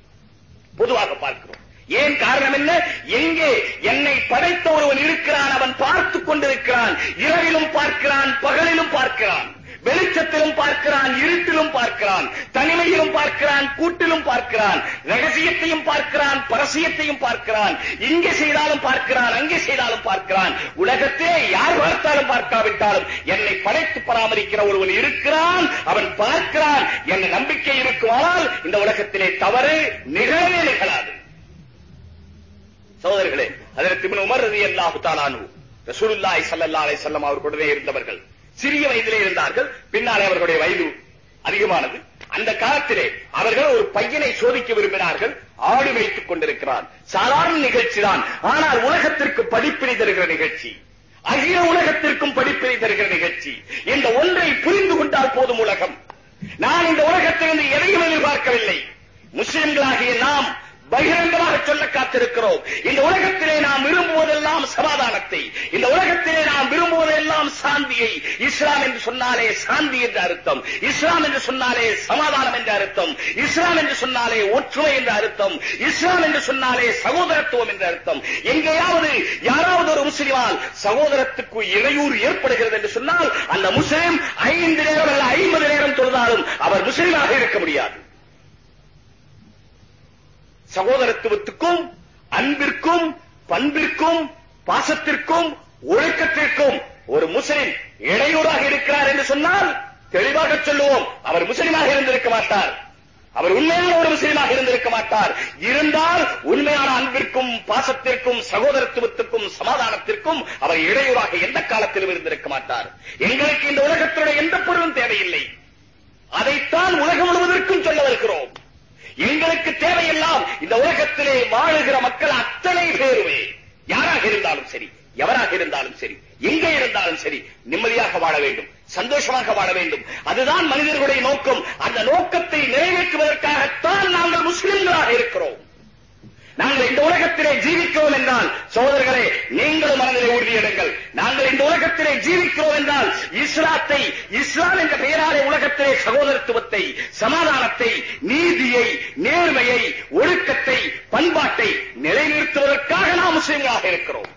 பொதுவாக பார்க்கிறோம். ஏன் காரணம் என்ன எங்கே என்னை படைத்த ஒருவன் இருக்கிறான் அவன் பார்த்துக் கொண்டிருக்கிறான். இரவிலும் பார்க்கிறான் பகலிலும் பார்க்கிறான். வெளிச்சத்திலும் பார்க்கிறான் இருட்டிலும் பார்க்கிறான். தனிமையிலும் பார்க்கிறான் கூட்டிலும் பார்க்கிறான். ரகசியத்தையும் பார்க்கிறான் பரசியத்தையும் பார்க்கிறான். இங்கே செய்தாலும் பார்க்கிறான் அங்கே செய்தாலும் பார்க்கிறான். உலகத்தே யார் பார்த்தாலும் பார்க்காவிட்டாலும் என்னை படைத்து பராமரிக்கிற ஒருவன் இருக்கிறான் அவன் பார்க்கிறான். என்ற நம்பிக்கை இருக்குமானால் இந்த உலகத்திலே தவறு நிகழவே நிகழாது. சகோதரர்களே அதற்கு பின் உமர் ரலியல்லாஹு தஆலானு ரசூலுல்லாஹி ஸல்லல்லாஹு அலைஹி வஸல்லம் அவர்களுடனே இருந்தவர்கள். சிறிய வயதிலே இருந்தார்கள் பின்னாலே அவர்களுடைய வயது அதிகமானது. அந்த காலத்திலே அவர்கள் ஒரு பையனை சோதிக்க விரும்பினார்கள் ஆடு வைத்துக் கொண்டிருக்கிறான். சாதாரண நிகழ்ச்சி தான் ஆனால் உலகத்திற்கு படிப்பினை தருகிற நிகழ்ச்சி. அகில உலகத்திற்கும் படிப்பினை தருகிற நிகழ்ச்சி. இந்த ஒன்றை புரிந்து கொண்டால் போதும் உலகம். நான் இந்த உலகத்திலிருந்து எதையும் எதிர்பார்க்கவில்லை. முஸ்லிம்களாகிய நாம் பகிரங்கமாக சொல்ல காத்திருக்கிறோம். இந்த உலகத்திலே நாம் விரும்புவதெல்லாம் சமாதானத்தை இந்த உலகத்திலே நாம் விரும்புவதெல்லாம் சாந்தியை. இஸ்லாம் என்று சொன்னாலே சாந்தி என்ற அர்த்தம். இஸ்லாம் என்று சொன்னாலே சமாதானம் என்ற அர்த்தம். இஸ்லாம் என்று சொன்னாலே ஒற்றுமை என்ற அர்த்தம். இஸ்லாம் என்று சொன்னாலே சகோதரத்துவம் என்ற அர்த்தம். எங்கேயாவது யாராவது ஒரு முஸ்லிமால் சகோதரத்துக்கு இடையூறு ஏற்படுகிறது என்று சொன்னால் அந்த முஸ்லிம் ஐந்து நேரம் அல்ல ஐம்பது நேரம் தொழுதாலும் அவர் முஸ்லிமாக இருக்க முடியாது. சகோதரத்துவத்துக்கும் அன்பிற்கும் பண்பிற்கும் பாசத்திற்கும் ஒழுக்கத்திற்கும் ஒரு முஸ்லிம் இடையூறாக இருக்கிறார் என்று சொன்னால் தெளிவாக சொல்லுவோம். அவர் முஸ்லிமாக இருந்திருக்க மாட்டார். அவர் உண்மையான ஒரு முஸ்லிமாக இருந்திருக்க மாட்டார். இருந்தால் உண்மையான அன்பிற்கும் பாசத்திற்கும் சகோதரத்துவத்துக்கும் சமாதானத்திற்கும் அவர் இடையூறாக எந்த காலத்திலும் இருந்திருக்க மாட்டார். எங்களுக்கு இந்த உலகத்தினுடைய எந்த பொருளும் தேவையில்லை. அதைத்தான் உலகம் முழுவதற்கும் சொல்ல வருகிறோம். எங்களுக்கு தேவையெல்லாம் இந்த உலகத்திலே வாழுகிற மக்கள் அத்தனை பேருமே. யாராக இருந்தாலும் சரி எவராக இருந்தாலும் சரி எங்கே இருந்தாலும் சரி நிம்மதியாக வாழ வேண்டும் சந்தோஷமாக வாழ வேண்டும். அதுதான் மனிதர்களுடைய நோக்கம். அந்த நோக்கத்தை நிறைவேற்றுவதற்காகத்தான் நாங்கள் முஸ்லிம்களாக இருக்கிறோம். நாங்கள் இந்த உலகத்திலே ஜீவிக்கிறோம் என்றால் சோதர்களே நீங்களும் மனதிலே உறுதியிடுங்கள் நாங்கள் இந்த உலகத்திலே ஜீவிக்கிறோம் என்றால் இஸ்லாத்தை இஸ்லாம் என்ற பெயராலே உலகத்திலே சகோதரத்துவத்தை சமாதானத்தை நீதியை நேர்மையை ஒழுக்கத்தை பண்பாட்டை நிலைநிறுத்துவதற்காக நாம் முஸ்லிம்களாக இருக்கிறோம்.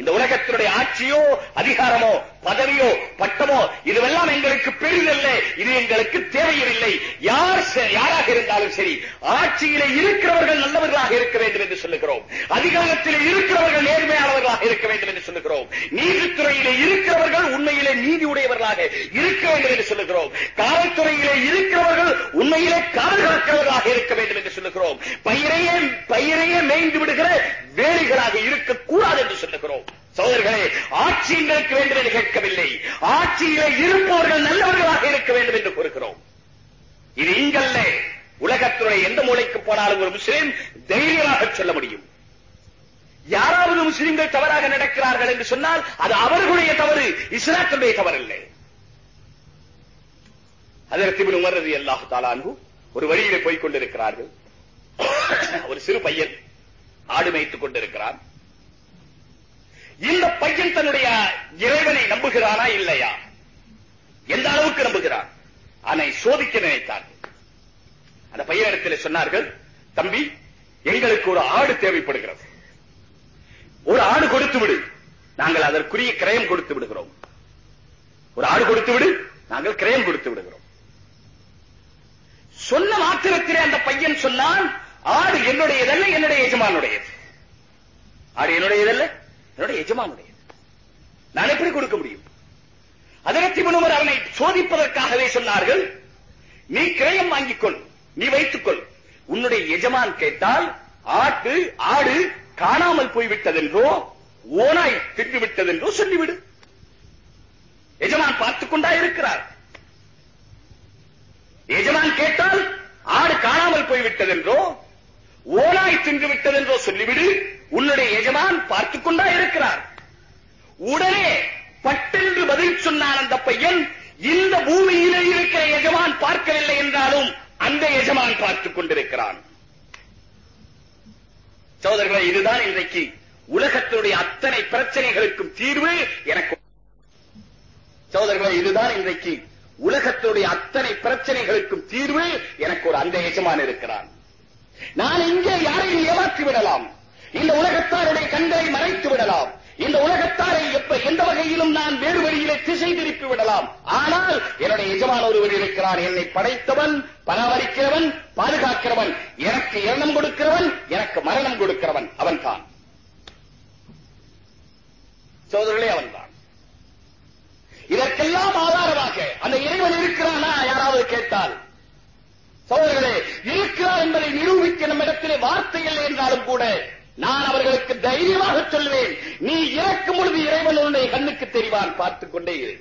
இந்த உலகத்தினுடைய ஆட்சியோ அதிகாரமோ பதவியோ பட்டமோ இதுவெல்லாம் எங்களுக்கு பெரிதல்ல. இது எங்களுக்கு தேவையில்லை. யார் யாராக இருந்தாலும் சரி ஆட்சியிலே இருக்கிறவர்கள் நல்லவர்களாக இருக்க வேண்டும் என்று சொல்லுகிறோம். அதிகாரத்திலே இருக்கிறவர்கள் நேர்மையானவர்களாக இருக்க வேண்டும் என்று சொல்லுகிறோம். நீதித்துறையிலே இருக்கிறவர்கள் உண்மையிலே நீதி உடையவர்களாக இருக்க வேண்டும் என்று சொல்லுகிறோம். காவல்துறையிலே இருக்கிறவர்கள் உண்மையிலே காவல் இருக்க வேண்டும் என்று சொல்லுகிறோம். பயிரையே பயிரையே மேய்ந்து விடுகிற வேலைகளாக இருக்கக்கூடாது என்று சொல்லுகிறோம். சோதர்களே ஆட்சி எங்களுக்கு வேண்டும் என்று கேட்கவில்லை. ஆட்சியிலே இருப்பவர்கள் நல்லவர்களாக இருக்க வேண்டும் என்று கூறுகிறோம். இது இங்கல்ல உலகத்துடைய எந்த மூளைக்கு போனாலும் ஒரு முஸ்லீம் தைரியமாக சொல்ல முடியும். யாராவது முஸ்லிம்கள் தவறாக நடக்கிறார்கள் என்று சொன்னால் அது அவர்களுடைய தவறு இஸ்லாத்துடைய தவறு இல்லை அதற்கு இப்னு உமர் ரலியல்லாஹு ஒரு வழியிலே போய்க் கொண்டிருக்கிறார்கள். ஒரு சிறு பையன் ஆடு மேய்த்துக் கொண்டிருக்கிறான். இந்த பையன் தன்னுடைய இறைவனை நம்புகிறானா இல்லையா? எந்த அளவுக்கு நம்புகிறான்? அதனை சோதிக்க நினைத்தான். அந்த பையனிடத்தில் சொன்னார்கள் தம்பி எங்களுக்கு ஒரு ஆடு தேவைப்படுகிறது. ஒரு ஆடு கொடுத்து விடு. நாங்கள் அதற்குரிய கிரயம் கொடுத்து விடுகிறோம். ஒரு ஆடு கொடுத்து விடு. நாங்கள் கிரயம் கொடுத்து விடுகிறோம். சொன்ன மாத்திரத்திலே அந்த பையன் சொன்னான் ஆடு என்னுடையதல்ல என்னுடைய எஜமானுடையது. ஆடு என்னுடையதல்ல? என்னுடைய எஜமானுடைய. நான் எப்படி கொடுக்க முடியும்? அதற்கு முன்னர் அவனை சோதிப்பதற்காகவே சொன்னார்கள் நீ கிரயம் வாங்கிக் கொள் நீ வைத்துக் கொள். உன்னுடைய எஜமான் கேட்டால் ஆட்டு ஆடு காணாமல் போய்விட்டதென்றோ ஓனாய் தின்று விட்டதென்றோ சொல்லிவிடு. எஜமான் பார்த்துக் கொண்டா இருக்கிறார். எஜமான் கேட்டால் ஆடு காணாமல் போய்விட்டதென்றோ ஓனாய் தின்று விட்டதென்றோ சொல்லிவிடு. உன்னுடைய எஜமான் பார்த்துக் கொண்டா இருக்கிறார். உடனே பட்டென்று பதில் பையன் இந்த பூமியிலே இருக்கிற எஜமான் பார்க்கவில்லை என்றாலும் அந்த எஜமான் பார்த்துக் கொண்டிருக்கிறான். சோதரர்களே இதுதான் இன்றைக்கு உலகத்தினுடைய அத்தனை பிரச்சனைகளுக்கும் தீர்வு எனக்கு. சோதரர்களே இதுதான் இன்றைக்கு உலகத்தினுடைய அத்தனை பிரச்சனைகளுக்கும் தீர்வு எனக்கு ஒரு அந்த எஜமான் இருக்கிறான். நான் இங்கே யாரையும் ஏமாற்றி விடலாம். இந்த உலகத்தாருடைய கண்களை மறைத்து விடலாம். இந்த உலகத்தாரை எப்ப எந்த வகையிலும் நான் வேறு வழியிலே திசை திருப்பி விடலாம். ஆனால் என்னுடைய எஜமான ஒருவர் இருக்கிறான் என்னை படைத்தவன் பராமரிக்கிறவன் பாதுகாக்கிறவன். எனக்கு இரணம் கொடுக்கிறவன் எனக்கு மரணம் கொடுக்கிறவன். அவன் தான் சோதரர்களே அவன் தான் இதற்கெல்லாம் ஆதாரமாக அந்த இறைவன் இருக்கிறானா யாராவது கேட்டால். சோதரர்களே இருக்கிறார் என்பதை நிரூபிக்க நம்மிடத்திலே வார்த்தை இல்லை என்றாலும் கூட நான் அவர்களுக்கு தைரியமாக சொல்வேன். நீ இறக்கும் பொழுது இறைவன் கண்ணுக்கு தெரிவான் பார்த்துக் கொண்டே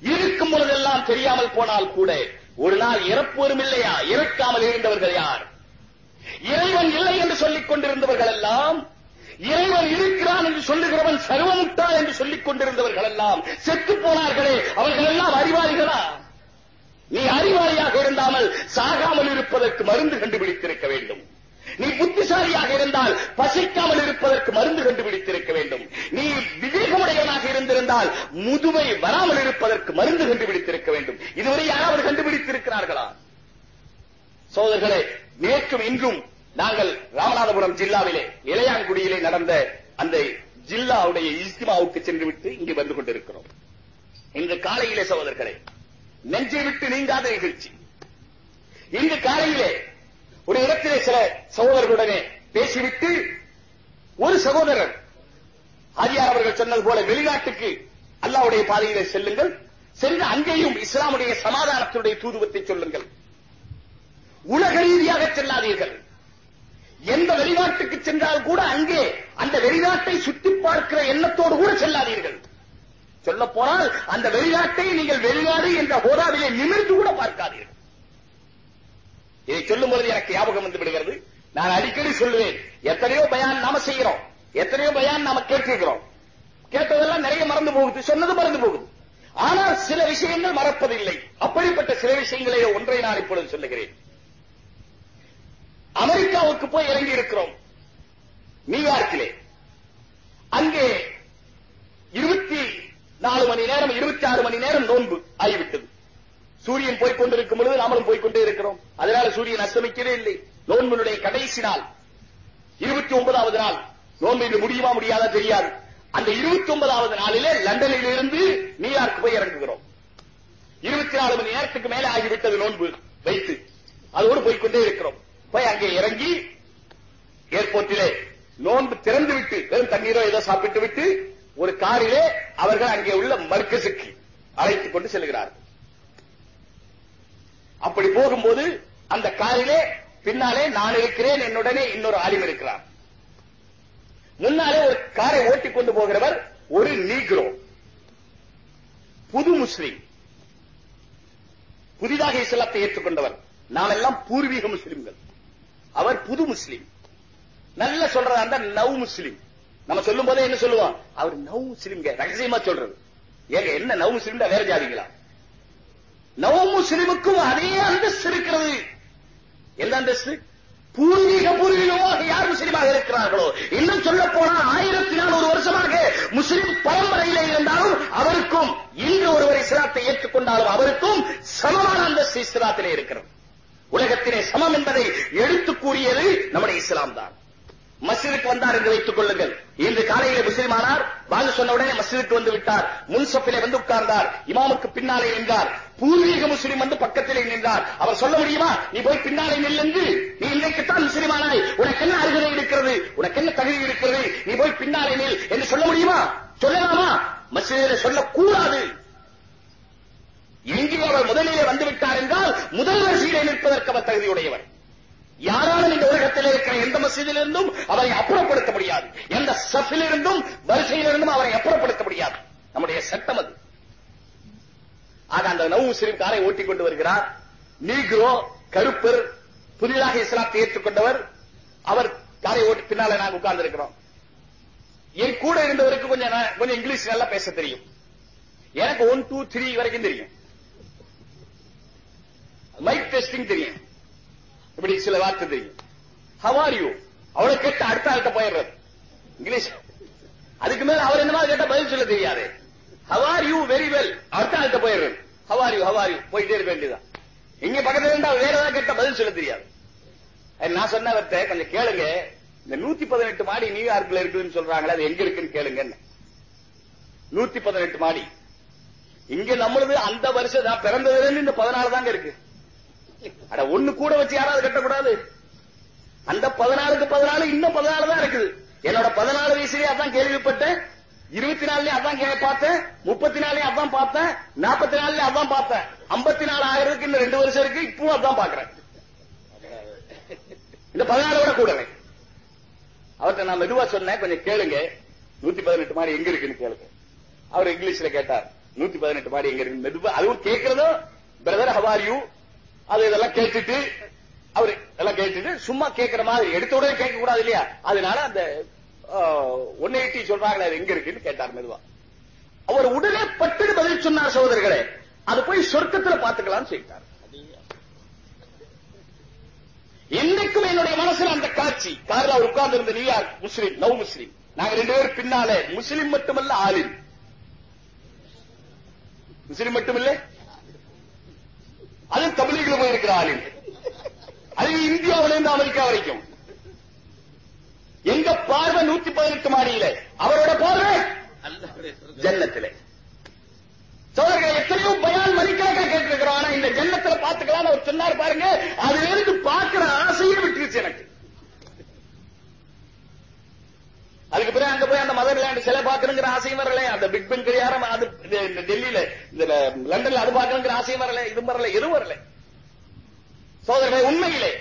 இருக்கும் பொழுதெல்லாம் தெரியாமல் போனால் கூட ஒரு நாள் இறப்போரும் இல்லையா? இறக்காமல் இருந்தவர்கள் யார்? இறைவன் இல்லை என்று சொல்லிக் கொண்டிருந்தவர்கள் எல்லாம் இறைவன் இருக்கிறான் என்று சொல்லுகிறவன் சர்வமுட்டா என்று சொல்லிக் கொண்டிருந்தவர்கள் எல்லாம் செத்து போனார்களே. அவர்கள் எல்லாம் அறிவாளிகளா? நீ அறிவாளியாக இருந்தாமல் சாகாமல் இருப்பதற்கு மருந்து கண்டுபிடித்திருக்க வேண்டும். நீ புத்திசாலியாக இருந்தால் பசிக்காமல் இருப்பதற்கு மருந்து கண்டுபிடித்திருக்க வேண்டும். நீ விவேகமுடையவனாக இருந்திருந்தால் முதுமை வராமல் இருப்பதற்கு மருந்து கண்டுபிடித்திருக்க வேண்டும். இதுவரை யாராவது கண்டுபிடித்திருக்கிறார்களா? சோதர்களே நேற்றும் இன்றும் நாங்கள் ராமநாதபுரம் ஜில்லாவிலே இளையான்குடியிலே நடந்த அந்த ஜில்லாவுடைய இஸ்திமாவுக்கு சென்று விட்டு இங்கு வந்து கொண்டிருக்கிறோம். இன்று காலையிலே சகோதரர்களே நெஞ்சை விட்டு நீங்காத நிகழ்ச்சி. இன்று காலையிலே ஒரு இடத்திலே சில சகோதரர்களுடனே பேசிவிட்டு ஒரு சகோதரர் ஆரியார் அவர்கள் சொன்னது போல வெளிநாட்டுக்கு அல்லாவுடைய பாதையிலே செல்லுங்கள் சென்று அங்கேயும் இஸ்லாமுடைய சமாதானத்தினுடைய தூதுவத்தை சொல்லுங்கள். உலக ரீதியாக செல்லாதீர்கள். எந்த வெளிநாட்டுக்கு சென்றால் கூட அங்கே அந்த வெளிநாட்டை சுற்றி பார்க்கிற எண்ணத்தோடு கூட செல்லாதீர்கள். சொல்ல போனால் அந்த வெளிநாட்டை நீங்கள் வெளிநாடு என்ற ஹோதாவிலே நிமிர்ந்து கூட பார்க்காதீர்கள். இதை சொல்லும் பொழுது எனக்கு ஞாபகம் வந்து விடுகிறது. நான் அடிக்கடி சொல்லுவேன் எத்தனையோ பயான் நாம செய்கிறோம். எத்தனையோ பயான் நாம கேட்டிருக்கிறோம். கேட்டதெல்லாம் நிறைய மறந்து போகுது சொன்னது மறந்து போகுது. ஆனால் சில விஷயங்கள் மறப்பதில்லை. அப்படிப்பட்ட சில விஷயங்களே ஒன்றை நான் இப்பொழுது சொல்லுகிறேன். அமெரிக்காவுக்கு போய் இறங்கி இருக்கிறோம். நியூயார்க்கிலே. அங்கே இருபத்தி நாலு மணி நேரம் இருபத்தி ஆறு மணி நேரம் நோன்பு ஆகிவிட்டது. சூரியன் போய்க் கொண்டிருக்கும் பொழுது நாமளும் போய்கொண்டே இருக்கிறோம். அதனால சூரியன் அஸ்தமிக்கவே இல்லை. நோன்புடைய கடைசி நாள். இருபத்தி ஒன்பதாவது நாள். நோன்பு இது முடியுமா முடியாதா தெரியாது. அந்த இருபத்தி ஒன்பதாவது நாளிலே லண்டனில் இருந்து நியூயார்க் போய் இறங்குகிறோம். இருபத்தி நாலு மணி நேரத்துக்கு மேலே ஆகிவிட்டது நோன்பு. வைத்து. அதோடு போய்கொண்டே இருக்கிறோம். போய் அங்கே இறங்கி ஏர்போர்ட்டிலே நோன்பு திறந்து விட்டு வெறும் தண்ணீரோ ஏதோ சாப்பிட்டு விட்டு ஒரு காரிலே அவர்கள் அங்கே உள்ள மர்க்கசுக்கு அழைத்துக் கொண்டு செல்கிறார்கள். அப்படி போகும்போது அந்த காரிலே பின்னாலே நான் இருக்கிறேன் என்னுடனே இன்னொரு ஆலிம் இருக்கிறார் முன்னாலே ஒரு காரை ஓட்டிக் கொண்டு போகிறவர் ஒரு நீக்ரோ. புது முஸ்லிம். புதிதாக இஸ்லாத்தை ஏற்றுக்கொண்டவர். நாம் எல்லாம் பூர்வீக முஸ்லிம்கள். அவர் புது முஸ்லிம். நல்ல சொல்றதா இருந்தா நவ் முஸ்லிம். நம்ம சொல்லும் போதே என்ன சொல்லுவோம்? அவர் நவ் முஸ்லிம்ங்க ரகசியமா சொல்றது. ஏங்க என்ன நவ் முஸ்லிம் வேற ஜாதிங்களா? நவ முஸ்லிமுக்கும் அதே அந்தஸ்து இருக்கிறது. எந்த அந்தஸ்து? பூர்வீக பூர்வீகமாக யார் முஸ்லிமாக இருக்கிறார்களோ? இன்னும் சொல்ல போனா ஆயிரத்தி நானூறு வருஷமாக முஸ்லிம் பரம்பரையிலே இருந்தாலும் அவருக்கும் இன்று ஒருவர் இஸ்லாத்தை ஏற்றுக்கொண்டாலும் அவருக்கும் சமமான அந்தஸ்து இஸ்லாத்திலே இருக்கிறது. உலகத்திலே சமம் என்பதை எடுத்து கூறியது நம்முடைய இஸ்லாம் தான் மஸ்ஜிதுக்கு வந்தார் என்று வைத்துக் கொள்ளுங்கள். இன்று காலையிலே முஸ்லிமானார் வாங்க சொன்ன உடனே மஸ்ஜிதுக்கு வந்து விட்டார். முன்சப்பிலே வந்து உட்கார்ந்தார். இமாமுக்கு பின்னாலே நின்றார். பூர்வீக முஸ்லிம் வந்து பக்கத்திலே நின்றார். அவர் சொல்ல முடியுமா? நீ போய் பின்னாலே நில்லென்று நீ இன்றைக்குத்தான் முஸ்லிமானாய். உனக்கு என்ன அருகதை இருக்கிறது? உனக்கு என்ன தகுதி இருக்கிறது? நீ போய் பின்னாலே நில் என்று சொல்ல முடியுமா? சொல்லலாமா? மஸ்ஜிதிலே சொல்லக்கூடாது. எங்கே அவர் முதலிலே வந்து விட்டார் என்றால் முதல் வரிசையிலே நிற்பதற்கு அவர் தகுதியுடையவர். யாராலும் இந்த உலகத்தில் இருக்கிற எந்த மசீதிலிருந்தும் அவரை அப்புறப்படுத்த முடியாது. எந்த சஃபிலிருந்தும் வரிசையிலிருந்தும் அவரை அப்புறப்படுத்த முடியாது. நம்முடைய சட்டம் அது. ஆக அந்த நவு முஸ்லிம் காரை ஓட்டிக் கொண்டு வருகிறார். நீக்ரோ கருப்பர் புதிதாக இஸ்லாத்தை ஏற்றுக்கொண்டவர் அவர் காரை ஓட்டி பின்னால நாங்க உட்கார்ந்து இருக்கிறோம் என் கூட இருந்தவருக்கு கொஞ்சம் கொஞ்சம் இங்கிலீஷ் நல்லா பேச தெரியும். எனக்கு ஒன் டூ த்ரீ வரைக்கும் தெரியும். மைக் டெஸ்டிங் தெரியும். இப்படி சில வார்த்தை தெரியும். ஹவ் யூ அவளை கேட்டு அடுத்த ஆள்கிட்ட போயிடுறது. இங்கிலீஷ். அதுக்கு மேல அவர் என்ன கேட்ட பதில் சொல்ல தெரியாது. ஹவார் யூ வெரி வெல் அடுத்த ஆள்கிட்ட போயிடுறது. ஹவார் யூ ஹவார் யூ போயிட்டே இருக்க வேண்டியதான் இங்க பக்கத்துல இருந்தா வேற ஏதாவது கேட்ட பதில் சொல்ல தெரியாது. நான் சொன்ன வார்த்தை கொஞ்சம் கேளுங்க. இந்த நூத்தி பதினெட்டு மாடி நியூயார்க்ல இருக்குதுன்னு சொல்றாங்களே அது எங்க இருக்குன்னு கேளுங்க நூத்தி பதினெட்டு மாடி. இங்க நம்மளது அந்த வருஷம் நான் பிறந்ததுல இருந்து இந்த பதினாலு தாங்க இருக்கு. அட ஒண்ணு கூட வச்சு யாராவது கட்டக்கூடாது. அந்த பதினாலுக்கு பதினாலு இன்னும் பதினாலு தான் இருக்குது. என்னோட பதினாலு வயசுலயே அதான் கேள்விப்பட்டேன். இருபத்தி நாலுலயும் அதான் பார்த்தேன். முப்பத்தி நாலுலயும் அதான் பார்த்தேன். நாற்பத்தி நாலுலயும் அதான் பார்த்தேன். ஐம்பத்தி நாலு ஆயிரத்துக்கு இன்னும் ரெண்டு வருஷம் இருக்கு. இப்பவும் அதான் பாக்குறேன் இந்த பதினாலு விட கூடவே. அவர்கிட்ட நான் மெதுவா சொன்னேன். கொஞ்சம் கேளுங்க. நூத்தி பதினெட்டு மாடி எங்க இருக்குன்னு கேளுங்க. அவர் இங்கிலீஷ்ல கேட்டார். நூத்தி பதினெட்டு மாடி எங்க இருக்கு மெதுவா அதுவும் கேட்கறதும் பிரதர் ஹவார் யூ அது இதெல்லாம் கேட்டுட்டு அவரு எல்லாம் கேட்டுட்டு சும்மா கேட்கிற மாதிரி எடுத்த உடனே கேட்க கூடாது இல்லையா? அதனால அந்த ஒன் எயிட்டி சொல்றாங்களே அது எங்க இருக்குன்னு கேட்டார் மெதுவா. அவர் உடனே பட்டு பதில் சொன்னார் சகோதரர்களே. அது போய் சொர்க்கத்துல பாத்துக்கலாம்னு சொல்லிட்டார். என்னைக்கும் என்னுடைய மனசுல அந்த காட்சி. கார்ல அவர் உட்கார்ந்து இருந்த நியூயார்க் முஸ்லீம் நவ் முஸ்லீம். நாங்க ரெண்டு பேரும் பின்னாலே. முஸ்லீம் மட்டுமல்ல ஆலிம். முஸ்லீம் மட்டுமில்லை அது தமிழிகள் போயிருக்கிற அது இந்தியாவிலிருந்து அமெரிக்கா வரைக்கும். எங்க பார்வை நூத்தி பதினெட்டு மாடியில? அவரோட பார்வை? ஜன்னத்திலே. சோதர்கள் எத்தனையோ பயான் மணிக்கணக்கா கேட்டிருக்கிறோம் ஆனா இந்த ஜன்னத்துல பாத்துக்கலாம் அவர் சொன்னார் பாருங்க. அதுல இருந்து பாக்குற ஆசையே விட்டுருச்சு எனக்கு. அதுக்கு பிறகு அங்க போய் அந்த மதர் லேண்ட் சிலை பார்க்கணுங்கிற ஆசையும் வரல. அந்த பிக் பென் கடியாரம் அது இந்த டெல்லியில இந்த லண்டன்ல அது பார்க்கணுங்கிற ஆசையும் வரல இதுவும் வரல எதுவும் வரல. சோதரர்களே உண்மையிலே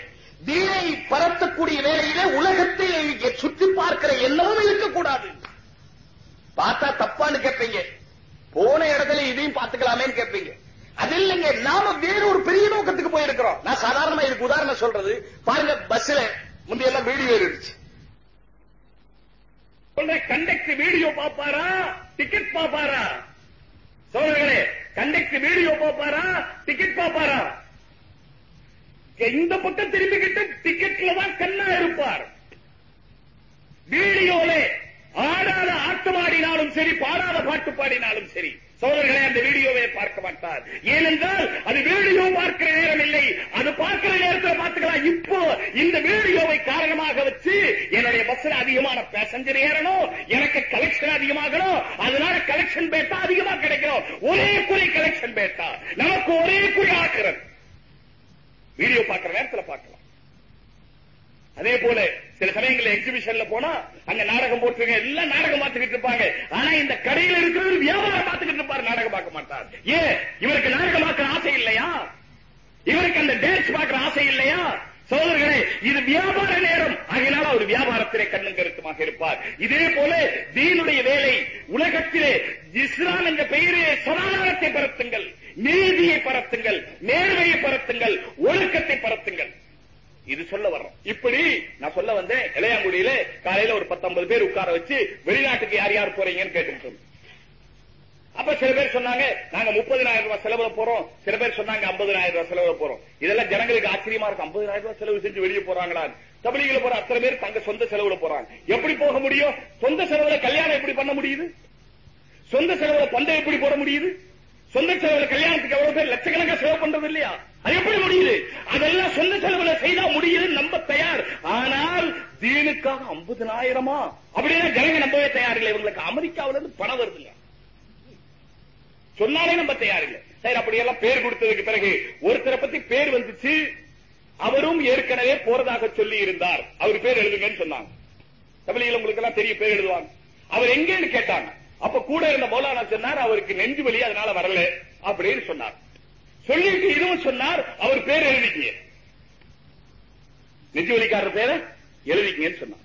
தீனை பரத்தக்கூடிய வேலையிலே உலகத்தை சுற்றி பார்க்கிற எண்ணமும் இருக்கக்கூடாது. பார்த்தா தப்பான்னு கேட்பீங்க. போன இடத்துல இதையும் பார்த்துக்கலாமேன்னு கேட்பீங்க. அது இல்லைங்க நாம வேற ஒரு பெரிய நோக்கத்துக்கு போயிருக்கிறோம். நான் சாதாரணமா இதுக்கு உதாரணம் சொல்றது. பாருங்க பஸ்ல முந்தையெல்லாம் வீடியோ இருந்துச்சு கண்டக்டர் வீடியோ பாப்பாரா? டிக்கெட் பாப்பாரா? சோழர்களே கண்டக்ட் வீடியோ பாப்பாரா? டிக்கெட் பாப்பாரா? இந்த பக்கம் திரும்பிக்கிட்டு டிக்கெட்ல தான் கண்ணா இருப்பார்? வீடியோல ஆடாத ஆட்டமாடினாலும் சரி பாடாத பாட்டு பாடினாலும் சரி சோழர்களே அந்த வீடியோவை பார்க்க மாட்டார். ஏனென்றால் அது வீடியோ பார்க்கிற நேரம் இல்லை. அது பார்க்கிற நேரத்தில் பார்த்துக்கலாம். இப்போ இந்த வீடியோவை காரணமாக வச்சு என்னுடைய பஸ்ல அதிகமான பேசஞ்சர் ஏறணும் எனக்கு கலெக்ஷன் அதிகமாகணும் அதனால கலெக்ஷன் பேட்டா அதிகமா கிடைக்கணும். ஒரே குறை கலெக்ஷன் பேட்டா நமக்கு ஒரே குறை ஆக்குறது வீடியோ பார்க்கிற நேரத்தில் பார்க்கலாம். அதே போல சில சமயங்கள்ல எக்ஸிபிஷன்ல போனா அங்க நாடகம் போட்டுருங்க எல்லாம் நாடகம் பார்த்துக்கிட்டு இருப்பாங்க. ஆனா இந்த கடையில இருக்கிறது வியாபாரம் பார்த்துக்கிட்டு இருப்பாரு நாடகம் பார்க்க மாட்டார். ஏன்? இவருக்கு நாடகம் பார்க்கிற ஆசை இல்லையா? இவருக்கு அந்த டான்ஸ் பார்க்கிற ஆசை இல்லையா? சோதர்களே இது வியாபார நேரம். ஆகினால் அவர் வியாபாரத்திலே கண்ணும் கருத்துமாக இருப்பார். இதே போல தீனுடைய வேலை உலகத்திலே இஸ்லாம் என்ற பெயரே சமாதானத்தை பரத்துங்கள் நீதியை பரத்துங்கள் நேர்மையை பரத்துங்கள் ஒழுக்கத்தை பரத்துங்கள். இது சொல்ல வர்றோம். இப்படி நான் சொல்ல வந்தேன் இளையாங்குடியில காலையில ஒரு பத்தொன்பது பேர் உட்கார வச்சு வெளிநாட்டுக்கு யார் யார் போறீங்கன்னு கேட்டுட்டு அப்ப சில பேர் சொன்னாங்க நாங்க முப்பதினாயிரம் ரூபாய் செலவுல போறோம். சில பேர் சொன்னாங்க ஐம்பதினாயிரம் ரூபாய் செலவுல போறோம். இதெல்லாம் ஜனங்களுக்கு ஆச்சரியமா இருக்கு. ஐம்பதினாயிரம் ரூபாய் செலவு செஞ்சு வெளியே போறாங்களா தபிலிகளை போற அத்தனை பேர் தங்க சொந்த செலவுல போறாங்க. எப்படி போக முடியும்? சொந்த செலவுல கல்யாணம் எப்படி பண்ண முடியுது? சொந்த செலவுல பந்தம் எப்படி போட முடியுது? சொந்த செலவுல கல்யாணத்துக்கு எவ்வளவு பேர் லட்சக்கணக்கா செலவு பண்றது இல்லையா? அது எப்படி முடியுது? அதெல்லாம் சொந்த செலவுல செய்தா முடியுது நம்ப தயார். ஆனால் தீனுக்காக ஐம்பதுனாயிரமா? அப்படின்னா ஜனங்க நம்பவே தயார் இல்லை. இவங்களுக்கு அமெரிக்காவில இருந்து பணம் வருதுங்க சொன்னாலே நம்ம தயார் இல்லை. சரி அப்படியெல்லாம் பேர் கொடுத்ததுக்கு பிறகு ஒருத்தரை பத்தி பேர் வந்துச்சு. அவரும் ஏற்கனவே போறதாக சொல்லி இருந்தார். அவர் பேர் எழுதுங்கன்னு சொன்னாங்க. தமிழில் உங்களுக்கு எல்லாம் தெரிய பேர் எழுதுவாங்க. அவர் எங்கேன்னு கேட்டாங்க. அப்ப கூட இருந்த மௌலானா சொன்னார் அவருக்கு நெஞ்சு வலி அதனால வரல அப்படின்னு சொன்னார். சொல்லிட்டு இதுவும் சொன்னார் அவர் பேர் எழுதிக்கங்க. நெஞ்சு வலிக்காரர் பேரை எழுதிக்கங்கன்னு சொன்னார்.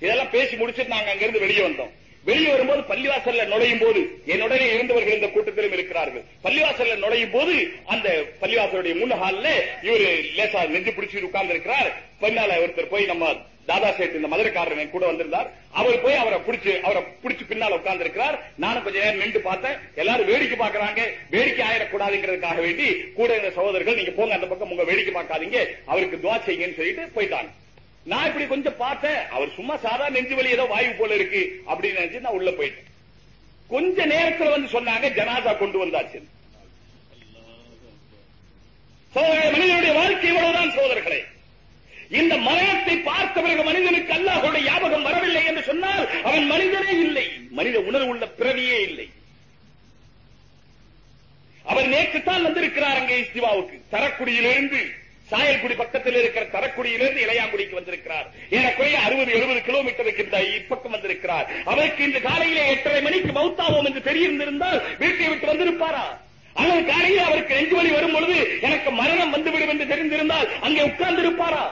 இதெல்லாம் பேசி முடிச்சுட்டு நாங்க அங்கிருந்து வெளியே வந்தோம். வெளியே வரும்போது பள்ளிவாசல்ல நுழையும் போது என்னுடனே இருந்தவர்கள் இந்த கூட்டத்திலும் இருக்கிறார்கள். பள்ளிவாசல்ல நுழையும் போது அந்த பள்ளிவாசலுடைய முன்னஹால்ல இவரு லேசா நெஞ்சு பிடிச்சி உட்கார்ந்து இருக்கிறார் பின்னால ஒருத்தர் போய் நம்ம தாதா சேட் இந்த மதுரைக்காரர் என் கூட வந்திருந்தார். அவர் போய் அவரை பிடிச்சு அவரை பிடிச்சு பின்னால உட்கார்ந்து இருக்கிறார் நானும் கொஞ்ச நேரம் நின்று பார்த்தேன். எல்லாரும் வேடிக்கை பார்க்கறாங்க. வேடிக்கை ஆயிடக்கூடாதுங்கிறதுக்காக வேண்டி கூட இருந்த சகோதரர்கள் நீங்க போங்க அந்த பக்கம் உங்க வேடிக்கை பார்க்காதீங்க. அவருக்கு துவா செய்யுங்கன்னு சொல்லிட்டு போயிட்டாங்க. நான் இப்படி கொஞ்சம் பார்த்தேன். அவர் சும்மா சாதா நெஞ்சு வலி ஏதோ வாயு போல இருக்கு. அப்படின்னு நினைச்சு நான் உள்ள போயிட்டேன். கொஞ்ச நேரத்துல வந்து சொன்னாங்க ஜனாதா கொண்டு வந்தாச்சு. சோதரர்களே மனிதனுடைய வாழ்க்கை இவ்வளவுதான் சோதரர்களே இந்த மரணத்தை பார்த்த பிறகு மனிதனுக்கு அல்லாஹோட ஞாபகம் வரவில்லை என்று சொன்னால் அவன் மனிதனே இல்லை. மனித உணர்வு உள்ள பிறவியே இல்லை. அவர் நேற்றுத்தான் வந்திருக்கிறார் அங்கே சிவாவுக்கு தரக்குடியிலிருந்து சாயல்குடி பக்கத்தில் இருக்கிற தரக்குடியிலிருந்து இளையாங்குடிக்கு வந்திருக்கிறார். ஏறக்குறைய அறுபது எழுபது கிலோமீட்டருக்கு இந்த இப்பக்கம் வந்திருக்கிறார். அவருக்கு இன்று காலையிலே எட்டரை மணிக்கு மௌத்தாவோம் என்று தெரியிருந்திருந்தால் வீட்டை விட்டு வந்திருப்பாரா? அல்லது காலையில் அவருக்கு நெஞ்சு வலி வரும் பொழுது எனக்கு மரணம் வந்துவிடும் என்று தெரிந்திருந்தால் அங்கே உட்கார்ந்திருப்பாரா?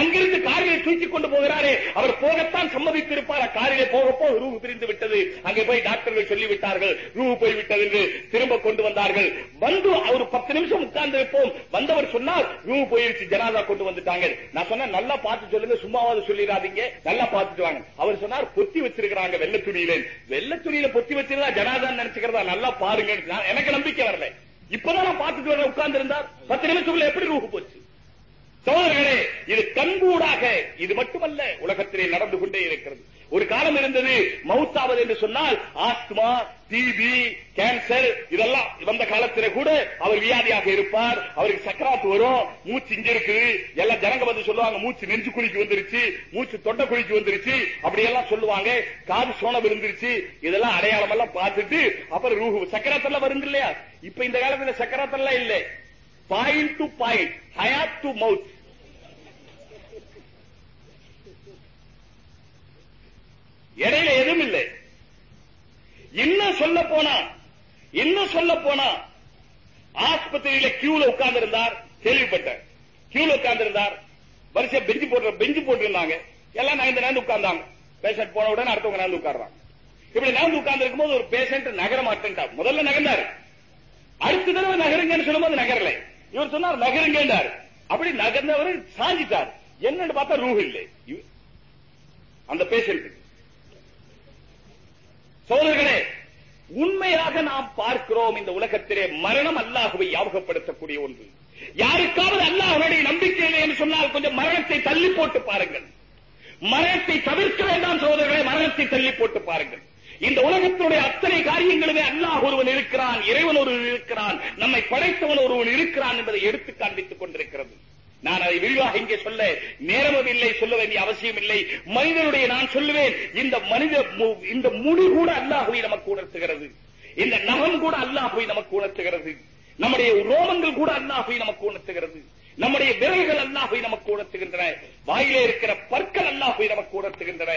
அங்கிருந்து காரிலே தூக்கிக் கொண்டு போகிறாரே அவர் போகத்தான் சம்மதித்திருப்பார். காரிலே போக போக ரூ பிரிந்து விட்டது. அங்கே போய் டாக்டர்கள் சொல்லிவிட்டார்கள். ரூ போய்விட்டது என்று திரும்ப கொண்டு வந்தார்கள். வந்து அவர் பத்து நிமிஷம் உட்கார்ந்து இருப்போம். வந்தவர் சொன்னார் ரூ போயிருச்சு ஜனாதா கொண்டு வந்துட்டாங்க. நான் சொன்னேன் நல்லா பார்த்து சொல்லுங்க சும்மாவது சொல்லிடாதீங்க. நல்லா பார்த்துட்டு வாங்க. அவர் சொன்னார் பொத்தி வச்சிருக்கிறாங்க வெள்ளை துணியில. வெள்ளை துணியில பொத்தி வச்சிருந்தா ஜனாதான் நினைச்சுக்கிறதா? நல்லா பாருங்க எனக்கு நம்பிக்கை வரல. இப்பதான் நான் பார்த்துட்டு வர உட்கார்ந்து இருந்தார். பத்து நிமிஷத்துக்குள்ள எப்படி ரூஹு போச்சு? சோதர்களே இது கண்கூடாக இது மட்டுமல்ல உலகத்திலே நடந்து கொண்டே இருக்கிறது. ஒரு காலம் இருந்தது மவுத்தாவது என்று சொன்னால் ஆஸ்துமா டிபி கேன்சர் இதெல்லாம் வந்த காலத்தில கூட அவர் வியாதியாக இருப்பார் அவருக்கு சக்கராத்து வரும் மூச்சு இங்க இருக்குது எல்லாம் ஜனங்க வந்து சொல்லுவாங்க மூச்சு நெஞ்சு குழிக்கு வந்துருச்சு மூச்சு தொண்டை குழிக்கு வந்துருச்சு அப்படி எல்லாம் சொல்லுவாங்க காது சோனம் இருந்துருச்சு இதெல்லாம் அடையாளம் எல்லாம் பார்த்துட்டு அப்புறம் ரூஹு சக்கராத்தெல்லாம் வருங்க இல்லையா? இப்ப இந்த காலத்துல சக்கராத்தெல்லாம் இல்லை. பாயிண்ட் டு பாயிண்ட் ஹயாத் டு மவுத் இடையில எதுவும் இல்லை. இன்னும் சொல்ல போனா இன்னும் சொல்ல போனா ஆஸ்பத்திரியில கியூல உட்கார்ந்து இருந்தார் கேள்விப்பட்டேன். கியூல உட்கார்ந்து இருந்தார் வரிசை பெஞ்சு போட்டு பெஞ்சு போட்டு இருந்தாங்க எல்லாம் நகர்ந்து நகர்ந்து உட்கார்ந்தாங்க. பேஷண்ட் போன உடனே அடுத்தவங்க நகர்ந்து உட்கார்றாங்க. இப்படி நகர்ந்து உட்கார்ந்து இருக்கும்போது ஒரு பேஷண்ட் நகர மாட்டேன்டா முதல்ல நகர்ந்தாரு. அடுத்த தடவை நகருங்கன்னு சொல்லும்போது நகரலை. இவர் சொன்னார் நகருங்கன்றார் அப்படி நகர்ந்தவர் சாஞ்சிட்டார். என்னன்னு பார்த்தா ரூஹ் இல்லை. அந்த பேஷண்ட் சோதர்களே உண்மையாக நாம் பார்க்கிறோம் இந்த உலகத்திலே மரணம் அல்லாஹுவை யாபகப்படுத்தக்கூடிய ஒன்று. யாருக்காவது அல்லாஹுடைய நம்பிக்கை இல்லை என்று சொன்னால் கொஞ்சம் மரணத்தை தள்ளி போட்டு பாருங்கள். மரணத்தை தவிர்க்க வேண்டாம் சோதர்களே மரணத்தை தள்ளி போட்டு பாருங்கள். இந்த உலகத்தினுடைய அத்தனை காரியங்களுமே அல்லாஹ் ஒருவன் இருக்கிறான் இறைவன் ஒருவன் இருக்கிறான் நம்மை படைத்தவன் ஒருவன் இருக்கிறான் என்பதை எடுத்து காண்பித்துக் கொண்டிருக்கிறது. நான் அதை விரிவாக இங்கே சொல்ல நேரமும் இல்லை சொல்ல வேண்டிய அவசியம் இல்லை மனிதனுடைய நான் சொல்லுவேன் இந்த மனித மு- இந்த முடி கூட அல்லாஹுவை நமக்கு உணர்த்துகிறது. இந்த நகம் கூட அல்லாஹுவை நமக்கு உணர்த்துகிறது. நம்முடைய ரோமங்கள் கூட அல்லாஹுவை நமக்கு உணர்த்துகிறது. நம்முடைய விரல்கள் அல்லாஹுவை நமக்கு உணர்த்துகின்றன. வாயிலே இருக்கிற பற்கள் அல்லாஹுவை நமக்கு உணர்த்துகின்றன.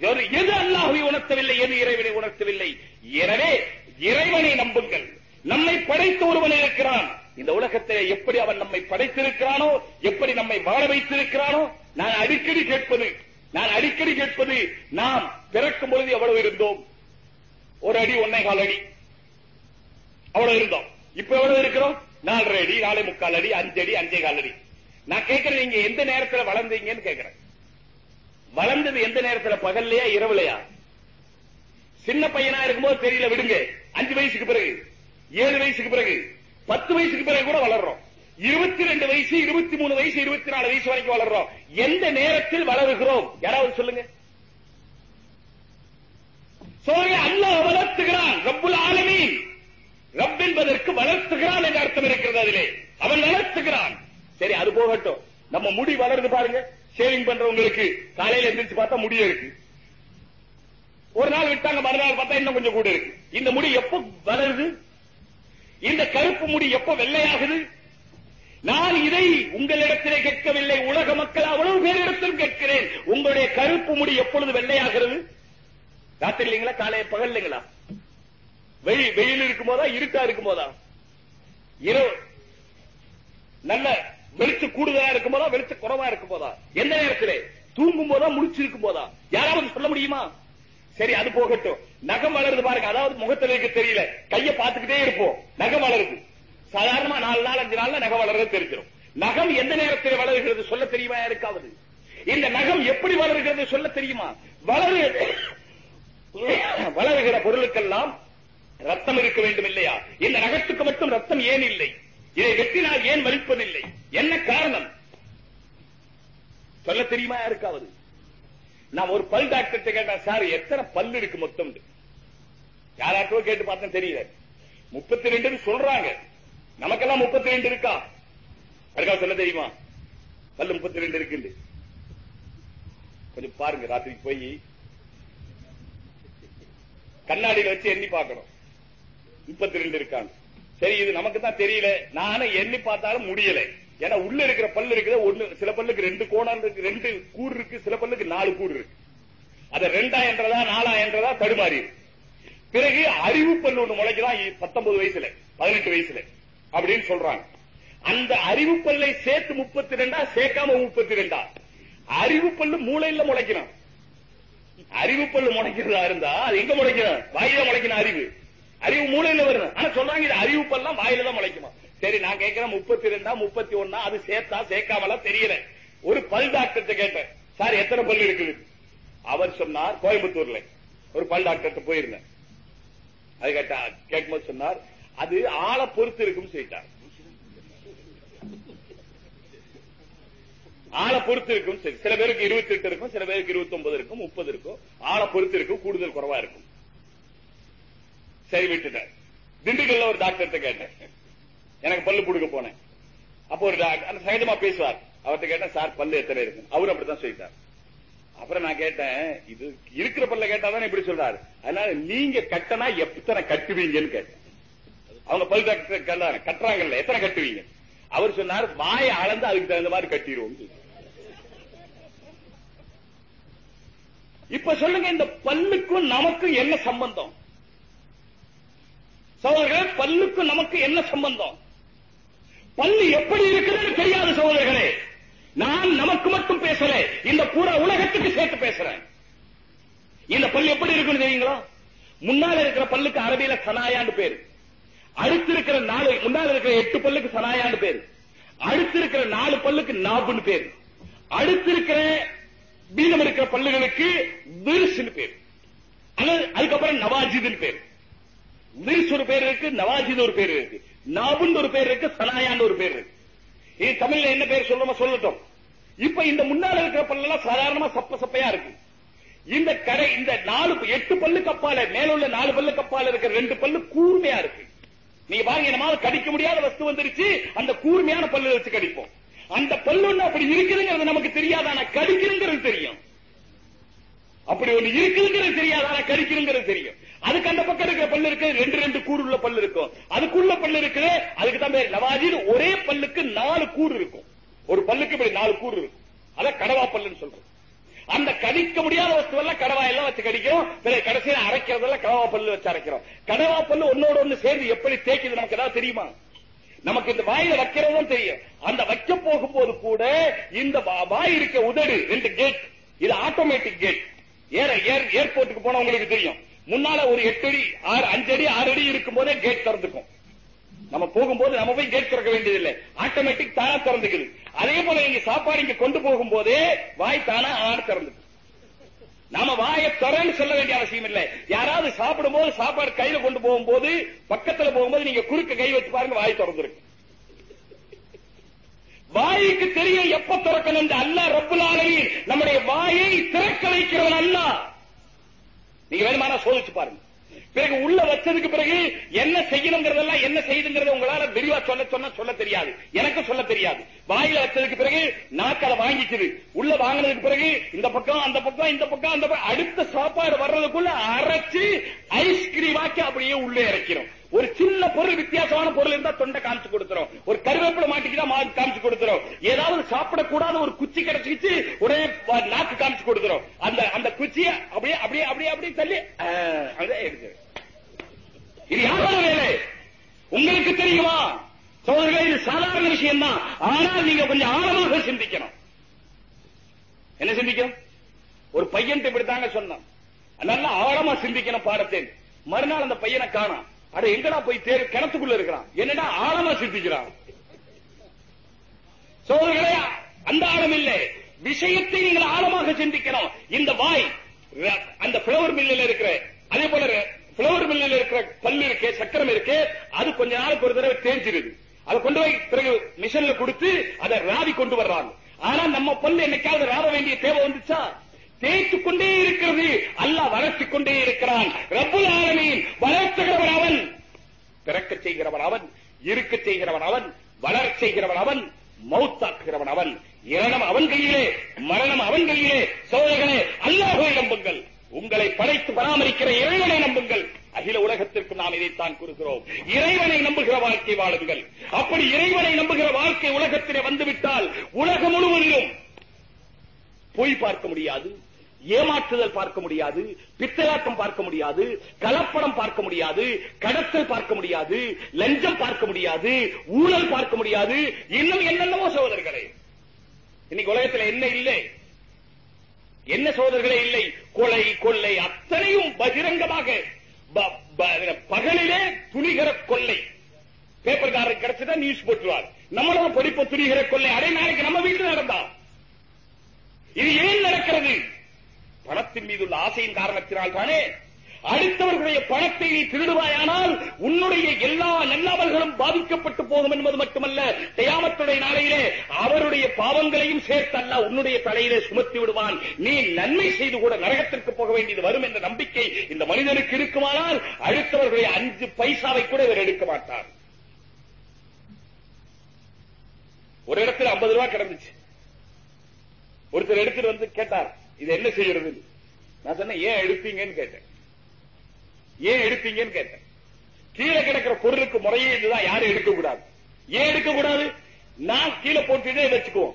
எது அல்லாஹுவை உணர்த்தவில்லை எது இறைவனை உணர்த்தவில்லை? எனவே இறைவனை நம்புங்கள். நம்மை படைத்து ஒருவன் இருக்கிறான். இந்த உலகத்திலே எப்படி அவன் நம்மை படைத்திருக்கிறானோ எப்படி நம்மை வாழ வைத்திருக்கிறானோ நான் அடிக்கடி கேட்பது நான் அடிக்கடி கேட்பது நாம் பிறக்கும் பொழுது எவ்வளவு இருந்தோம்? ஒரு அடி ஒன்னே கால் அடி. அவ்வளவு இருந்தோம். இப்ப எவ்வளவு இருக்கிறோம்? நாலரை அடி நாலே முக்கால் அடி அஞ்சடி அஞ்சே கால் அடி. நான் கேட்கிறேன் நீங்க எந்த நேரத்துல வளர்ந்தீங்கன்னு கேட்கிறேன். வளர்ந்தது எந்த நேரத்துல? பகல்லையா இரவுலையா? சின்ன பையனா இருக்கும்போது தெரியல விடுங்க. அஞ்சு வயசுக்கு பிறகு ஏழு வயசுக்கு பிறகு பத்து வயசுக்கு பிறகு கூட வளர்றோம். இருபத்தி ரெண்டு வயசு இருபத்தி மூணு வயசு இருபத்தி நாலு வயசு வரைக்கும் வளர்றோம். எந்த நேரத்தில் வளருகிறோம்? யாராவது சொல்லுங்க. சோரிய அல்லாஹ் வளர்த்துகிறான். ரப்புல் ஆலமீன். ரப் என்பதற்கு வளர்த்துகிறான் என்ற அர்த்தம் இருக்கிறது அதிலே. அவன் வளர்த்துகிறான். சரி அது போகட்டும். நம்ம முடி வளருது பாருங்க. ஷேவிங் பண்றவங்களுக்கு காலையில எந்திரிச்சு பார்த்தா முடிய இருக்கு. ஒரு நாள் விட்டாங்க மறுநாள் பார்த்தா இன்னும் கொஞ்சம் கூட இருக்கு. இந்த முடி எப்போ வளருது? இந்த கருப்பு முடி எப்ப வெள்ளையாகுது? நான் இதை உங்களிடத்திலே கேட்கவில்லை. உலக மக்கள் அவ்வளவு பேரிடத்திலும் கேட்கிறேன். உங்களுடைய கருப்பு முடி எப்பொழுது வெள்ளையாகிறது? ராத்திரி இல்லைங்களா? காலைய பகல் இல்லைங்களா? வெயில் வெயில் இருக்கும் போதா இருட்டா இருக்கும் போதா இரவு. நல்ல வெளிச்ச கூடுதலா இருக்கும் போதா வெளிச்ச குறைவா இருக்கும் போதா? எந்த நேரத்திலே? தூங்கும் போதா முடிச்சிருக்கும் போதா? யாராவது சொல்ல முடியுமா? சரி அது போகட்டும். நகம் வளருது பாருங்க. அதாவது முகத்துல இருக்க தெரியல. கைய பார்த்துக்கிட்டே இருப்போம். நகம் வளருது. சாதாரணமா நாலு நாள் அஞ்சு நாள்ல நகம் வளர்றது தெரிஞ்சிடும் நகம் எந்த நேரத்தில் வளருகிறது சொல்ல தெரியுமா யாருக்காவது? இந்த நகம் எப்படி வளருகிறது சொல்ல தெரியுமா? வளரு வளருகிற பொருளுக்கெல்லாம் ரத்தம் இருக்க வேண்டும் இல்லையா? இந்த நகத்துக்கு மட்டும் ரத்தம் ஏன் இல்லை? இதை வெட்டினால் ஏன் மறிப்பதில்லை? என்ன காரணம்? சொல்ல தெரியுமா யாருக்காவது? நான் ஒரு பல் டாக்டர் கேட்டேன் சார் எத்தனை பல் இருக்கு மொத்தம் யாராட்டும் கேட்டு பார்த்தேன் தெரியல. முப்பத்தி ரெண்டு சொல்றாங்க. நமக்கெல்லாம் முப்பத்தி ரெண்டு இருக்கா? அதுக்காக சொல்ல தெரியுமா? பல்லு முப்பத்தி ரெண்டு இருக்கு கொஞ்சம் பாருங்க ராத்திரிக்கு போய் கண்ணாடியில வச்சு எண்ணி பார்க்கணும். முப்பத்தி ரெண்டு இருக்காங்க சரி இது நமக்கு தான் தெரியல. நானும் எண்ணி பார்த்தாலும் முடியல. ஏன்னா உள்ள இருக்கிற பல்லு இருக்குது. ஒண்ணு சில பல்லுக்கு ரெண்டு கோணம் இருக்கு ரெண்டு கூறு இருக்கு சில பல்லுக்கு நாலு கூறு இருக்கு. அத ரெண்டா என்றதா நாலா என்றதா தடுமாறி பிறகு அறிவு பல்லு ஒண்ணு முளைக்கலாம் பத்தொன்பது வயசுல பதினெட்டு வயசுல அப்படின்னு சொல்றாங்க. அந்த அறிவு பல்லை சேர்த்து முப்பத்தி ரெண்டா சேர்க்காம முப்பத்தி ரெண்டா. அறிவு பல்லு மூளையில முளைக்கணும். அறிவு பல்லு முளைக்கிறதா இருந்தா அது எங்க முளைக்கணும்? வாயில முளைக்கணும் அறிவு. அறிவு மூளையில வரும் ஆனா சொல்றாங்க இது அறிவு பல்லாம் வாயில தான் முளைக்குமா? சரி நான் கேட்கிறேன் முப்பத்தி ரெண்டா முப்பத்தி ஒன்னா அது சேர்த்தா சேர்க்காமலாம் தெரியல. ஒரு பல் டாக்டர் கேட்டேன். சார் எத்தனை பல் இருக்குது? அவர் சொன்னார் கோயம்புத்தூர்ல. ஒரு பல் டாக்டர் போயிருந்தேன். அது கேட்டா கேட்கும்போது சொன்னார் அது ஆளை பொறுத்து இருக்கும்னு சொல்லிட்டார். ஆளை பொறுத்து இருக்கும் சரி சில பேருக்கு இருபத்தி எட்டு இருக்கும் சில பேருக்கு இருபத்தி ஒன்பது இருக்கும் முப்பது இருக்கும். ஆளை பொறுத்து இருக்கும் கூடுதல் குறைவா இருக்கும். சரி விட்டுட்டேன் திண்டுக்கல்ல ஒரு டாக்டர் கேட்டேன். எனக்கு பல்லு புடுக்க போனேன். அப்போ ஒரு டாக்டர் அந்த சகஜமா பேசுவார். அவர்கிட்ட கேட்டேன் சார் பல்லு எத்தனை இருக்கு? அவரு அப்படித்தான் சொல்லிட்டார். அப்புறம் நான் கேட்டேன் இது இருக்கிற பல்ல கேட்டாதான் இப்படி சொல்றாரு. அதனால நீங்க கட்டனா எத்தனை கட்டுவீங்கன்னு கேட்டேன். அவங்க பல் டாக்டர் கட்டுறாங்கல்ல எத்தனை கட்டுவீங்க? அவர் சொன்னார் வாயை அளந்து அதுக்கு தகுந்த மாதிரி கட்டிடுவோம் இப்ப சொல்லுங்க இந்த பல்லுக்கும் நமக்கும் என்ன சம்பந்தம்? சகோதரர்களே பல்லுக்கு நமக்கு என்ன சம்பந்தம்? பல்லு எப்படி இருக்குதுன்னு தெரியாது சகோதரர்களே நான் நமக்கு மட்டும் பேசல இந்த பூரா உலகத்துக்கு சேர்த்து பேசுறேன். இந்த பல்லு எப்படி இருக்குன்னு தெரியுங்களா? முன்னால இருக்கிற பல்லுக்கு அரபியில சனாயான்னு பேரு. அடுத்து இருக்கிற நாலு முன்னால இருக்கிற எட்டு பல்லுக்கு சனாயான்னு பேரு. அடுத்து இருக்கிற நாலு பல்லுக்கு நாபுன்னு பேரு. அடுத்து இருக்கிற மீதம் இருக்கிற பல்லுகளுக்கு விரிசுன்னு பேரு. அதுக்கப்புறம் நவாஜிதுன்னு பேரு. விரிஸ் ஒரு பேர் இருக்கு நவாஜித் ஒரு பேர் இருக்கு நாபுன் ஒரு பேர் இருக்கு சனாயான்னு ஒரு பேர் இருக்கு. இது தமிழ்ல என்ன பேர் சொல்லுமா சொல்லட்டும். இப்ப இந்த முன்னால இருக்கிற பல்லெல்லாம் சாதாரணமா சப்ப சப்பையா இருக்கு. இந்த கடை இந்த நாலு எட்டு பல்லு கப்பால மேல உள்ள நாலு பல்லு கப்பால இருக்கிற ரெண்டு பல்லு கூர்மையா இருக்கு. நீங்க பாருங்க என்னமாவது கடிக்க முடியாத வஸ்து வந்துருச்சு அந்த கூர்மையான பல்லு வச்சு கடிப்போம். அந்த பல்லு ஒண்ணு அப்படி இருக்குதுங்கிறது நமக்கு தெரியாது ஆனா கடிக்குதுங்கிறது தெரியும். அப்படி ஒண்ணு இருக்குதுங்கிறது தெரியாது ஆனா கடிக்குதுங்கிறது தெரியும். அதுக்கு அந்த பக்கம் இருக்கிற பல்லு இருக்கு ரெண்டு ரெண்டு கூறு உள்ள பல்லு இருக்கும். அதுக்குள்ள பல்லு இருக்கு அதுக்கு தான் பேர் ஒரே பல்லுக்கு நாலு கூறு இருக்கும். ஒரு பல்லுக்கு இப்படி நாலு கூறு இருக்கும். அத கடவா பல்லுன்னு சொல்றோம். அந்த கடிக்க முடியாத வஸ்து எல்லாம் கடவா எல்லாம் வச்சு கடிக்கும் பிறகு கடைசியில அரைக்கிறதெல்லாம் கடவா பல்லு வச்சு அரைக்கிறோம். கடவா பல்லு ஒன்னோட ஒண்ணு சேர்ந்து எப்படி தேய்க்குது நமக்கு ஏதாவது தெரியுமா? நமக்கு இந்த வாயில வைக்கிறதும் தெரியும். அந்த வைக்க போகும்போது கூட இந்த வாய் இருக்க உதடு ரெண்டு கேட் இது ஆட்டோமேட்டிக் கேட் ஏற ஏர் ஏர்போர்ட்டுக்கு போனவங்களுக்கு தெரியும். முன்னால ஒரு எட்டு அடி ஆறு அஞ்சு அடி ஆறு அடி இருக்கும் போதே கேட் திறந்துக்கும். நம்ம போகும்போது நம்ம போய் கேட் திறக்க வேண்டியதில்லை. ஆட்டோமேட்டிக் தானா திறந்துக்குது. அதே போல நீங்க சாப்பாடு இங்க கொண்டு போகும் போதே வாய் தானா ஆறு திறந்து நாம வாயை திறன்னு சொல்ல வேண்டிய அவசியம் இல்லை. யாராவது சாப்பிடும் போது சாப்பாடு கையில கொண்டு போகும்போது பக்கத்துல போகும்போது நீங்க குறுக்க கை வச்சு பாருங்க வாய் திறந்துருக்கு வாய்க்கு தெரியும் எப்ப திறக்கணும் அல்ல அல்லாஹ் நம்முடைய வாயை திறக்க வைக்கிறவன் அல்லாஹ். நீங்க வேணுமானா சோதிச்சு பாருங்க. பிறகு உள்ள வச்சதுக்கு பிறகு என்ன செய்யணுங்கிறதெல்லாம் என்ன செய்யுதுங்கிறத உங்களால விரிவா சொல்ல சொன்னா சொல்ல தெரியாது. எனக்கு சொல்ல தெரியாது. வாயில வச்சதுக்கு பிறகு நாக்கு அதை வாங்கிக்குது. உள்ள வாங்கினதுக்கு பிறகு இந்த பக்கம் அந்த பக்கம் இந்த பக்கம் அந்த பக்கம் அடுத்த சாப்பாடு வர்றதுக்குள்ள அரைச்சு ஐஸ்கிரீம் ஆக்கி அப்படியே உள்ளே இறக்கிறோம். ஒரு சின்ன பொருள் வித்தியாசமான பொருள் இருந்தா தொண்டை காமிச்சு கொடுத்துரும். ஒரு கருவேப்பிலை மாட்டிக்கிட்டா மா- காமிச்சு கொடுத்துரும். ஏதாவது சாப்பிடக்கூடாத ஒரு குச்சி கிடைச்சிச்சு உடனே நாக்கு காமிச்சு கொடுத்துரும். அந்த அந்த குச்சியை அப்படியே அப்படியே அப்படியே அப்படியே தள்ளி ஆ, அப்படியே எடுத்து இது யாரோட வேலை? உங்களுக்கு தெரியுமா? சோதரர்களே இது சாதாரண விஷயம் தான் ஆனால் நீங்க கொஞ்சம் ஆழமாக சிந்திக்கணும். என்ன சிந்திக்கணும் ஒரு பையன் இப்படித்தாங்க சொன்னான். நல்லா ஆழமா சிந்திக்கணும் பாடத்தேன் மறுநாள் அந்த பையனை காணாம். அட எங்கடா போய் தேர் கிணத்துக்குள்ள இருக்கிறான்? என்னடா ஆழமா சிந்திக்கிறான்? சோதர்களே அந்த ஆழம் இல்லை. விஷயத்தை நீங்கள் ஆழமாக சிந்திக்கணும். இந்த வாய் அந்த பிளவர் மில்லில் இருக்கிற அதே போல பிளவர் மில்லில் இருக்கிற பல்லு இருக்கு சக்கரம் இருக்கு அது கொஞ்ச நாளுக்கு ஒரு தடவை தேஞ்சிருது. அதை கொண்டு போய் பிறகு மிஷின்ல கொடுத்து அதை ராவி கொண்டு வர்றாங்க. ஆனா நம்ம பல்லு என்னைக்காவது ராவ வேண்டிய தேவை வந்துச்சா? தேய்த்துக் கொண்டே இருக்கிறது. அல்லாஹ் வளர்த்துக் கொண்டே இருக்கிறான். ரப்புல் ஆலமீன் வளர்த்துகிறவன் அவன். பிறக்க செய்கிறவன் அவன் இருக்க செய்கிறவன் அவன் வளர செய்கிறவன் அவன் மௌத்தாக்குகிறவன் அவன். இரணம் அவன் கையிலே மரணம் அவன் கையிலே. சோதர்களே அல்லாஹுவை நம்புங்கள். உங்களை படைத்து பராமரிக்கிற இறைவனை நம்புங்கள். அகில உலகத்திற்கு நாம் இதைத்தான் கூறுகிறோம். இறைவனை நம்புகிற வாழ்க்கை வாழுங்கள். அப்படி இறைவனை நம்புகிற வாழ்க்கை உலகத்திலே வந்துவிட்டால் உலகம் முழுவதிலும் போய் பார்க்க முடியாது. ஏமாற்றுதல் பார்க்க முடியாது பித்தலாட்டம் பார்க்க முடியாது கலப்படம் பார்க்க முடியாது கடத்தல் பார்க்க முடியாது லஞ்சம் பார்க்க முடியாது ஊழல் பார்க்க முடியாது இன்னும் என்னென்னவோ சோதர்களே இன்னைக்கு உலகத்தில் என்ன இல்லை? என்ன சோதர்களே இல்லை? கொலை கொள்ளை அத்தனையும் பகிரங்கமாக பகலிலே துணிகர கொள்ளை. பேப்பர்காரருக்கு கிடைச்சதா நியூஸ் போட்டுருவார். நம்மளும் படிப்ப துணிகிற கொள்ளை. அரை நாளைக்கு நம்ம வீட்டில் நடந்தா. இது ஏன் நடக்கிறது? பணத்தின் மீது உள்ள ஆசையின் காரணத்தினால் தானே அடுத்தவர்களுடைய பணத்தை நீ திருடுவாயானால் உன்னுடைய எல்லா நல்லவர்களும் பாதிக்கப்பட்டு போகும் என்பது மட்டுமல்ல தயாமத்துடைய நாளையிலே அவருடைய பாவங்களையும் சேர்த்தல்ல உன்னுடைய தலையிலே சுமத்தி விடுவான். நீ நன்மை செய்து கூட நரகத்திற்கு போக வேண்டியது வரும் என்ற நம்பிக்கை இந்த மனிதனுக்கு இருக்குமானால் அடுத்தவர்களுடைய அஞ்சு பைசாவை கூட இவர் எடுக்க மாட்டார். ஒரு இடத்துல ஐம்பது ரூபாய் கிடந்துச்சு. ஒருத்தர் எடுத்துட்டு வந்து கேட்டார் இது என்ன செய்யறது? நான் சொன்னேன் ஏன் எடுப்பீங்கன்னு கேட்டேன். ஏன் எடுப்பீங்கன்னு கேட்டேன். கீழே கிடக்கிற பொருளுக்கு முறையே இதுதான் யாரும் எடுக்கக்கூடாது. ஏன் எடுக்கக்கூடாது? நான் கீழே போட்டுட்டே வச்சுக்குவோம்.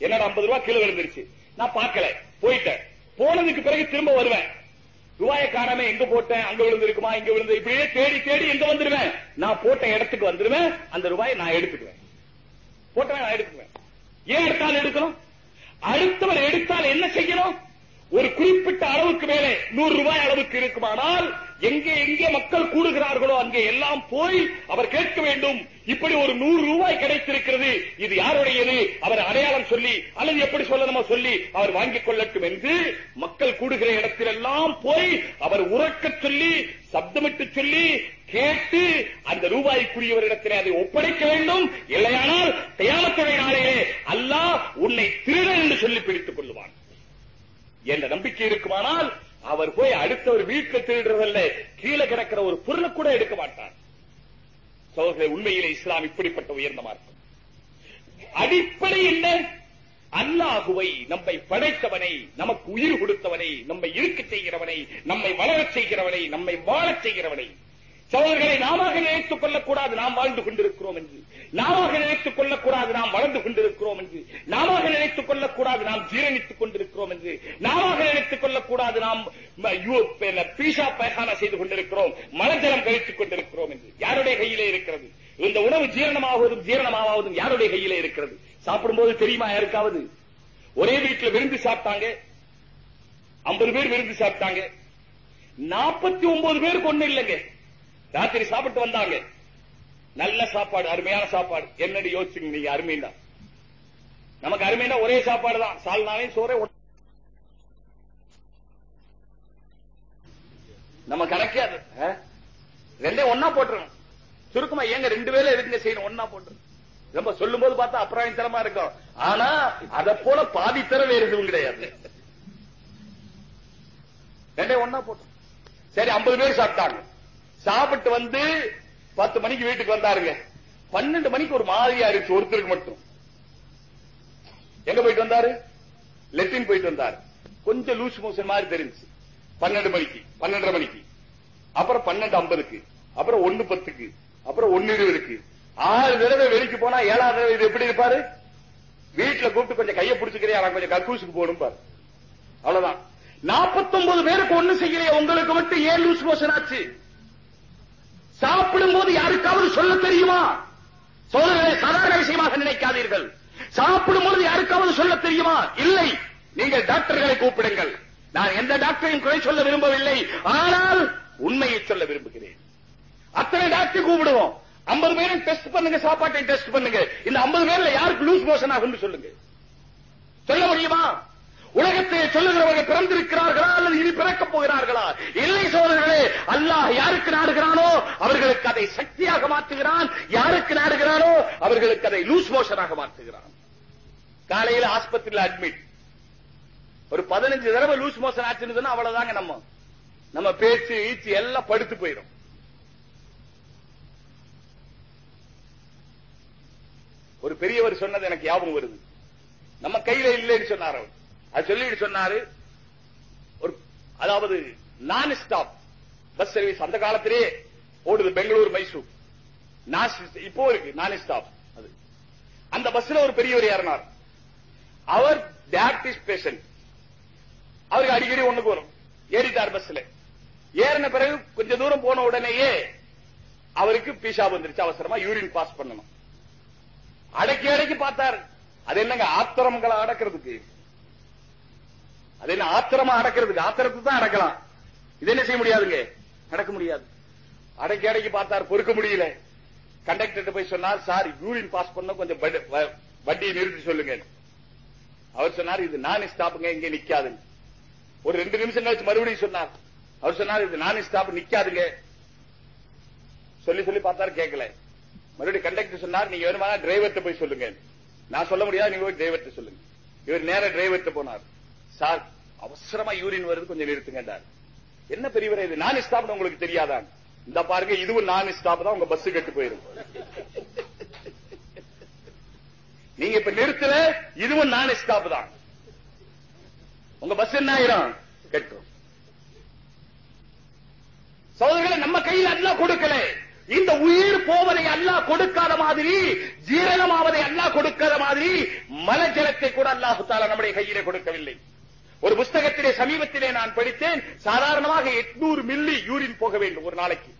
என்னோட ஐம்பது ரூபாய் கீழே விழுந்துருச்சு. நான் பார்க்கல. போயிட்டேன். போனதுக்கு பிறகு திரும்ப வருவேன். ரூபாய காணாம எங்க போட்டேன்? அங்க விழுந்திருக்குமா? இங்க விழுந்து இப்படியே தேடி தேடி எங்க வந்துருவேன்? நான் போட்ட இடத்துக்கு வந்துருவேன். அந்த ரூபாயை நான் எடுத்துக்குவேன். போட்டவன் நான் எடுத்துக்குவேன். ஏன் எடுத்தாலும் எடுக்கணும். அடுத்தவர் எடுத்தால் என்ன செய்யணும் ஒரு குறிப்பிட்ட அளவுக்கு மேலே நூறு ரூபாய் அளவுக்கு இருக்குமானால் எங்கே எங்கே மக்கள் கூடுகிறார்களோ அங்கே எல்லாம் போய் அவர் கேட்க வேண்டும். இப்படி ஒரு நூறு ரூபாய் கிடைத்திருக்கிறது. இது யாருடையது? அவர் அடையாளம் சொல்லி அல்லது எப்படி சொல்லணுமோ சொல்லி அவர் வாங்கிக் கொள்ளட்டும் என்று மக்கள் கூடுகிற இடத்திலெல்லாம் போய் அவர் உறக்கச் சொல்லி சப்தமிட்டு சொல்லி கேட்டு அந்த ரூபாய்க்குரியவரிடத்தில் அதை ஒப்படைக்க வேண்டும். இல்லையானால் தயாமத்துடைய நாளையே அல்லாஹ் உன்னை திருடன் என்று சொல்லி பிடித்துக் கொள்ளுவான். என்ற நம்பிக்கை இருக்குமானால் அவர் போய் அடுத்தவர் வீட்டில் திருடுறதல்ல கீழே கிடக்கிற ஒரு பொருளை கூட எடுக்க மாட்டார். சோதனை உண்மையிலே இஸ்லாம் இப்படிப்பட்ட உயர்ந்த மார்க்கம். அடிப்படை என்ன அல்லாஹுவை நம்மை படைத்தவனை நமக்கு உயிர் கொடுத்தவனை நம்மை இருக்க செய்கிறவனை நம்மை வளரச் செய்கிறவனை நம்மை வாழச் செய்கிறவனை சோழர்களை நாம நினைத்துக் கொள்ளக்கூடாது நாம் வாழ்ந்து கொண்டிருக்கிறோம் என்று. நாம நினைத்துக் கொள்ளக்கூடாது நாம் வளர்ந்து கொண்டிருக்கிறோம் என்று. நாம நினைத்துக் கொள்ளக்கூடாது நாம் ஜீரணித்துக் கொண்டிருக்கிறோம் என்று. நாம நினைத்துக் கொள்ளக்கூடாது நாம் பீஷா பைகானா செய்து கொண்டிருக்கிறோம். மலஜலம் கழித்துக் கொண்டிருக்கிறோம் என்று. யாருடைய கையிலே இருக்கிறது? இந்த உணவு ஜீரணமாவதும் ஜீரணமாவதும் யாருடைய கையிலே இருக்கிறது? சாப்பிடும்போது தெரியுமா யாருக்காவது? ஒரே வீட்டுல விருந்து சாப்பிட்டாங்க. ஐம்பது பேர் விருந்து சாப்பிட்டாங்க. நாற்பத்தி ஒன்பது பேருக்கு ஒண்ணு இல்லைங்க. ராத்திரி சாப்பிட்டு வந்தாங்க. நல்ல சாப்பாடு அருமையான சாப்பாடு. என்னடி யோசிச்சுங்க நீங்க அருமைன்னா. நமக்கு அருமைன்னா ஒரே சாப்பாடு தான் சால்னாவையும் சோறே ஒண்ணு. நம்ம கணக்கே அது. ரெண்டே ஒன்னா போட்டுரும் சுருக்கமா ஏங்க ரெண்டு பேரும் எதுக்குங்க செய்யணும்? ஒன்னா போட்டுரும் ரொம்ப சொல்லும் போது பார்த்தா அப்புறம் இருக்கும். ஆனா அதை போல பாதி தர வேறு எதுவும் கிடையாது. ரெண்டே ஒன்னா போட்டு சரி ஐம்பது பேர் சாப்பிட்டாங்க. சாப்பிட்டு வந்து பத்து மணிக்கு வீட்டுக்கு வந்தாருங்க. பன்னெண்டு மணிக்கு ஒரு மாதிரியா இருந்துச்சு ஒருத்தருக்கு மட்டும். எங்க போயிட்டு வந்தாரு? லெட்டின் போயிட்டு வந்தாரு. கொஞ்சம் லூஸ் மோஷன் மாதிரி தெரிஞ்சு பன்னெண்டு மணிக்கு பன்னெண்டரை மணிக்கு. அப்புறம் பன்னெண்டு ஐம்பதுக்கு அப்புறம் ஒண்ணு பத்துக்கு அப்புறம் ஒண்ணு இருபதுக்கு. ஆறு தடவை வெளிக்கு போனா ஏழாவது தடவை இது எப்படி இருப்பாரு? வீட்டுல கூப்பிட்டு கொஞ்சம் கையை பிடிச்சுக்கிறேன் கொஞ்சம் கக்கூசுக்கு போகணும் பாரு. அவ்வளவுதான். நாற்பத்தொன்பது பேருக்கு ஒண்ணு செய்யலையே உங்களுக்கு மட்டும் ஏன் லூஸ் மோஷன் ஆச்சு? சாப்பிடும் போது யாருக்காவது சொல்ல தெரியுமா? சோதனை சாதாரண விஷயமாக நினைக்காதீர்கள். சாப்பிடும் போது யாருக்காவது சொல்ல தெரியுமா? இல்லை. நீங்கள் டாக்டர்களை கூப்பிடுங்கள். நான் எந்த டாக்டரையும் குறை சொல்ல விரும்பவில்லை. ஆனால் உண்மையை சொல்ல விரும்புகிறேன். அத்தனை டாக்டர் கூப்பிடுவோம். 50 பேரும் டெஸ்ட் பண்ணுங்க சாப்பாட்டை டெஸ்ட் பண்ணுங்க. இந்த 50 பேர்ல யாருக்கு லூஸ் மோஷன் ஆகும் சொல்லுங்க. சொல்ல முடியுமா? உலகத்தை சொல்லுகிறவர்கள் பிறந்திருக்கிறார்களா அல்லது இனி பிறக்கப் போகிறார்களா? இல்லை சோதர்களே அல்லாஹ் யாருக்கு நாடுகிறானோ அவர்களுக்கு அதை சக்தியாக மாற்றுகிறான். யாருக்கு நாடுகிறானோ அவர்களுக்கு அதை லூஸ் மோஷனாக மாற்றுகிறான். காலையில ஆஸ்பத்திரியில அட்மிட் ஒரு பதினஞ்சு தடவை லூஸ் மோஷன் ஆச்சுன்னு அவ்வளவுதாங்க நம்ம. நம்ம பேச்சு ஈச்சு எல்லாம் படுத்து போயிடும். ஒரு பெரியவர் சொன்னது எனக்கு ஞாபகம் வருது. நம்ம கையில இல்லைன்னு சொன்னார் அவர். அது சொல்லிட்டு சொன்னாரு ஒரு அதாவது நான் ஸ்டாப் பஸ் சர்வீஸ் அந்த காலத்திலே ஓடுது பெங்களூர் மைசூர். இப்போ இருக்கு நான் ஸ்டாப் அது. அந்த பஸ்ல ஒரு பெரியவர் ஏறினார். அவர் டயாபிட்டிஸ் பேஷண்ட் அவருக்கு அடிக்கடி ஒண்ணுக்கு வரும். ஏறிட்டார் பஸ்ல ஏறின பிறகு கொஞ்ச தூரம் போன உடனேயே அவருக்கு பீஷா வந்துருச்சு. அவசரமா யூரின் பாஸ் பண்ணணும். அடக்கி அடக்கி பார்த்தார். அது என்னங்க ஆத்திரங்களை அடக்கிறதுக்கு? அது என்ன ஆத்திரமா அடக்கிறதுக்கு? ஆத்திரத்தை தான் அடக்கலாம். இது என்ன செய்ய முடியாதுங்க? நடக்க முடியாது. அடக்கி அடக்கி பார்த்தார் பொறுக்க முடியல. கண்டக்டர் போய் சொன்னார் சார் யூரின் பாஸ் பண்ண கொஞ்சம் வட்டியை நிறுத்தி சொல்லுங்க. அவர் சொன்னார் இது நான் ஸ்டாப்புங்க இங்க நிக்காது ஒரு ரெண்டு நிமிஷம் கழிச்சு மறுபடியும் சொன்னார். அவர் சொன்னார் இது நான் ஸ்டாப் நிக்காதுங்க. சொல்லி சொல்லி பார்த்தாரு கேட்கல மறுபடியும் கண்டக்டர் சொன்னார் நீங்க வேணுமா டிரைவர்கிட்ட போய் சொல்லுங்க. நான் சொல்ல முடியாது நீங்க போய் டிரைவர்கிட்ட சொல்லுங்க. இவர் நேர டிரைவர்ட்ட போனார். சார் அவசரமா யூரின் வருது கொஞ்சம் நிறுத்துங்க என்ன பெரியவரை இது? நான் ஸ்டாப் உங்களுக்கு தெரியாதான் இந்த பாருங்க இதுவும் நான் ஸ்டாப் தான் உங்க பஸ் கெட்டு போயிரும். நீங்க இப்ப நிறுத்தல இதுவும் நான் ஸ்டாப் தான். உங்க பஸ் என்ன ஆயிரும்? கெட்டும் சோதர்களை நம்ம கையில் அல்லா கொடுக்கல. இந்த உயிர் போவதை அல்லாஹ் கொடுக்காத மாதிரி ஜீரணமாவதை அல்லா கொடுக்காத மாதிரி மலஜலத்தை கூட அல்லாஹு தாலா நம்முடைய கையிலே கொடுக்கவில்லை. ஒரு புத்தகத்திலே சமீபத்திலே நான் படித்தேன் சாதாரணமாக 800 மில்லி யூரின் போக வேண்டும் ஒரு நாளைக்கு.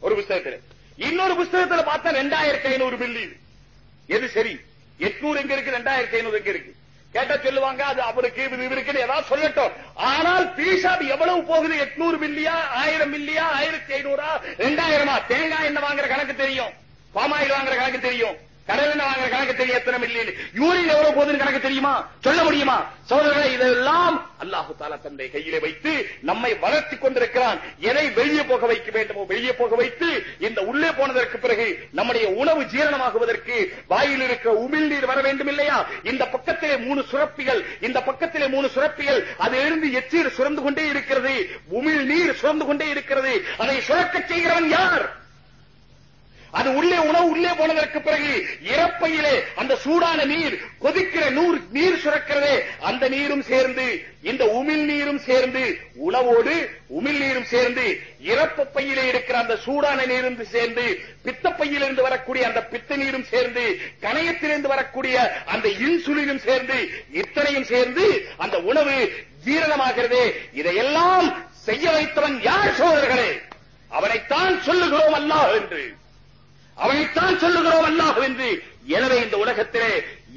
ஒரு புத்தகத்தில் இன்னொரு புத்தகத்தில் பார்த்தா ரெண்டாயிரத்தி ஐநூறு மில்லி. எது சரி? 800 எங்க இருக்கு ரெண்டாயிரத்தி ஐநூறு எங்க இருக்கு? கேட்டா சொல்லுவாங்க அது அவருக்கு இது இவருக்கு ஏதாவது சொல்லட்டும். ஆனால் பீசாப் எவ்வளவு போகுது? 800 மில்லியா ஆயிரம் மில்லியா ஆயிரத்தி ஐநூறா ரெண்டாயிரமா? தேங்காய் என்ன வாங்குற கணக்கு தெரியும். பாமாயில் வாங்குற கணக்கு தெரியும். கடல் வாங்குற கணக்கு தெரியும் எத்தனை மில்லியன் யூரின் எவ்வளவு போகுதுன்னு கணக்கு தெரியுமா? சொல்ல முடியுமா? சோதரர்களே இதெல்லாம் அல்லாஹு தாலா தந்தை கையிலே வைத்து நம்மை வளர்த்தி கொண்டிருக்கிறான். எதை வெளியே போக வைக்க வேண்டுமோ வெளியே போக வைத்து இந்த உள்ளே போனதற்கு பிறகு நம்முடைய உணவு ஜீரணமாகுவதற்கு வாயில் இருக்கிற உமிழ்நீர் வர வேண்டும் இல்லையா? இந்த பக்கத்திலே மூணு சுரப்பிகள் இந்த பக்கத்திலே மூணு சுரப்பிகள் அதிலிருந்து எச்சீர் சுரந்து கொண்டே இருக்கிறது. உமிழ் நீர் சுரந்து கொண்டே இருக்கிறது. அதை சுரக்கச் செய்கிறவன் யார்? அது உள்ளே உணவு உள்ளே போனதற்கு பிறகு இறப்பையிலே அந்த சூடான நீர் கொதிக்கிற நூறு நீர் சுரக்கிறதே அந்த நீரும் சேர்ந்து இந்த உமிழ் நீரும் சேர்ந்து உணவோடு உமிழ் நீரும் சேர்ந்து இறப்பையிலே இருக்கிற அந்த சூடான நீரும் சேர்ந்து பித்தப்பையிலிருந்து வரக்கூடிய அந்த பித்த நீரும் சேர்ந்து கணையத்திலிருந்து வரக்கூடிய அந்த இன்சுலினும் சேர்ந்து இத்தனையும் சேர்ந்து அந்த உணவு ஜீரணமாகிறதே. இதையெல்லாம் செய்ய வைத்தவன் யார் சோதர்களே அவனைத்தான் சொல்லுகிறோம் அல்லாஹ் என்று. அவனைத்தான் சொல்லுகிறோம் அல்லாஹ் என்று. எனவே இந்த உலகத்திலே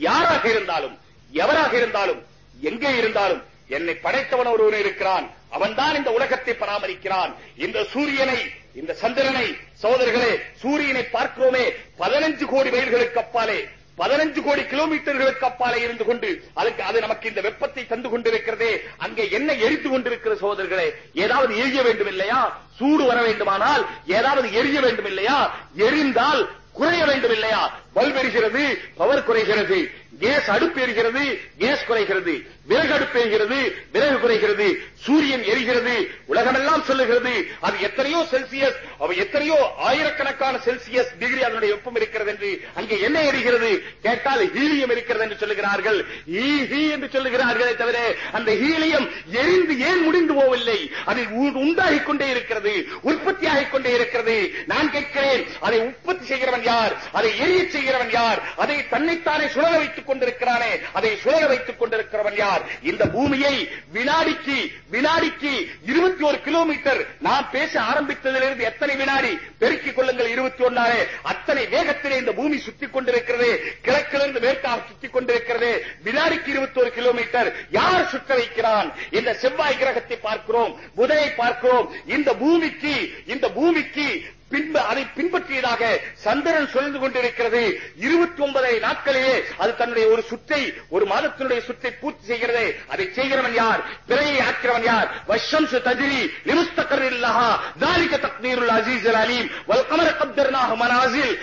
யாராக இருந்தாலும் எவராக இருந்தாலும் எங்கே இருந்தாலும் என்னை படைத்தவன் ஒருவன் இருக்கிறான். அவன்தான் இந்த உலகத்தை பராமரிக்கிறான். இந்த சூரியனை இந்த சந்திரனை சோதர்களே சூரியனை பார்க்கிறோமே பதினஞ்சு கோடி மைல்களுக்கு அப்பாலே. பதினஞ்சு கோடி கிலோமீட்டர்களுக்கு அப்பாலே இருந்து கொண்டு அதுக்கு அது நமக்கு இந்த வெப்பத்தை தந்து கொண்டிருக்கிறதே அங்கே என்ன எரித்து கொண்டிருக்கிற சோதர்களே ஏதாவது எரிய வேண்டும் இல்லையா? சூடு வர வேண்டுமானால் ஏதாவது எரிய வேண்டும் இல்லையா? எரிந்தால் குறைய வேண்டும் இல்லையா? பல்ப் எரிகிறது பவர் குறைகிறது கேஸ் அடுப்பு எரிகிறது கேஸ் குறைகிறது விறகு அடுப்பு எரிகிறது விறகு குறைகிறது சூரியன் எரிகிறது உலகமெல்லாம் சொல்லுகிறது. அது எத்தனையோ செல்சியஸ் அவ எத்தனையோ ஆயிரக்கணக்கான செல்சியஸ் டிகிரி அதனுடைய வெப்பம் இருக்கிறது என்று அங்கே என்ன எரிகிறது? கேட்டால் ஹீலியம் இருக்கிறது என்று சொல்லுகிறார்கள். ஈ ஹீ என்று சொல்லுகிறார்களே தவிர அந்த ஹீலியம் எரிந்து ஏன் முடிந்து போவில்லை அது உண்டாகிக் கொண்டே இருக்கிறது உற்பத்தியாகிக் கொண்டே இருக்கிறது. நான் கேட்கிறேன் அதை உற்பத்தி செய்கிறவன் யார்? அதை எரிய செய்ய செய்கிறவன் யார்? அதை தன்னைத்தானே சுழல வைத்துக் கொண்டிருக்கிறானே. அதை சுழல வைத்துக் கொண்டிருக்கிறவன் யார்? இந்த பூமியை வினாடிக்கு வினாடிக்கு இருபத்தி ஒரு கிலோமீட்டர் நாம் பேச ஆரம்பித்ததிலிருந்து எத்தனை வினாடி? பெருக்கிக் கொள்ளுங்கள் இருபத்தி ஒன்னாலே அத்தனை வேகத்திலே இந்த பூமி சுத்திக் கொண்டிருக்கிறது. கிழக்கிலிருந்து மேற்காக சுத்திக் கொண்டிருக்கிறது. வினாடிக்கு இருபத்தி ஒரு கிலோமீட்டர். யார் சுத்த வைக்கிறான்? இந்த செவ்வாய் கிரகத்தை பார்க்கிறோம். புதனை பார்க்கிறோம். இந்த பூமிக்கு இந்த பூமிக்கு பின்பு அதை பின்பற்றியதாக சந்திரன் சுழந்து கொண்டிருக்கிறது. இருபத்தி ஒன்பதை நாட்களிலே அது தன்னுடைய ஒரு சுற்றை ஒரு மாதத்தினுடைய சுற்றை பூர்த்தி செய்கிறது. அதை செய்கிறவன் யார்? பிறையை ஆக்கிறவன் யார்? வஷம் தஜிரி நிமுஸ்தகர் இல்லஹா தாரிக தக்தீருல் அசீஸ் அலீம் வல் கமர கப்தர்னாக மனாசில்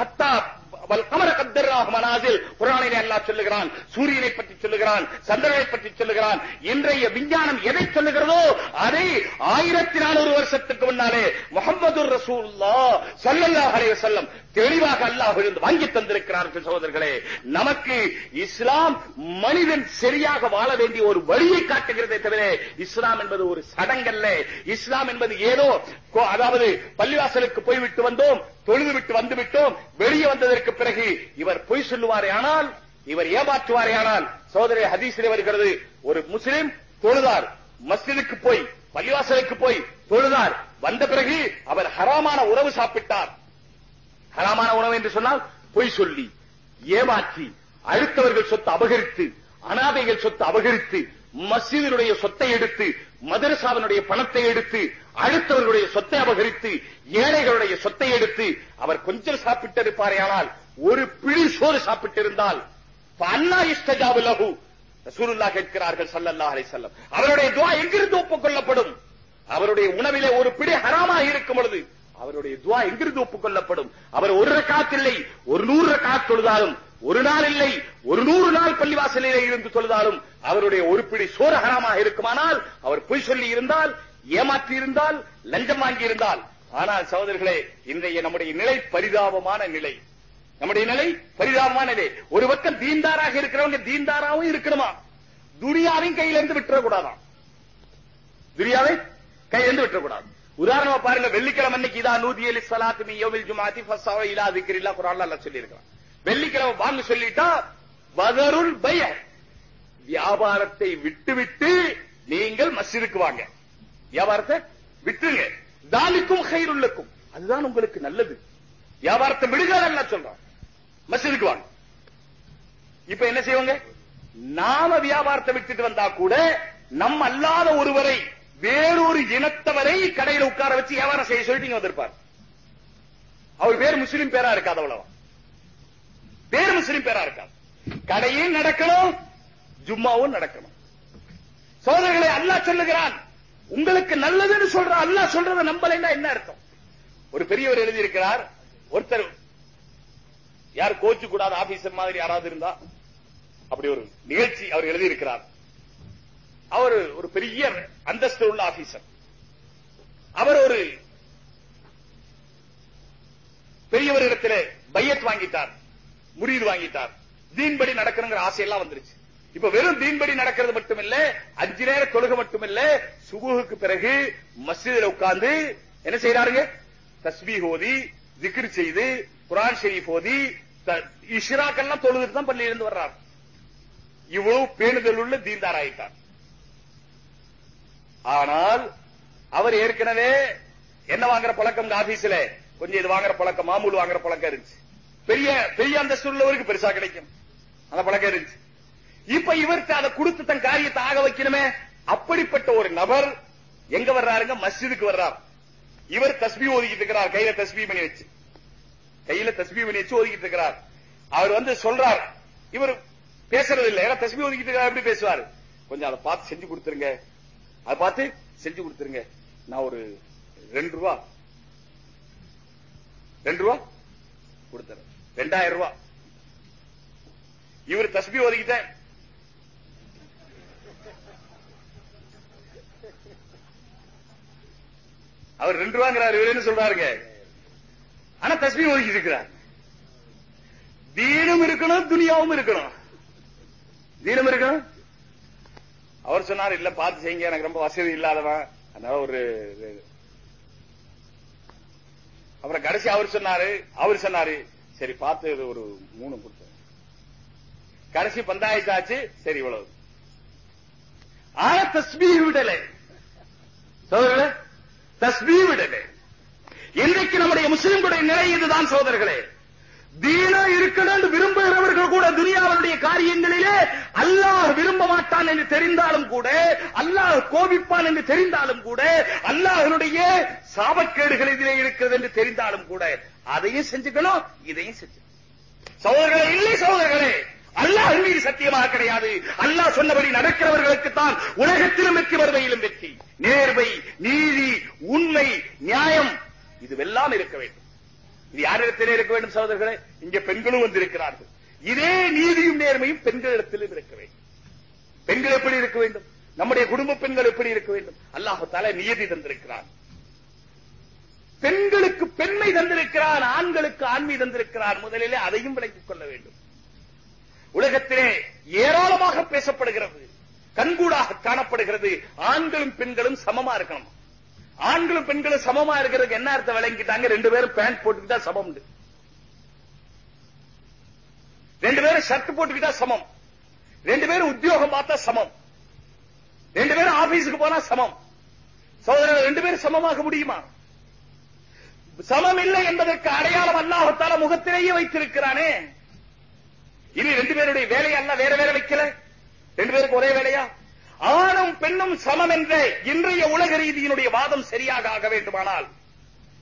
ஹத்தா அவள் கமர கத்தராக மனாசில் குரானிலே அல்லா சொல்லுகிறான் சூரியனை பற்றி சொல்லுகிறான் சந்திரனை பற்றி சொல்லுகிறான் இன்றைய விஞ்ஞானம் எதை சொல்லுகிறதோ அதை ஆயிரத்தி நானூறு வருஷத்துக்கு முன்னாலே முகமது ரசூல்லா சல்லல்லாஹ் அலைய செல்லம் தெளிவாக அல்லாஹ் இருந்து வாங்கி தந்திருக்கிறார்கள் சகோதரர்களே. நமக்கு இஸ்லாம் மனிதன் சரியாக வாழ வேண்டிய ஒரு வழியை காட்டுகிறதே தவிர இஸ்லாம் என்பது ஒரு சடங்கல்ல. இஸ்லாம் என்பது ஏதோ அதாவது பள்ளிவாசலுக்கு போய்விட்டு வந்தோம் தொழுது விட்டு வந்து விட்டோம் வெளியே வந்ததற்கு பிறகு இவர் பொய் சொல்லுவாரே ஆனால் இவர் ஏமாற்றுவாரே ஆனால் சோதரி ஹதீசிலே வருகிறது ஒரு முஸ்லிம் தொழுதார் மஸ்ஜிதுக்கு போய் பள்ளிவாசலுக்கு போய் தொழுதார் வந்த பிறகு அவர் ஹராமான உறவு சாப்பிட்டார். ஹராமான உணவு என்று சொன்னால் பொய் சொல்லி ஏமாற்றி அடுத்தவர்கள் சொத்து அபகரித்து அனாதைகள் சொத்து அபகரித்து மஸ்ஜிதினுடைய சொத்தை எடுத்து மதரசாவினுடைய பணத்தை எடுத்து அடுத்தவர்களுடைய சொத்தை அபகரித்து ஏழைகளுடைய சொத்தை எடுத்து அவர் கொஞ்சம் சாப்பிட்டிருப்பாரே ஆனால் ஒரு பிழி சோறு சாப்பிட்டிருந்தால் அண்ணா இஸ்தஜாபு லஹு கேட்கிறார்கள் சல்லல்லா அலை செல்லம் அவருடைய துவா எங்கிருந்து ஒப்புக்கொள்ளப்படும் அவருடைய உணவிலே ஒரு பிடி ஹராமா இருக்கும் பொழுது அவருடைய துவா எங்கிருந்து ஒப்புக்கொள்ளப்படும்? அவர் ஒரு ரக்காத் இல்லை ஒரு நூறு ரக்காத் தொழுதாலும் ஒரு நாள் இல்லை ஒரு நூறு நாள் பள்ளிவாசலிலே இருந்து தொழுதாலும் அவருடைய ஒரு பிடி ஹராமாக இருக்குமானால் அவர் பொய் சொல்லி இருந்தால் ஏமாற்றி இருந்தால் லஞ்சம் வாங்கி இருந்தால். ஆனால் சகோதரர்களே இன்றைய நம்முடைய நிலை பரிதாபமான நிலை. நம்முடைய நிலை பரிதாபமான நிலை. ஒரு பக்கம் தீன்தாராக இருக்கிறவங்க தீன்தாராவும் இருக்கணுமா? துனியாவையும் கையிலிருந்து விட்டுறக்கூடாதான் விட்டுறக்கூடாதாம் துரியாவை கையிலிருந்து விட்டுறக்கூடாது. உதாரணமா பாருங்க வெள்ளிக்கிழமை அன்னைக்கு இதா நூதி அலி சலாத்து யோமில் ஜுமாத்தி ஃபஸ்ஸாவ இலா திக்ரில்லா குர்ஆன்ல அல்லாஹ் வெள்ளிக்கிழமை வாங்க சொல்லிட்டா வதருல் பய வியாபாரத்தை விட்டுவிட்டு நீங்கள் மஸ்ஜிதுக்கு வாங்க. வியாபாரத்தை விட்டுருங்க. தாலிக்கும் ஹைருல்லக்கும் அதுதான் உங்களுக்கு நல்லது. வியாபாரத்தை விடுங்க சொல்றோம் சொல்றான். வாங்க. இப்ப என்ன செய்வாங்க? நாம வியாபாரத்தை விட்டுட்டு வந்தா கூட நம்ம அல்லாத ஒருவரை வேறொரு இனத்தவரை கடையில உட்கார வச்சு வியாபாரம் செய்ய சொல்லிட்டு இங்க வந்திருப்பார். அவர் பேர் முஸ்லீம் பேரா இருக்காது அவ்வளவா. பேர் முஸ்லீம் பேரா இருக்காது. கடையும் நடக்கணும் ஜும்மாவும் நடக்கணும். சோதரர்களை அல்லா சொல்லுகிறான். உங்களுக்கு நல்லதுன்னு சொல்ற அல்லா சொல்றத நம்பலைன்னா என்ன அர்த்தம்? ஒரு பெரியவர் எழுதியிருக்கிறார் ஒருத்தர் யார் கோச்சு கூடாத ஆபீசர் மாதிரி யாராவது இருந்தா அப்படி ஒரு நிகழ்ச்சி அவர் எழுதியிருக்கிறார். அவர் ஒரு பெரிய அந்தஸ்து உள்ள ஆபீசர் அவர் ஒரு பெரியவரிடத்தில் பையத் வாங்கிட்டார் முரீது வாங்கிட்டார். தீன்படி நடக்கணுங்கிற ஆசையெல்லாம் வந்துருச்சு. இப்ப வெறும் தீன்படி நடக்கிறது மட்டுமில்ல அஞ்சு நேர தொழுக மட்டுமில்ல சுபுகுக்கு பிறகு மஸ்ஜிதில் உட்கார்ந்து என்ன செய்யறாருங்க தஸ்பி ஓதி திக்ர் செய்து குரான் ஷெரீப் ஓதி இஷிராக்கெல்லாம் இஷ்ராக்கெல்லாம் தொழுதுட்டு தான் பள்ளியிலிருந்து வர்றார். இவ்வளவு பேணுதல் உள்ள தீன்தார் ஆயிட்டார் ஆனால் அவர் ஏற்கனவே என்ன வாங்குற பழக்கம் ஆபீஸ்ல? கொஞ்சம் இது வாங்குற பழக்கம் மாமூல் வாங்குற பழக்கம் இருந்துச்சு. பெரிய பெரிய அந்தஸ்து உள்ளவருக்கு பெருசா கிடைக்கும். அந்த பழக்கம் இருந்துச்சு. இப்ப இவருக்கு அதை கொடுத்து தன் காரியத்தை ஆக வைக்கணுமே? அப்படிப்பட்ட ஒரு நபர் எங்க வர்றாருங்க? மஸ்ஜிதுக்கு வர்றார். இவர் தஸ்பீ ஒதுக்கிட்டு இருக்கிறார். கையில தஸ்பீ பண்ணி வச்சு. கையில தஸ்பீ பண்ணி வச்சு ஒதுக்கிட்டு இருக்கிறார். அவர் வந்து சொல்றார். இவர் பேசுறது இல்ல. ஏன்னா தஸ்பீ ஒதுக்கிட்டு இருக்கிறார். எப்படி பேசுவார்? கொஞ்சம் அதை பார்த்து செஞ்சு கொடுத்துருங்க. அதை பார்த்து செஞ்சு கொடுத்துருங்க. நான் ஒரு ரெண்டு ரூபா. ரெண்டு ரூபா கொடுத்துறேன். ரெண்டாயிரம் ரூபா. இவர் தஸ்பி ஒதுக்கிட்டேன் அவர் ரெண்டு ரூபாங்கிறார் இவர் என்ன சொல்றாருங்க? ஆனா தஸ்மி ஒதுக்கி இருக்கிறார். தீனும் இருக்கணும் துணியாவும் இருக்கணும். தீனம் இருக்கணும்? அவர் சொன்னார் இல்ல பார்த்து செய்யுங்க எனக்கு ரொம்ப வசதி இல்லாதவன். அதனால ஒரு அப்புறம் கடைசி அவர் சொன்னாரு அவர் சொன்னாரு சரி பார்த்து இது ஒரு மூணு கொடுத்தேன் கடைசி பந்தாயத்து ஆச்சு சரி இவ்வளவு. ஆனா தஸ்மி விடலை. சோதரர்களே தஸ்மி விடலை. இன்றைக்கு நம்முடைய முஸ்லிம்களுடைய நிலை இதுதான் சோதர்களே தீனா இருக்கணும் என்று விரும்புகிறவர்கள் கூட துனியாவுடைய காரியங்களிலே அல்லாஹ் விரும்ப மாட்டான் என்று தெரிந்தாலும் கூட அல்லாஹ் கோபிப்பான் என்று தெரிந்தாலும் கூட அல்லாஹனுடைய சாபக்கேடுகள் இதிலே இருக்கிறது என்று தெரிந்தாலும் கூட அதையும் செஞ்சுக்கணும் இதையும் செஞ்சு சகோதரர்களே இல்லை சகோதரர்களே அல்லாஹ் மீது சத்தியமாக கிடையாது. அல்லாஹ் சொன்னபடி நடக்கிறவர்களுக்கு தான் உலகத்திலும் வெற்றி வருவையிலும் வெற்றி. நேர்மை நீதி உண்மை நியாயம் இதுவெல்லாம் இருக்க வேண்டும். இது யாரிடத்திலே இருக்க வேண்டும் சகோதரர்களே? இங்க பெண்களும் வந்திருக்கிறார்கள். இதே நீதியும் நேர்மையும் பெண்களிடத்திலும் இருக்க வேண்டும். பெண்கள் எப்படி இருக்க வேண்டும்? நம்முடைய குடும்ப பெண்கள் எப்படி இருக்க வேண்டும்? அல்லாஹால நியதி தந்திருக்கிறான். பெண்களுக்கு பெண்மை தந்திருக்கிறான் ஆண்களுக்கு ஆண்மை தந்திருக்கிறான். முதலிலே அதையும் விளங்கிக் கொள்ள வேண்டும். உலகத்திலே ஏராளமாக பேசப்படுகிறது கண்கூடாக காணப்படுகிறது. ஆண்களும் பெண்களும் சமமா இருக்கணும். ஆண்களும் பெண்களும் சமமா இருக்கிறதுக்கு என்ன அர்த்தம் விளங்கிட்டாங்க? ரெண்டு பேரும் பேண்ட் போட்டுக்கிட்டா சமம். ரெண்டு பேரும் ஷர்ட் போட்டுக்கிட்டா சமம். ரெண்டு பேரும் உத்தியோகம் பார்த்தா சமம். ரெண்டு பேரும் ஆபீஸுக்கு போனா சமம். சோதரர் ரெண்டு பேரும் சமமாக முடியுமா? சமம் இல்லை என்பதற்கு அடையாளம் அல்லாஹத்தால முகத்திலேயே வைத்திருக்கிறானே. இனி ரெண்டு பேருடைய வேலையை அல்ல வேற வேற வைக்கல. ரெண்டு பேருக்கு ஒரே வேலையா? ஆணும் பெண்ணும் சமம் என்ற இன்றைய உலக ரீதியினுடைய வாதம் சரியாக ஆக வேண்டுமானால்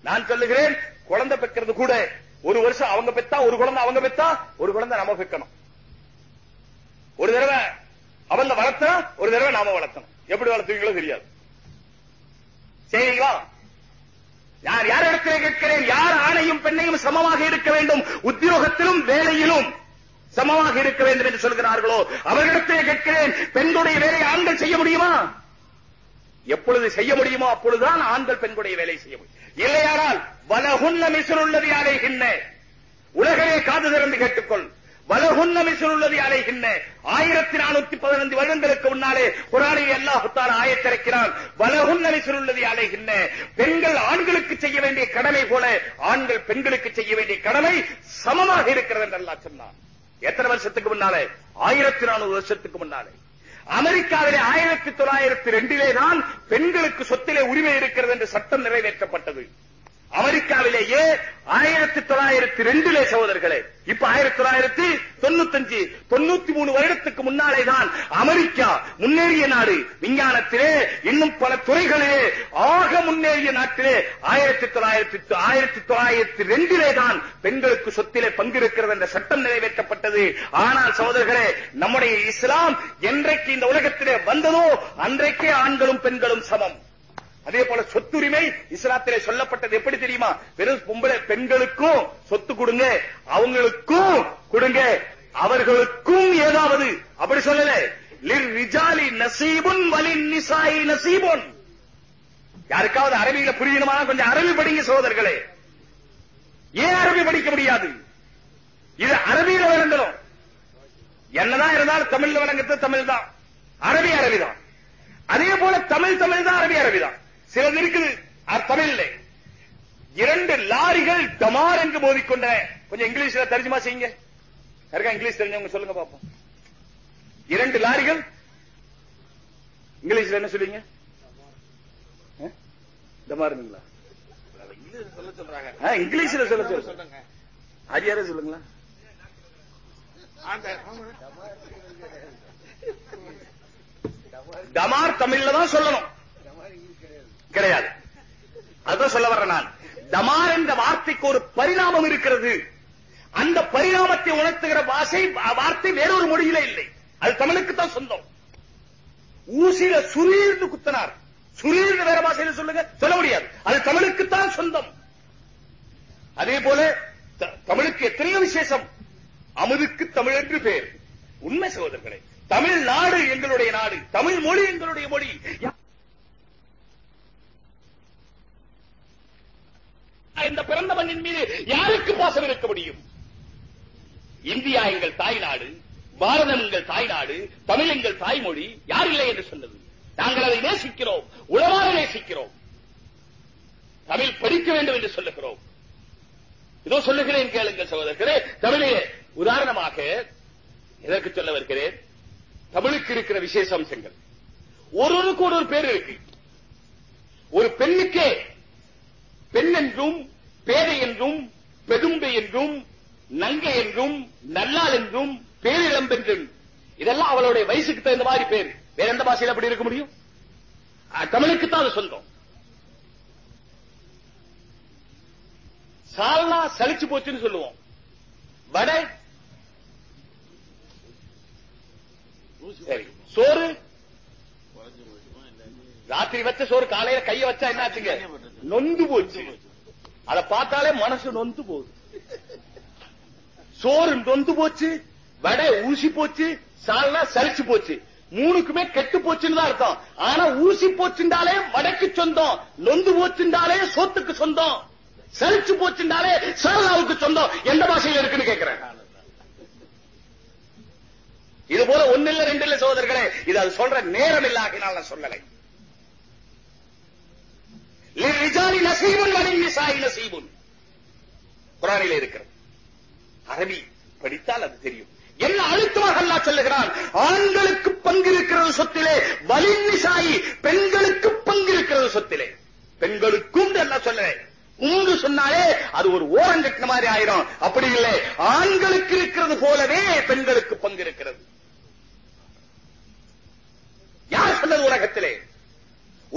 நான் சொல்லுகிறேன் குழந்தை பெற்கிறது கூட ஒரு வருஷம் அவங்க பெத்தா ஒரு குழந்தை அவங்க பெத்தா ஒரு குழந்தை நம்ம பெக்கணும். ஒரு தடவை அவங்க வளர்த்தா ஒரு தடவை நாம வளர்த்தணும். எப்படி வளர்த்துவீங்களோ தெரியாது. சரிங்களா யார் யார் இடத்திலே கேட்கிறேன்? யார் ஆணையும் பெண்ணையும் சமமாக இருக்க வேண்டும்? உத்தியோகத்திலும் வேலையிலும். சமமாக இருக்க வேண்டும் என்று சொல்கிறார்களோ அவர்களிடத்தே கேட்கிறேன் பெண்களுடைய வேலையை ஆண்கள் செய்ய முடியுமா? எப்பொழுது செய்ய முடியுமோ அப்பொழுதுதான் ஆண்கள் பெண்களுடைய வேலை செய்ய முடியும். இல்லையானால் வலகுன்ன மிசுருள்ளது அலைகின்ற உலகமே காது திறந்து கேட்டுக்கொள். வலகுன்ன மிசுருள்ளது அலைகின்ற ஆயிரத்தி நானூத்தி பதினைந்து வருடங்களுக்கு முன்னாலே குரானை அல்லாஹுத்தால் ஆயத்திறக்கிறான் வலகுன்ன மிசுருள்ளது அலைகின்ற பெண்கள் ஆண்களுக்கு செய்ய வேண்டிய கடமை போல ஆண்கள் பெண்களுக்கு செய்ய வேண்டிய கடமை சமமாக இருக்கிறது என்று அல்லாஹ் சொன்னான். எத்தனை வருஷத்துக்கு முன்னாலே? ஆயிரத்தி நானூறு வருஷத்துக்கு முன்னாலே. அமெரிக்காவிலே ஆயிரத்தி தொள்ளாயிரத்தி ரெண்டிலே தான் பெண்களுக்கு சொத்திலே உரிமை இருக்கிறது என்று சட்டம் நிறைவேற்றப்பட்டது. அமெரிக்காவிலேயே ஆயிரத்தி தொள்ளாயிரத்தி ரெண்டிலே சகோதரர்களே இப்ப ஆயிரத்தி தொள்ளாயிரத்தி தொண்ணூத்தஞ்சு தொண்ணூத்தி மூணு வருடத்துக்கு முன்னாலே தான் அமெரிக்கா முன்னேறிய நாடு. விஞ்ஞானத்திலே இன்னும் பல துறைகளிலே ஆக முன்னேறிய நாட்டிலே ஆயிரத்தி தொள்ளாயிரத்தி ஆயிரத்தி தொள்ளாயிரத்தி ரெண்டிலே தான் பெண்களுக்கு சொத்திலே பங்கிருக்கிறது என்ற சட்டம் நிறைவேற்றப்பட்டது. ஆனால் சகோதரர்களே நம்முடைய இஸ்லாம் என்றைக்கு இந்த உலகத்திலே வந்ததோ அன்றைக்கே ஆண்களும் பெண்களும் சமம். அதே போல சொத்துரிமை இஸ்லாத்திலே சொல்லப்பட்டது எப்படி தெரியுமா? வெறும் பொம்பளை பெண்களுக்கும் சொத்து கொடுங்க அவங்களுக்கும் கொடுங்க அவர்களுக்கும் ஏதாவது. அப்படி சொல்லல. லிர் ரிஜாலி நசீபுன் வலின் நிசாயி நசீபுன். யாருக்காவது அரபியில புரியணுமா கொஞ்சம் அரபி படிங்க சோதர்களே ஏன் அரபி படிக்க முடியாது? இது அரபியில விளங்கணும் என்னதான் இருந்தாலும் தமிழ்ல விளங்குறது தமிழ் தான் அரபி அரபி தான் அதே போல தமிழ் தமிழ் தான் அரபி அரபி தான் சிலது இருக்குது. அர்த்தம் இல்லை இரண்டு லாரிகள் டமார் என்று மோதிக்கொண்ட கொஞ்சம் இங்கிலீஷ்ல தர்ஜுமா செய்யுங்க. யாருக்கா இங்கிலீஷ் தெரிஞ்சவங்க சொல்லுங்க பாப்போம். இரண்டு லாரிகள் இங்கிலீஷ்ல என்ன சொல்லுவீங்க? டமாருங்களா? சொல்றாங்க இங்கிலீஷ்ல சொல்ல சொல்லுங்க. சொல்லுங்க சொல்லுங்களா? டமார் தமிழ்ல தான் சொல்லணும். கிடையாது. அதான் சொல்ல வர்றேன் நான். தமார் என்ற வார்த்தைக்கு ஒரு பரிணாமம் இருக்கிறது. அந்த பரிணாமத்தை உணர்த்துகிற வாசை வார்த்தை வேறொரு மொழியில இல்லை. அது தமிழுக்கு தான் சொந்தம். ஊசியில சுரீர்னு குத்தனார். சுரீர்னு வேற பாஷையில சொல்லுங்க சொல்ல முடியாது. அது தமிழுக்கு தான் சொந்தம். அதே போல த- தமிழுக்கு எத்தனையோ விசேஷம். அமுதுக்கு தமிழ் என்று பேர். உண்மை சகோதரர்களே தமிழ்நாடு எங்களுடைய நாடு தமிழ் மொழி எங்களுடைய மொழி. இந்த பிறந்த மண்ணின் மீது யாருக்கு பாசம் இருக்க முடியும்? இந்தியா எங்கள் தாய்நாடு பாரதம் எங்கள் தாய்நாடு தமிழ் எங்கள் தாய்மொழி யார் இல்லை என்று சொன்னது? நாங்கள் அதை நேசிக்கிறோம் உளவாக நேசிக்கிறோம். தமிழ் படிக்க வேண்டும் என்று சொல்லுகிறோம். இதோ சொல்லுகிறேன் கேளுங்கள் சகோதரர்களே தமிழிலே உதாரணமாக எதற்கு சொல்ல வருகிறேன்? தமிழுக்கு இருக்கிற விசேஷ அம்சங்கள் ஒருவருக்கு ஒரு ஒரு பேர் இருக்கு. ஒரு பெண்ணுக்கே பெண் என்றும் பேதை என்றும் பெதும்பை என்றும் நங்கை என்றும் நல்லாள் என்றும் பேரிளம் என்றும் இதெல்லாம் அவளுடைய வயசுக்கு தகுந்த மாதிரி பேர். வேற எந்த பாஷையில அப்படி இருக்க முடியும்? தமிழுக்கு தான் அது சொந்தம். சால்னா சலிச்சு போச்சுன்னு சொல்லுவோம். வடை சரி சோறு. ராத்திரி வச்ச சோறு காலையில கைய வச்சா என்ன ஆச்சுங்க நொந்து போச்சு. அத பார்த்தாலே மனசு நொந்து போகுது. சோறு நொந்து போச்சு வடை ஊசி போச்சு சால்னா சலிச்சு போச்சு. மூணுக்குமே கெட்டு போச்சுன்னு தான் அர்த்தம். ஆனா ஊசி போச்சுண்டாலே வடைக்கு சொந்தம் நொந்து போச்சுண்டாலே சோத்துக்கு சொந்தம் சலிச்சு போச்சுண்டாலே சால்னாவுக்கு சொந்தம். எந்த பாஷையில இருக்குன்னு கேட்கிறேன் இது போல ஒன்னு இல்ல ரெண்டு இல்ல சோதர்களே இது அது சொல்ற நேரம் இல்ல நான் சொல்லலை. லிரிஜாலி நசீபுன் வலின் நிசாயி நசீபுன். குரானிலே இருக்கிறது. அரபி படித்தால் அது தெரியும். என்ன அழுத்தமாக அல்லா சொல்லுகிறான்? ஆண்களுக்கு பங்கு இருக்கிறது சொத்திலே வலின் நிசாயி பெண்களுக்கு பங்கு இருக்கிறது சொத்திலே. பெண்களுக்கும் என்ன சொல்ல உங்கு சொன்னாலே அது ஒரு ஓரம் கட்டின மாதிரி ஆயிரும். அப்படி இல்லை. ஆண்களுக்கு இருக்கிறது போலவே பெண்களுக்கு பங்கு இருக்கிறது யார் சொன்னது உலகத்திலே?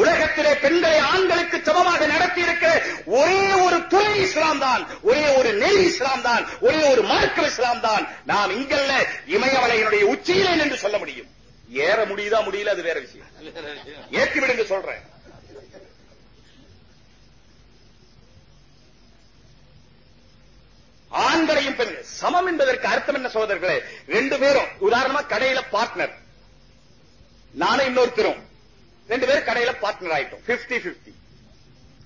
உலகத்திலே பெண்களை ஆண்களுக்கு சமமாக நடத்தி இருக்கிற ஒரே ஒரு துறை இஸ்லாம் தான் ஒரே ஒரு நெறி இஸ்லாம் தான் ஒரே ஒரு மார்க்க இஸ்லாம் தான் நாம் இங்கல்ல இமயமலையினுடைய உச்சியிலே என்று சொல்ல முடியும். ஏற முடியுதா முடியல அது வேற விஷயம். ஏற்றி விடுங்க சொல்றேன். ஆண்களையும் பெண்கள். சமம் என்பதற்கு அர்த்தம் என்ன சோதர்களே ரெண்டு பேரும். உதாரணமா கடையில பார்ட்னர் நானும் இன்னொருத்தரும். ரெண்டு பேரும் கடையில பார்ட்னர் ஆயிட்டோம். 50 50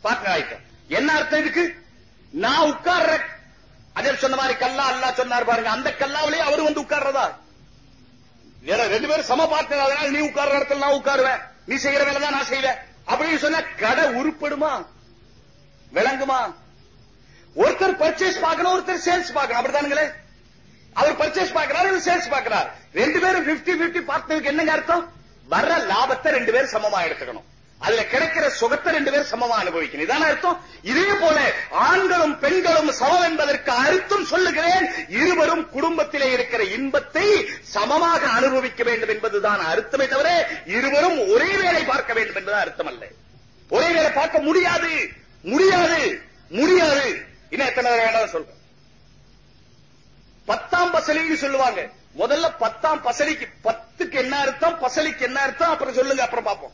பார்ட்னர் ஆயிட்டோம். என்ன அர்த்தம் இதுக்கு? நான் உட்கார்ற அதே சொன்ன மாதிரி கல்லா அல்லா சொன்னார் பாருங்க. அந்த கல்லாவிலேயே அவரு வந்து உட்கார்றதா? ரெண்டு பேரும் சம பார்ட்னர் அதனால நீ உட்கார்ற இடத்துல நான் உட்காருவேன். நீ செய்யற வேலை தான் நான் செய்வேன். அப்படின்னு சொன்னா கடை உருப்படுமா? விளங்குமா? ஒருத்தர் பர்ச்சேஸ் பார்க்கணும் ஒருத்தர் சேல்ஸ் பார்க்கணும். அப்படித்தானுங்களே? அவர் பர்ச்சேஸ் பார்க்கிறார் இவர் சேல்ஸ் பார்க்கிறார். ரெண்டு பேரும் 50 50 பார்ட்னருக்கு என்னங்க அர்த்தம்? வர்ற லாபத்தை ரெண்டு பேரும் சமமா எடுத்துக்கணும். அதுல கிடைக்கிற சுகத்தை ரெண்டு பேரும் சமமா அனுபவிக்கணும். இதான அர்த்தம்? இதே போல ஆண்களும் பெண்களும் சமம் என்பதற்கு அர்த்தம் சொல்லுகிறேன். இருவரும் குடும்பத்திலே இருக்கிற இன்பத்தை சமமாக அனுபவிக்க வேண்டும் என்பதுதான் அர்த்தமே தவிர இருவரும் ஒரே வேலை பார்க்க வேண்டும் என்பது அர்த்தம் அல்ல ஒரே வேலை பார்க்க முடியாது. முடியாது. முடியாது. இன்னும் எத்தனை வேணாலும் சொல்றேன். பத்தாம் பசலின்னு சொல்லுவாங்க. முதல்ல பத்தாம் பசலிக்கு பத்துக்கு என்ன அர்த்தம் பசலிக்கு என்ன அர்த்தம் அப்புறம் சொல்லுங்க அப்புறம் பார்ப்போம்.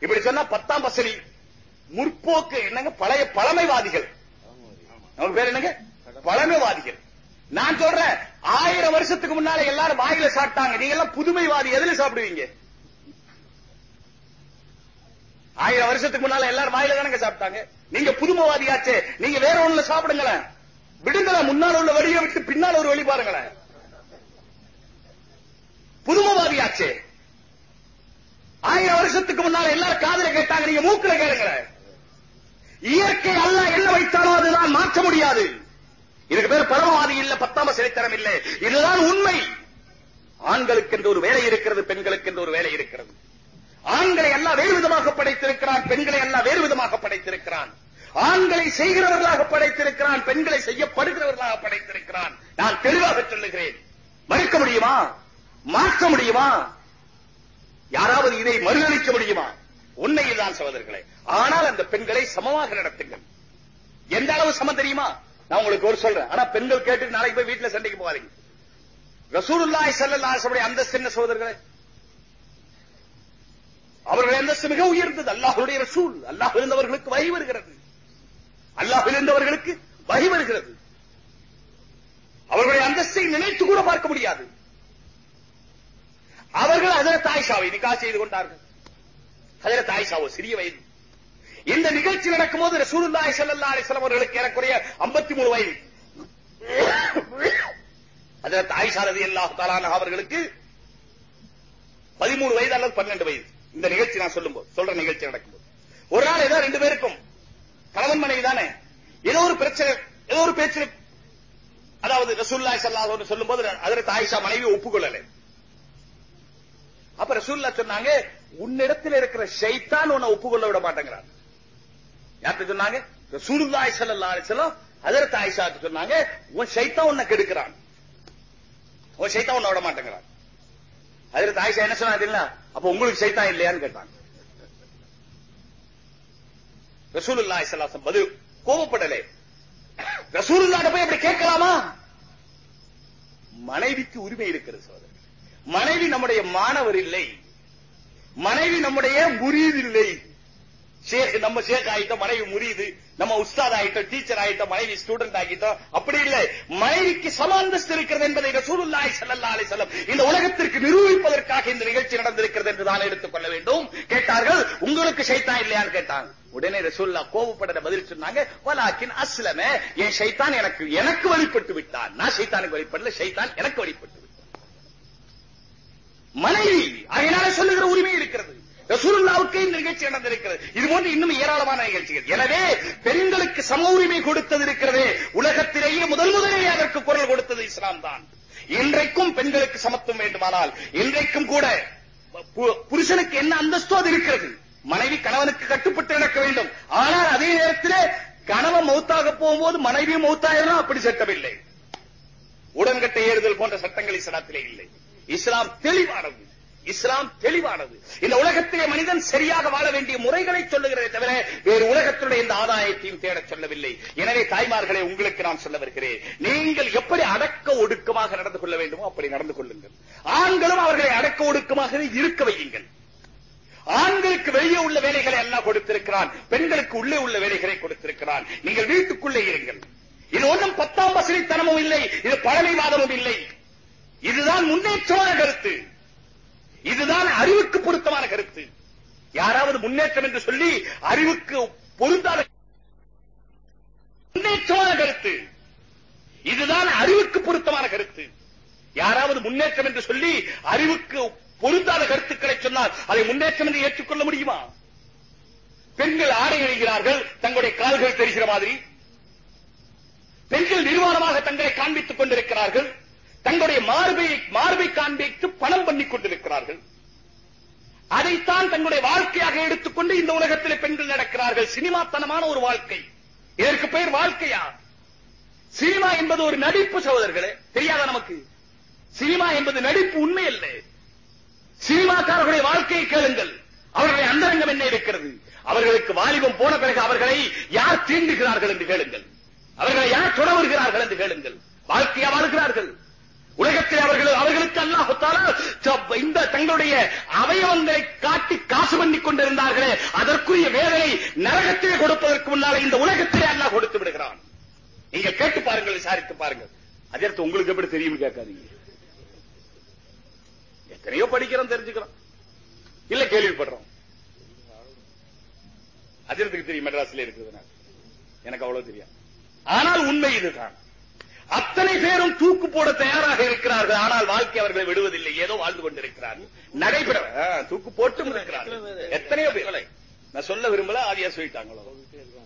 இப்படி சொன்னா பத்தாம் பசலி முற்போக்கு என்னங்க பழைய பழமைவாதிகள். அவங்க பேர் என்னங்க? பழமைவாதிகள். நான் சொல்றேன் ஆயிரம் வருஷத்துக்கு முன்னால எல்லாரும் வாயில சாப்பிட்டாங்க. நீங்க எல்லாம் புதுமைவாதி எதுல சாப்பிடுவீங்க? ஆயிரம் வருஷத்துக்கு முன்னால எல்லாரும் வாயில தானங்க சாப்பிட்டாங்க. நீங்க புதுமைவாதியாச்சே நீங்க வேற ஒண்ணுல சாப்பிடுங்களேன். விடுங்களா முன்னால் உள்ள வழியை விட்டு பின்னால் ஒரு வழி பாருங்களேன். புதுமைவாதியாச்சே. ஆயிரம் வருஷத்துக்கு முன்னால் எல்லாரும் காதல கேட்டாங்க நீங்க மூக்குல கேளுங்க இயற்கை அல்ல என்ன வைத்தாலும் அதுதான் மாற்ற முடியாது. இதுக்கு பேர் பரமவாதி இல்ல பத்தாம சிறைத்தரம் இல்லை. இதுதான் உண்மை. ஆண்களுக்கு என்று ஒரு வேலை இருக்கிறது பெண்களுக்கு என்று ஒரு வேலை இருக்கிறது. ஆண்களை எல்லாம் வேறு விதமாக படைத்திருக்கிறான் பெண்களை எல்லாம் வேறு விதமாக படைத்திருக்கிறான். ஆண்களை செய்கிறவர்களாக படைத்திருக்கிறான் பெண்களை செய்யப்படுகிறவர்களாக படைத்திருக்கிறான். நான் தெளிவாக சொல்லுகிறேன். மறுக்க முடியுமா? மாற்ற முடியுமா? யாராவது இதை மறுதளிக்க முடியுமா? உண்மையில்தான் சகோதரர்களே. ஆனால் அந்த பெண்களை சமமாக நடத்துங்கள். எந்த அளவு சமம் தெரியுமா? நான் உங்களுக்கு ஒரு சொல்றேன். ஆனா பெண்கள் கேட்டு நாளைக்கு போய் வீட்டுல சண்டைக்கு போகாதீங்க. ரசூலுல்லாஹி ஸல்லல்லாஹு அலைஹி வஸல்லம் அந்தஸ்து என்ன சகோதரர்களே? அவர்கள் அந்தஸ்து மிக உயர்ந்தது. அல்லாஹ்வுடைய ரசூல். அல்லாஹ் இருந்தவர்களுக்கு வகை வருகிறது. அல்லாஹில் இருந்தவர்களுக்கு வகி வருகிறது. அவர்களுடைய அந்தஸ்தை நினைத்து கூட பார்க்க முடியாது. அவர்கள் அதர தாய்ஷாவை நிகா செய்து கொண்டார்கள். அதர தாய்ஷாவோ சிறிய வயது. இந்த நிகழ்ச்சி நடக்கும்போது ரசூலுல்லாஹி ஸல்லல்லாஹு அலைஹி வஸல்லம் அவர்களுக்கு ஏறக்குறைய 53 வயது. ஹஜரத் ஆயிஷா ரலியல்லாஹு தஆலா அவர்களுக்கு 13 வயது அல்லது 12 வயது. இந்த நிகழ்ச்சி நான் சொல்லும்போது சொல்ற நிகழ்ச்சி நடக்கும்போது. ஒரு நாள் ஏதோ ரெண்டு பேருக்கும் கணவன் மனைவி தானே. ஏதோ ஒரு பிரச்சனை ஏதோ ஒரு பேச்சு அதாவது ரசூலுல்லாஹி சல்லாஹ் சொல்லும் போது அதற்கு ஹஜ்ரத் ஆயிஷா மனைவி ஒப்புக்கொள்ளல. அப்ப ரசூல்லா சொன்னாங்க உன்னிடத்தில் இருக்கிற ஷைத்தான் உன்னை ஒப்புக்கொள்ள விட மாட்டேங்கிறான் யார்கிட்ட சொன்னாங்க? ரசூலுல்லாஹி சல்லா அலைஹி வஸல்லம். ஆயிஷா சொன்னாங்க உன் ஷைத்தான் உன்னை கெடுக்கிறான். உன் ஷைத்தான் உன்னை விட மாட்டேங்கிறான். அதற்கு ஆயிஷா என்ன சொன்னா தெரியுமா? அப்ப உங்களுக்கு ஷைத்தா இல்லையான்னு கேட்டாங்க. ரசூலுல்லாஹி ஸல்லல்லாஹு அலைஹி வஸல்லம் பதில் கோபப்படலே. ரசூலுல்லாஹ் போய் அப்படி கேட்கலாமா? மனைவிக்கு உரிமை இருக்கிறது சோதரர் மனைவி நம்முடைய மாணவர் இல்லை. மனைவி நம்முடைய முரீது இல்லை. சேக் நம்ம சேக் ஆயிட்டோம் மனைவி முரீது. நம்ம உஸ்தாத் ஆயிட்டோம் டீச்சர் ஆயிட்டோம் மனைவி ஸ்டூடெண்ட் ஆகிட்டோம். அப்படி இல்லை. மனைவிக்கு சம அந்தஸ்து இருக்கிறது என்பதை ரசூலுல்லாஹி ஸல்லல்லாஹு அலைஹி வஸல்லம் இந்த உலகத்திற்கு நிரூபிப்பதற்காக இந்த நிகழ்ச்சி நடந்திருக்கிறது என்று தான் எடுத்துக்கொள்ள வேண்டும். கேட்டார்கள் உங்களுக்கு ஷைத்தான் இல்லையான்னு கேட்டாங்க. உடனே ரசூல்லா கோபப்பட பதில் சொன்னாங்க. வலாக்கின் அஸ்லம என் சைத்தான் எனக்கு எனக்கு வழிபட்டு விட்டான். நான் சைத்தானுக்கு வழிபடல சைத்தான் எனக்கு வழிபட்டு விட்டான். மனைவி அதனால சொல்லுகிற உரிமை இருக்கிறது. ரசூலுல்லாவுக்கு இந்த நிகழ்ச்சி நடந்திருக்கிறது. இது போன்று இன்னும் ஏராளமான நிகழ்ச்சிகள். எனவே பெண்களுக்கு சம உரிமை கொடுத்தது இருக்கிறது. உலகத்திலேயே முதல் முதலே அதற்கு குரல் கொடுத்தது இஸ்லாம் தான். இன்றைக்கும் பெண்களுக்கு சமத்துவம் வேண்டுமானால் இன்றைக்கும் கூட பு- புருஷனுக்கு என்ன அந்தஸ்தோ அது இருக்கிறது. மனைவி கணவனுக்கு கட்டுப்பட்டு நடக்க வேண்டும். ஆனால் அதே நேரத்தில் கணவன் மௌத்தாக போகும்போது மனைவியும் மௌத்தாயிரம் அப்படி சட்டமில்லை உடன்கட்டை ஏறுதல் போன்ற சட்டங்கள் இஸ்லாத்திலே இல்லை. இஸ்லாம் தெளிவானது. இஸ்லாம் தெளிவானது. இந்த உலகத்திலே மனிதன் சரியாக வாழ வேண்டிய முறைகளை சொல்லுகிறதே தவிர வேறு உலகத்தினுடைய இந்த ஆதாயத்தையும் தேடச் சொல்லவில்லை. எனவே தாய்மார்களே உங்களுக்கு நான் சொல்ல வருகிறேன். நீங்கள் எப்படி அடக்க ஒடுக்கமாக நடந்து கொள்ள வேண்டுமோ அப்படி நடந்து கொள்ளுங்கள். ஆண்களும் அவர்களை அடக்க ஒடுக்கமாகவே இருக்க வையுங்கள். ஆண்களுக்கு வெளியே உள்ள வேலைகளை எல்லாம் கொடுத்திருக்கிறான். பெண்களுக்கு உள்ளே உள்ள வேலைகளை கொடுத்திருக்கிறான். நீங்கள் வீட்டுக்குள்ளே இருங்கள். இது ஒன்றும் பத்தாம் வசதித்தனமும் இல்லை. இது பழமைவாதமும் இல்லை. இதுதான் முன்னேற்றமான கருத்து. இதுதான் அறிவுக்கு பொருத்தமான கருத்து. யாராவது முன்னேற்றம் என்று சொல்லி அறிவுக்கு பொருந்தாத முன்னேற்றமான கருத்து. இதுதான் அறிவுக்கு பொருத்தமான கருத்து. யாராவது முன்னேற்றம் என்று சொல்லி அறிவுக்கு பொருந்தாத கருத்துக்களை சொன்னால் அதை முன்னேற்றம் என்று ஏற்றுக்கொள்ள முடியுமா? பெண்கள் ஆடை அணிகிறார்கள் தங்களுடைய கால்கள் தெரிகிற மாதிரி. பெண்கள் நிர்வாணமாக தங்களை காண்பித்துக் கொண்டிருக்கிறார்கள். தங்களுடைய மார்பை மார்பை காண்பித்து பணம் பண்ணிக் கொண்டிருக்கிறார்கள். அதைத்தான் தங்களுடைய வாழ்க்கையாக எடுத்துக்கொண்டு இந்த உலகத்திலே பெண்கள் நடக்கிறார்கள். சினிமாத்தனமான ஒரு வாழ்க்கை. இதற்கு பெயர் வாழ்க்கையா? சினிமா என்பது ஒரு நடிப்பு சகோதரர்களே. தெரியாதா நமக்கு? சினிமா என்பது நடிப்பு உண்மை இல்லை சினிமாக்காரர்களுடைய வாழ்க்கையை கேளுங்கள். அவர்களுடைய அந்தரங்கம் என்ன இருக்கிறது? அவர்களுக்கு வாலிபம் போன பிறகு அவர்களை யார் தீண்டுகிறார்கள் என்று கேளுங்கள். அவர்களை யார் தொட வருகிறார்கள் என்று கேளுங்கள். வாழ்க்கையா வாழ்கிறார்கள். உலகத்தில் அவர்கள் அவர்களுக்கு அல்லாஹ் இந்த தங்களுடைய அவயவங்களை காட்டி காசு பண்ணி கொண்டிருந்தார்களே அதற்குரிய வேலையை நரகத்திலே கொடுப்பதற்கு முன்னாலே இந்த உலகத்திலே அல்லாஹ் கொடுத்து விடுகிறான். நீங்க கேட்டு பாருங்கள் விசாரித்து பாருங்கள். அதற்கு உங்களுக்கு எப்படி தெரியும் கேட்காதீங்க. எத்தனையோ படிக்கிறோம் தெரிஞ்சுக்கிறோம். இல்ல கேள்விப்படுறோம். அஜரத்துக்கு தெரியும் மெட்ராஸ்ல இருக்குதுன்னா எனக்கு அவ்வளவு தெரியாது. ஆனால் உண்மை இதுதான். அத்தனை பேரும் தூக்கு போட தயாராக இருக்கிறார்கள் ஆனால் வாழ்க்கை அவர்களை விடுவதில்லை. ஏதோ வாழ்ந்து கொண்டிருக்கிறார்கள். நடைபெற தூக்கு போட்டும் இருக்கிறார்கள். எத்தனையோ பேர். நான் சொல்ல விரும்பல ஆதியா சொல்லிட்டாங்களோ.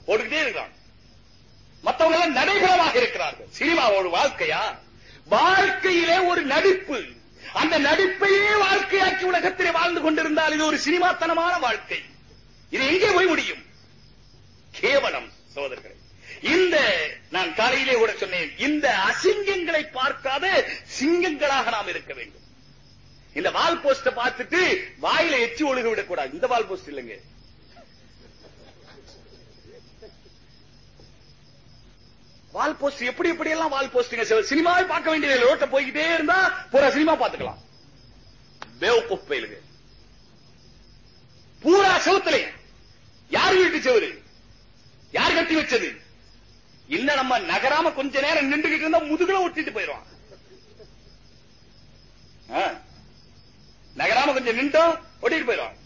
போட்டுக்கிட்டே இருக்கான் மற்றவங்க எல்லாம் நடைபெறமாக இருக்கிறார்கள். சினிமா ஒரு வாழ்க்கையா? வாழ்க்கையிலே ஒரு நடிப்பு. அந்த நடிப்பையே வாழ்க்கையாக்கி உலகத்திலே வாழ்ந்து கொண்டிருந்தால் இது ஒரு சினிமாத்தனமான வாழ்க்கை. இது எங்கே போய் முடியும்? கேவலம் சோதர்களே இந்த நான் காலையிலே கூட சொன்னேன் இந்த அசிங்கங்களை பார்க்காத சிங்கங்களாக நாம் இருக்க வேண்டும். இந்த வால் போஸ்ட பார்த்துட்டு வாயில எச்சி ஒழுக விடக்கூடாது. இந்த வால் போஸ்ட் இல்லைங்க. வால் போஸ்ட் எப்படி எப்படி எல்லாம் வால் போஸ்டிங்க சினிமாவே பார்க்க வேண்டியது ரோட்ட போய்கிட்டே இருந்தா பூரா சினிமா பார்த்துக்கலாம். பேவக்கூப் பயிலுங்க பூரா செவத்துல. யார் வீட்டு செவரு? யார் கட்டி வச்சது? இல்ல நம்ம நகராம கொஞ்ச நேரம் நின்றுகிட்டு இருந்தா முதுகுல ஒட்டிட்டு போயிடுவான். நகராம கொஞ்சம் நின்றோம் ஒட்டிட்டு போயிடுவான்.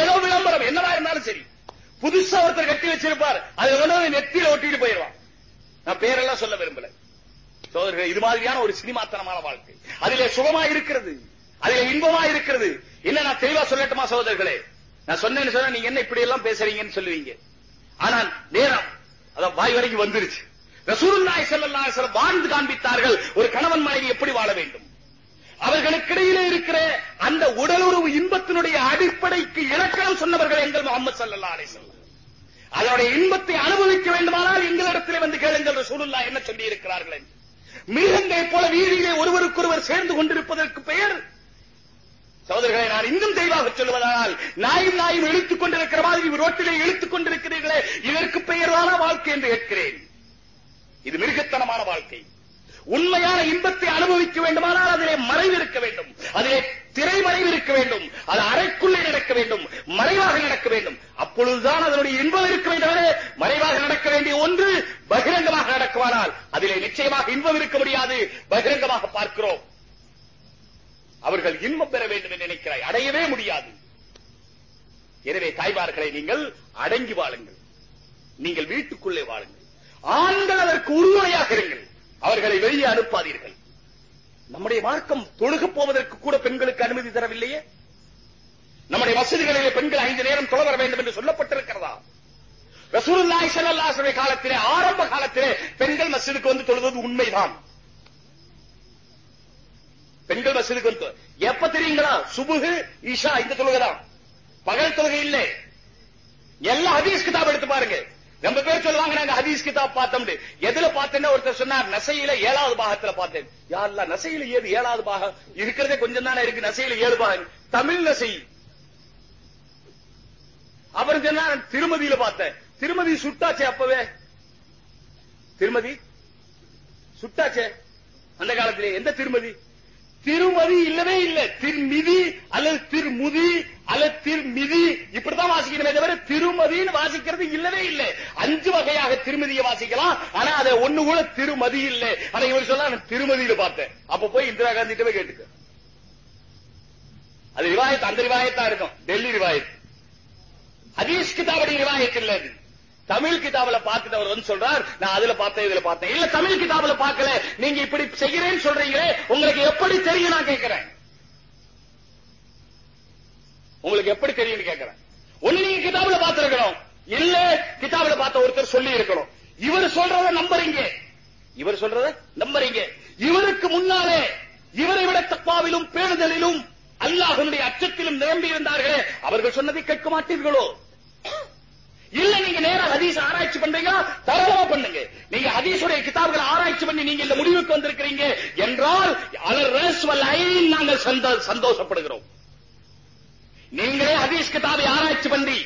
ஏதோ விளம்பரம் என்னவா இருந்தாலும் சரி. புதுசா ஒருத்தர் கட்டி வச்சிருப்பார். அதுல வந்து நெத்தியில ஒட்டிட்டு போயிடுவான். நான் பேரெல்லாம் சொல்ல விரும்பல. சோதர்கள் இது மாதிரியான ஒரு சினிமாத்தனமான வாழ்க்கை. அதிலே சுகமா இருக்கிறது. அதிலே இன்பமா இருக்கிறது. இல்ல நான் தெளிவா சொல்லட்டுமா சகோதரர்களே நான் சொன்னேன்னு சொன்னா நீங்க என்ன இப்படி எல்லாம் பேசுறீங்கன்னு சொல்லுவீங்க. ஆனால் நேரம் அதான் வாய் வரைக்கும் வந்துருச்சு. ரசூலுல்லாஹி ஸல்லல்லாஹு அலைஹி வஸல்லம் வாழ்ந்து காண்பித்தார்கள் ஒரு கணவன் மனைவி எப்படி வாழ வேண்டும். அவர்களுக்கிடையிலே இருக்கிற அந்த உடலுறவு இன்பத்தினுடைய அடிப்படைக்கு இலக்கணம் சொன்னவர்கள் எங்கள் முகமது ஸல்லல்லாஹு அலைஹி அதனுடைய இன்பத்தை அனுபவிக்க வேண்டுமானால் எங்களிடத்திலே வந்து கேளுங்கள். ரசூலுல்லாஹ் என்ன சொல்லி இருக்கிறார்கள் என்று. மிருகங்களைப் போல வீதியிலே ஒருவருக்கொருவர் சேர்ந்து கொண்டிருப்பதற்கு பெயர். சகோதரர்களை நான் இன்னும் தெளிவாக சொல்லுவதானால் நாயும் நாயும் இழுத்துக் கொண்டிருக்கிற மாதிரி ரோட்டிலே இழுத்துக் கொண்டிருக்கிறீர்களே இதற்கு பெயரான வாழ்க்கை என்று கேட்கிறேன். இது மிருகத்தனமான வாழ்க்கை. உண்மையான இன்பத்தை அனுபவிக்க வேண்டுமானால் அதிலே மறைவு இருக்க வேண்டும். அதிலே திரைமறைவு இருக்க வேண்டும். அது அறைக்குள்ளே நடக்க வேண்டும். மறைவாக நடக்க வேண்டும். அப்பொழுதுதான் அதனுடைய இன்பம் இருக்க வேண்டும் மறைவாக நடக்க வேண்டிய ஒன்று பகிரங்கமாக நடக்குமானால் அதிலே நிச்சயமாக இன்பம் இருக்க முடியாது. பகிரங்கமாக பார்க்கிறோம். அவர்கள் இன்பம் பெற வேண்டும் என்று நினைக்கிறாய். அடையவே முடியாது. எனவே தாய்மார்களை நீங்கள் அடங்கி வாழுங்கள். நீங்கள் வீட்டுக்குள்ளே வாழுங்கள். ஆண்கள் அதற்கு உறுதுணையாக இருங்கள். அவர்களை வெளியே அனுப்பாதீர்கள். நம்முடைய மார்க்கம் தொழுகப் போவதற்கு கூட பெண்களுக்கு அனுமதி தரவில்லையே? நம்முடைய மசதிகளிலே பெண்கள் ஐந்து நேரம் தொழ வர வேண்டும் என்று சொல்லப்பட்டிருக்கிறதா? ரசூலுல்லாஹி ஸல்லல்லாஹு அலைஹி காலத்திலே ஆரம்ப காலத்திலே பெண்கள் மஸ்ஜிதுக்கு வந்து தொழுவது உண்மைதான். பெண்கள் மஸ்ஜிதுக்கு வந்து எப்ப தெரியுங்களா? சுபுகு ஈஷா இந்த தொழுகை தான் பகல் தொழுகை இல்லை. எல்லா ஹதீஸ் கிதாப் எடுத்து பாருங்க. நம்ம பேர் சொல்லுவாங்க நாங்க ஹதீஸ் கிதாப் பார்த்தோம் எதுல பார்த்தேன்னா ஒருத்தர் சொன்னார் நசையில ஏழாவது பாகத்துல பார்த்தேன். யாருல நசையில ஏது ஏழாவது பாகம்? இருக்கிறதே கொஞ்சம் தானே இருக்கு நசையில ஏழு பாகம் தமிழ் நசை. அவருக்கு சொன்னா திருமதியில பார்த்தேன். திருமதி சுட்டாச்சே அப்பவே. திருமதி சுட்டாச்சே அந்த காலத்திலே. எந்த திருமதி? திருமதி இல்லவே இல்ல. திருமிதி அல்லது திருமுதி அல்ல திருமிதி இப்படித்தான் வாசிக்கணுமே தவிர திருமதின்னு வாசிக்கிறது இல்லவே இல்லை. அஞ்சு வகையாக திருமதியை வாசிக்கலாம். ஆனா அதை ஒண்ணு கூட திருமதி இல்ல. ஆனா இவர் சொல்ல நான் திருமதியில பார்த்தேன். அப்ப போய் இந்திரா காந்தி போய் கேட்டுக்க. அது ரிவாயத் அந்த ரிவாயத்தா இருக்கும். டெல்லி ரிவாயத். அதீஷ் கிதாபடி ரிவாயத் இல்ல அது. தமிழ் கிதாபுல பார்த்துட்டு அவர் வந்து சொல்றார் நான் அதுல பார்த்தேன் இதுல பார்த்தேன். இல்ல தமிழ் கிதாபுல பார்க்கல. நீங்க இப்படி செய்கிறேன்னு சொல்றீங்களே உங்களுக்கு எப்படி தெரியும்? நான் கேட்கிறேன் உங்களுக்கு எப்படி தெரியும்னு கேட்கிறேன் ஒண்ணு நீங்க கிதாபுல பார்த்திருக்கணும். இல்ல கிதாபுல பார்த்த ஒருத்தர் சொல்லி இருக்கணும். இவர் சொல்றத நம்புறீங்க. இவர் சொல்றத நம்புறீங்க. இவருக்கு முன்னாலே இவரை விட தப்பாவிலும் பேணுதலிலும் அல்லாஹனுடைய அச்சத்திலும் நிரம்பி இருந்தார்களே அவர்கள் சொன்னதை கேட்க மாட்டீர்களோ? இல்ல நீங்க நேரா ஹதீஸ் ஆராய்ச்சி பண்றீங்களா? தாராளமா பண்ணுங்க. நீங்க ஹதீஸுடைய கிதாபுகளை ஆராய்ச்சி பண்ணி நீங்க இந்த முடிவுக்கு வந்திருக்கிறீங்க என்றால் அலர் நாங்கள் சந்தோஷப்படுகிறோம். நீங்களே ஹதீஸ் கிதாபை ஆராய்ச்சி பண்ணி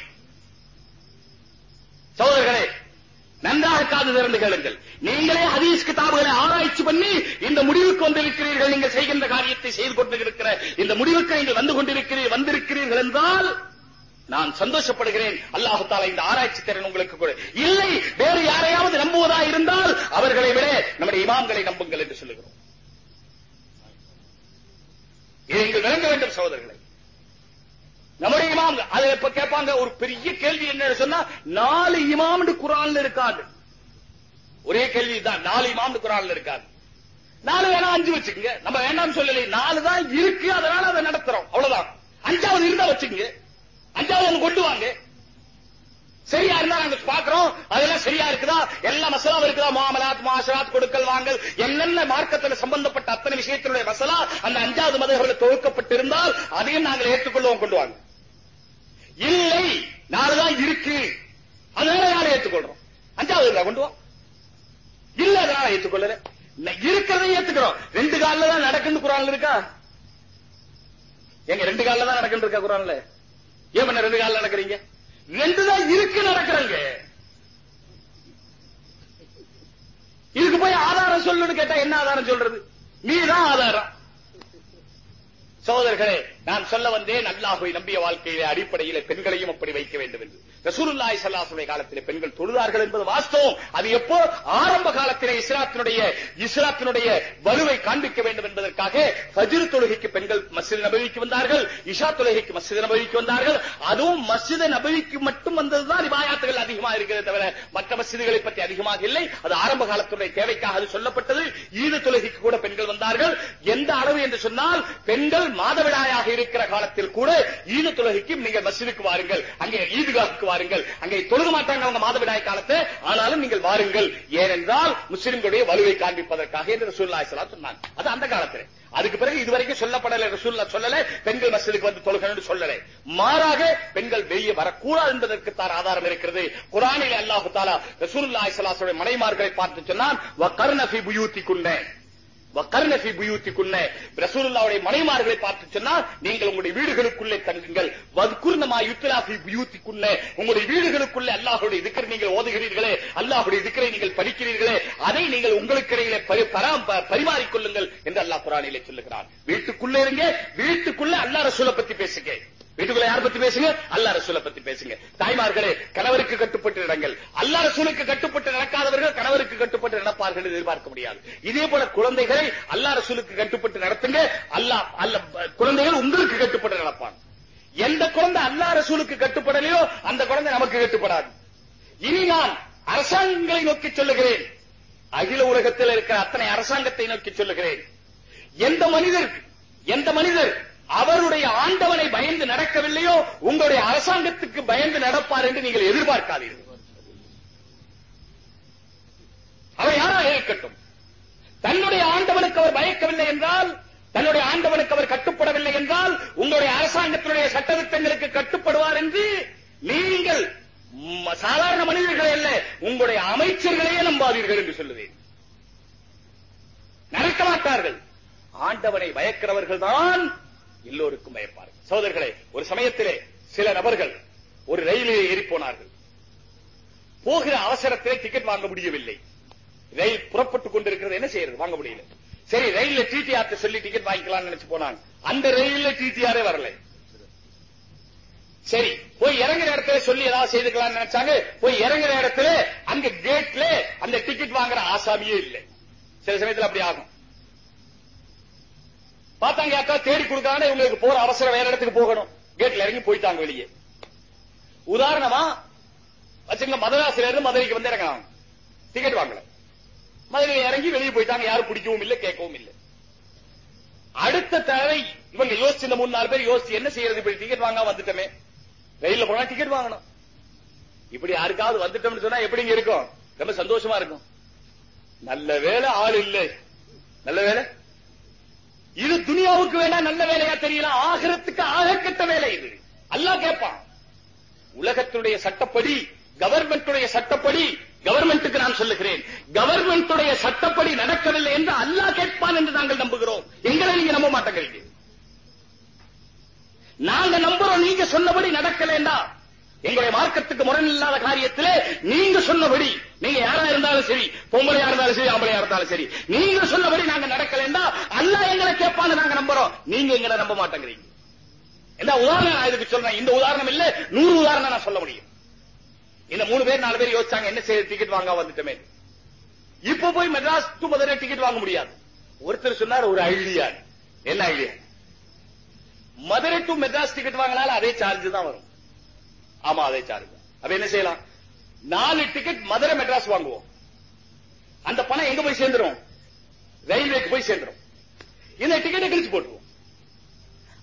சோதர்களே நன்றாக காது திறந்து கேளுங்கள். நீங்களே ஹதீஸ் கிதாபுகளை ஆராய்ச்சி பண்ணி இந்த முடிவுக்கு வந்திருக்கிறீர்கள் நீங்கள் செய்கின்ற காரியத்தை செய்து கொண்டிருக்கிற இந்த முடிவுக்கு நீங்கள் வந்து கொண்டிருக்கிறீர்கள் வந்திருக்கிறீர்கள் என்றால் நான் சந்தோஷப்படுகிறேன். அல்லாஹு தாலா இந்த ஆராய்ச்சி திறன் உங்களுக்கு இல்லை வேறு யாரையாவது நம்புவதா இருந்தால் அவர்களை விட நம்முடைய இமாம்களை நம்புங்கள் என்று சொல்லுகிறோம். இதை நீங்கள் விளங்க வேண்டும் சகோதரர்களை. நம்முடைய இமாம் அதை இப்ப கேட்பாங்க? ஒரு பெரிய கேள்வி என்ன சொன்னா நாலு இமாம் குரான்ல இருக்காது. ஒரே கேள்வி தான் நாலு இமாம் குரான்ல இருக்காது. நாலு வேணா அஞ்சு வச்சுக்கோங்க. நம்ம வேண்டாம் சொல்லலை. நாலு தான் இருக்கு அதனால அதை நடத்துறோம். அவ்வளவுதான். அஞ்சாவது இருந்தா வச்சுக்கோங்க. அஞ்சாவது ஒண்ணு கொண்டு வாங்க. சரியா இருந்தா நாங்க பாக்குறோம் அதெல்லாம் சரியா இருக்குதா? எல்லா மசாலாவும் இருக்குதா? மாமலாத் மாசராத் கொடுக்கல் வாங்கல். என்னென்ன மார்க்கத்துல சம்பந்தப்பட்ட அத்தனை விஷயத்தினுடைய மசாலா அந்த அஞ்சாவது மதங்களில் தொகுக்கப்பட்டிருந்தால் அதையும் நாங்கள் ஏற்றுக்கொள்வோம் கொண்டு வாங்க. இல்லை நாலுதான் இருக்கு. அதனால நாளை ஏற்றுக்கொள்றோம் அஞ்சாவது கொண்டு வா. இல்ல அதனால ஏற்றுக்கொள்ளல ந- ஏத்துக்கிறோம். ரெண்டு காலில் தான் நடக்குன்னு குரான்ல இருக்கா? எங்க ரெண்டு காலில் தான் நடக்குன்னு இருக்கா குரான்ல? ஏன் பண்ண ரெண்டு காலில் நடக்கிறீங்க? ரெண்டு தான் இருக்கு நடக்கிறங்க. இதுக்கு போய் ஆதாரம் சொல்லுன்னு கேட்டா என்ன ஆதாரம் சொல்றது? நீதான் ஆதாரம். சகோதரர்களே நான் சொல்ல வந்தேன் அல்லாஹுவை நம்பிய வாழ்க்கையிலே அடிப்படையிலே பெண்களையும் அப்படி வைக்க வேண்டும் என்று. ரசூலுல்லாஹி ஸல்லல்லாஹு அலைஹி காலத்திலே பெண்கள் தொழுதார்கள் என்பது வாஸ்தவம். அது எப்போ ஆரம்ப காலத்திலே இஸ்லாத்தினுடைய இஸ்லாத்தினுடைய வலுவை காண்பிக்க வேண்டும் என்பதற்காக ஃபஜ்ர் தொழுகைக்கு பெண்கள் மஸ்ஜித் நபவிக்கு வந்தார்கள் இஷா தொழுகைக்கு மஸ்ஜித் நபவிக்கு வந்தார்கள். அதுவும் மஸ்ஜித் நபவிக்கு மட்டும் வந்ததுதான் ரிவாயாத்துகள் அதிகமாக இருக்கிறது தவிர மற்ற மஸ்ஜிதுகளை பற்றி அதிகமாக இல்லை. அது ஆரம்ப காலத்துடைய தேவைக்காக அது சொல்லப்பட்டது. ஈது தொழுகைக்கு கூட பெண்கள் வந்தார்கள். எந்த அளவு என்று சொன்னால் பெண்கள் மாதவிடாயாக இருக்கிற காலத்தில் கூட ஈது தொழுகைக்கு நீங்கள் மஸ்ஜிதுக்கு வாருங்கள். அங்கே ஈதுகாவுக்கு வாருங்கள். அங்கே தொழுக மாட்டாங்க அவங்க மாதவிடாய் காலத்தை. ஆனாலும் நீங்கள் வாருங்கள். ஏனென்றால் முஸ்லிம்களுடைய வலுவை காண்பிப்பதற்காக என்று ரசூல்லா சொன்னாங்க. அது அந்த காலத்தில். அதுக்கு பிறகு இதுவரைக்கும் சொல்லப்படல ரசூல்லா சொல்லல. பெண்கள் மசிலுக்கு வந்து தொழுகணும்னு சொல்லல. மாறாக பெண்கள் வெளியே வரக்கூடாது என்பதற்கு தான் ஆதாரம் இருக்கிறது. குரானில் அல்லாஹு தாலா ரசூல்லா ஸல்லல்லாஹு மனைமார்களை பார்த்து சொன்னான் வகர்ன ஃபி புயூத்திக்குன்ன. மனைமார்களை பார்த்து சொன்னால் நீங்கள் உங்களுடைய வீடுகளுக்குள்ளே தங்குங்கள். வத்குர்னமா யுத்லா ஃபி உங்களுடைய வீடுகளுக்குள்ளே அல்லாஹுடைய திக்ர் நீங்கள் ஓதுகிறீர்களே அல்லாஹுடைய திக்ரை நீங்கள் படிக்கிறீர்களே அதை நீங்கள் உங்களுக்கு இடையிலே பரி- பரிமாறிக் கொள்ளுங்கள் என்று அல்லாஹ் குரானிலே சொல்லுகிறான். வீட்டுக்குள்ளே இருங்க வீட்டுக்குள்ள அல்லாஹ் ரசூலை பத்தி பேசுங்க. வீட்டுக்குள்ள யார் பத்தி பேசுங்க? அல்லா ரசூலை பத்தி பேசுங்க. தாய்மார்களே கணவருக்கு கட்டுப்பட்டு நடங்கள். அல்லா ரசூலுக்கு கட்டுப்பட்டு நடக்காதவர்கள் கணவருக்கு கட்டுப்பட்டு நடப்பார்கள் எதிர்பார்க்க முடியாது. இதே போல குழந்தைகளை அல்லா ரசூலுக்கு கட்டுப்பட்டு நடத்துங்க. அல்லா அல்ல குழந்தைகள் உங்களுக்கு கட்டுப்பட்டு நடப்பாங்க. எந்த குழந்தை அல்லா ரசூலுக்கு கட்டுப்படலையோ அந்த குழந்தை நமக்கு கட்டுப்படாது. இனி நான் அரசாங்கங்களை நோக்கி சொல்லுகிறேன். அகில உலகத்தில் இருக்கிற அத்தனை அரசாங்கத்தை நோக்கி சொல்லுகிறேன். எந்த மனிதர் எந்த மனிதர் அவருடைய ஆண்டவனை பயந்து நடக்கவில்லையோ உங்களுடைய அரசாங்கத்துக்கு பயந்து நடப்பார் என்று நீங்கள் எதிர்பார்க்காதீர்கள். அவர் யாராக இருக்கட்டும் தன்னுடைய ஆண்டவனுக்கு அவர் பயக்கவில்லை என்றால் தன்னுடைய ஆண்டவனுக்கு அவர் கட்டுப்படவில்லை என்றால் உங்களுடைய அரசாங்கத்தினுடைய சட்டத்திட்டங்களுக்கு கட்டுப்படுவார் என்று நீங்கள் சாதாரண மனிதர்கள் அல்ல உங்களுடைய அமைச்சர்களையே நம்பாதீர்கள் என்று சொல்லுவேன். நடக்க மாட்டார்கள் ஆண்டவனை பயக்கிறவர்கள் தான் எல்லோருக்கும் பயப்பார்கள். சோதர்களே ஒரு சமயத்திலே சில நபர்கள் ஒரு ரயிலில் ஏறி போனார்கள் போகிற அவசரத்திலே டிக்கெட் வாங்க முடியவில்லை. ரயில் புறப்பட்டுக் கொண்டிருக்கிறது என்ன செய்யறது? வாங்க முடியல. சரி ரயில்ல டிடிஆர் சொல்லி டிக்கெட் வாங்கிக்கலாம்னு நினைச்சு போனாங்க. அந்த ரயில்ல டிடிஆரே வரல. சரி போய் இறங்குற இடத்துல சொல்லி ஏதாவது செய்துக்கலாம்னு நினைச்சாங்க. போய் இறங்குற இடத்துல அங்க கேட்ல அந்த டிக்கெட் வாங்குற ஆசாமியே இல்லை. சில சமயத்துல அப்படி ஆகும். பார்த்தாங்க அக்கா தேடி கொடுக்காங்க இவங்களுக்கு போற அவசரம் வேற இடத்துக்கு போகணும். கேட்ல இறங்கி போயிட்டாங்க வெளியே. உதாரணமா வச்சுங்க மதராசில இருந்து மதுரைக்கு வந்து இறங்கினாங்க டிக்கெட் வாங்கல. மதுரையில் இறங்கி வெளியே போயிட்டாங்க. யாரும் பிடிக்கவும் இல்லை கேட்கவும் இல்லை. அடுத்த தடவை இவங்க யோசிச்சு இந்த மூணு நாலு பேர் யோசிச்சு என்ன செய்யறது? இப்படி டிக்கெட் வாங்க வந்துட்டோமே. ரயில்ல போனா டிக்கெட் வாங்கணும். இப்படி யாருக்காவது வந்துட்டோம்னு சொன்னா எப்படிங்க இருக்கும்? ரொம்ப சந்தோஷமா இருக்கும். நல்ல வேலை ஆள் இல்லை. நல்ல வேலை இது துனியாவுக்கு வேணா நல்ல வேலையா தெரியல ஆகிரத்துக்கு ஆகக்கட்ட வேலை இது. அல்லா கேட்பான் உலகத்துடைய சட்டப்படி கவர்மெண்டுடைய சட்டப்படி கவர்மெண்ட்டுக்கு நான் சொல்லுகிறேன் கவர்மெண்டுடைய சட்டப்படி நடக்கவில்லை என்று அல்லாஹ் கேட்பான் என்று நாங்கள் நம்புகிறோம். எங்களை நீங்க நம்ப மாட்டேங்கிறீங்க. நாங்க நம்புறோம் நீங்க சொன்னபடி நடக்கலேண்டா எங்களுடைய மார்க்கத்துக்கு முரணில்லாத காரியத்திலே நீங்க சொன்னபடி நீங்க யாரா இருந்தாலும் சரி பொம்பளையா இருந்தாலும் சரி ஆம்பளையா இருந்தாலும் சரி நீங்க சொன்னபடி நாங்க நடக்கலைன்னா அல்ல எங்களை கேட்பான்னு நாங்க நம்புறோம். நீங்க எங்களை நம்ப மாட்டேங்கிறீங்க. என்ன உதாரணம் நான் இதுக்கு சொல்றேன். இந்த உதாரணம் இல்ல நூறு உதாரணம் நான் சொல்ல முடியும். இந்த மூணு பேர் நாலு பேர் யோசிச்சாங்க என்ன செய்ய டிக்கெட் வாங்க வந்துட்டோமே. இப்ப போய் மெட்ராஸ் டு மதுரை டிக்கெட் வாங்க முடியாது. ஒருத்தர் சொன்னார் ஒரு ஐடியா என்ன idea Madurai to Madras ticket வாங்கினாலும் அதே சார்ஜ் தான் வரும். ஆமா அதை சார்ஜ் அப்ப என்ன செய்யலாம்? நாலு டிக்கெட் மதுரை மெட்ராஸ் வாங்குவோம். அந்த பணம் எங்க போய் சேர்ந்துரும்? ரயில்வேக்கு போய் சேர்ந்துரும். இந்த டிக்கெட்டை கிழிச்சு போட்டுருவோம்.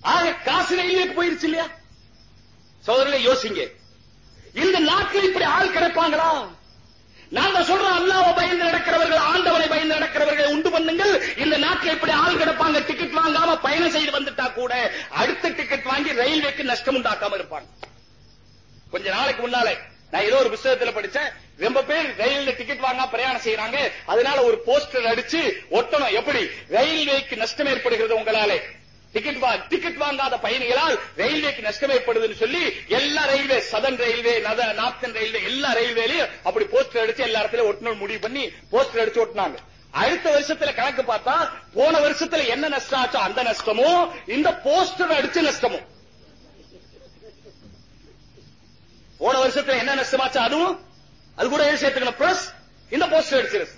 ஆக காசு ரயில்வேக்கு போயிருச்சு இல்லையா? சோதரனை யோசிங்க. இந்த நாட்டில் இப்படி ஆள் கிடைப்பாங்களா? நாங்க சொல்றோம் அல்லாஹ்வை பயந்து நடக்கிறவர்கள் ஆண்டவனை பயந்து நடக்கிறவர்களை உண்டு பண்ணுங்கள். இந்த நாட்டில் இப்படி ஆள் கிடப்பாங்க டிக்கெட் வாங்காம பயணம் செய்து வந்துட்டா கூட அடுத்த டிக்கெட் வாங்கி ரயில்வேக்கு நஷ்டம் உண்டாக்காம இருப்பாங்க. கொஞ்ச நாளைக்கு முன்னாலே நான் ஏதோ ஒரு புத்தகத்துல படிச்சேன். ரொம்ப பேர் ரயில்ல டிக்கெட் வாங்காம பிரயாணம் செய்யறாங்க. அதனால ஒரு போஸ்டர் அடிச்சு ஒட்டணும். எப்படி? ரயில்வேக்கு நஷ்டம் ஏற்படுகிறது உங்களாலே. டிக்கெட் வா டிக்கெட் வாங்காத பயணிகளால் ரயில்வேக்கு நஷ்டம் ஏற்படுதுன்னு சொல்லி எல்லா ரயில்வே சதன் ரயில்வே நத நார்த்தன் ரயில்வே எல்லா ரயில்வேலயும் அப்படி போஸ்டர் அடிச்சு எல்லா இடத்துலயும் ஒட்டணும் முடிவு பண்ணி போஸ்டர் அடிச்சு ஒட்டினாங்க. அடுத்த வருஷத்துல கணக்கு பார்த்தா போன வருஷத்துல என்ன நஷ்டம் ஆச்சோ அந்த நஷ்டமும் இந்த போஸ்டர் அடிச்ச நஷ்டமும் போன வருஷத்துல என்ன நஷ்டமாச்சு அதுவும்? அது கூட எது சேர்த்துக்கணும் பிளஸ் இந்த போஸ்டர் அடிச்ச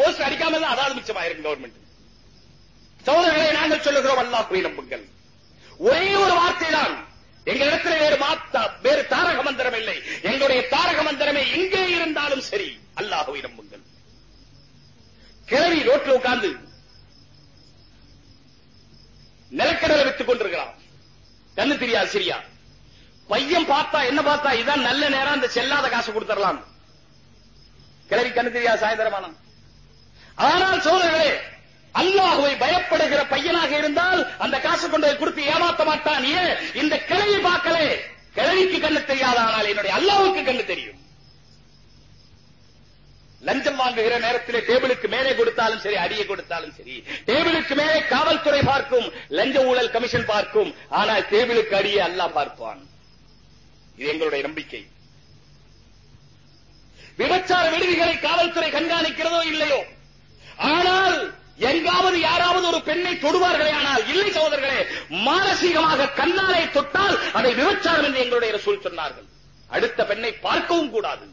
போஸ்டர் அடிக்காம இருந்தா அதாவது மிச்சமாயிருக்கு கவர்மெண்ட் சோதரர்களை நாங்கள் சொல்லுகிறோம் அல்லா போய் நம்புங்கள். ஒரே ஒரு வார்த்தை தான் எங்களிடத்தில் வேறு மாத்தா வேறு தாரக மந்திரம் இல்லை. எங்களுடைய தாரக மந்திரமே எங்கே இருந்தாலும் சரி அல்லாஹுவை நம்புங்கள். கிழவி ரோட்ல உட்கார்ந்து நிலக்கடலை வித்துக் கொண்டிருக்கிறான். கண்ணு தெரியாது சரியா? பையன் பார்த்தா என்ன பார்த்தா? இதான் நல்ல நேரம். அந்த செல்லாத காசு கொடுத்துடலாம். கிளவி கண்ணு தெரியாது சாயந்தரமான ஆனால் சோழர்களே அல்லாஹுவை பயப்படுகிற பையனாக இருந்தால் அந்த காசு கொண்டு கொடுத்து ஏமாத்த மாட்டான். ஏன் இந்த கிளவி பார்க்கலே. கிளவிக்கு கண்ணு தெரியாது? ஆனால் என்னுடைய அல்லாவுக்கு கண்ணு தெரியும். லஞ்சம் வாங்குகிற நேரத்திலே டேபிளுக்கு மேலே கொடுத்தாலும் சரி அடியை கொடுத்தாலும் சரி. டேபிளுக்கு மேலே காவல்துறை பார்க்கும் லஞ்ச ஊழல் கமிஷன் பார்க்கும். ஆனால் டேபிளுக்கு அடியே அல்லாஹ் பார்ப்பான். இது எங்களுடைய நம்பிக்கை. விபச்சார விடுதிகளை காவல்துறை கண்காணிக்கிறதோ இல்லையோ? ஆனால் எங்காவது யாராவது ஒரு பெண்ணை தொடுவார்களே ஆனால் இல்லை சகோதரர்களே மானசீகமாக கண்ணாலை தொட்டால் அதை விபச்சாரம் என்று எங்களுடைய ரசூல் சொன்னார்கள். அடுத்த பெண்ணை பார்க்கவும் கூடாது.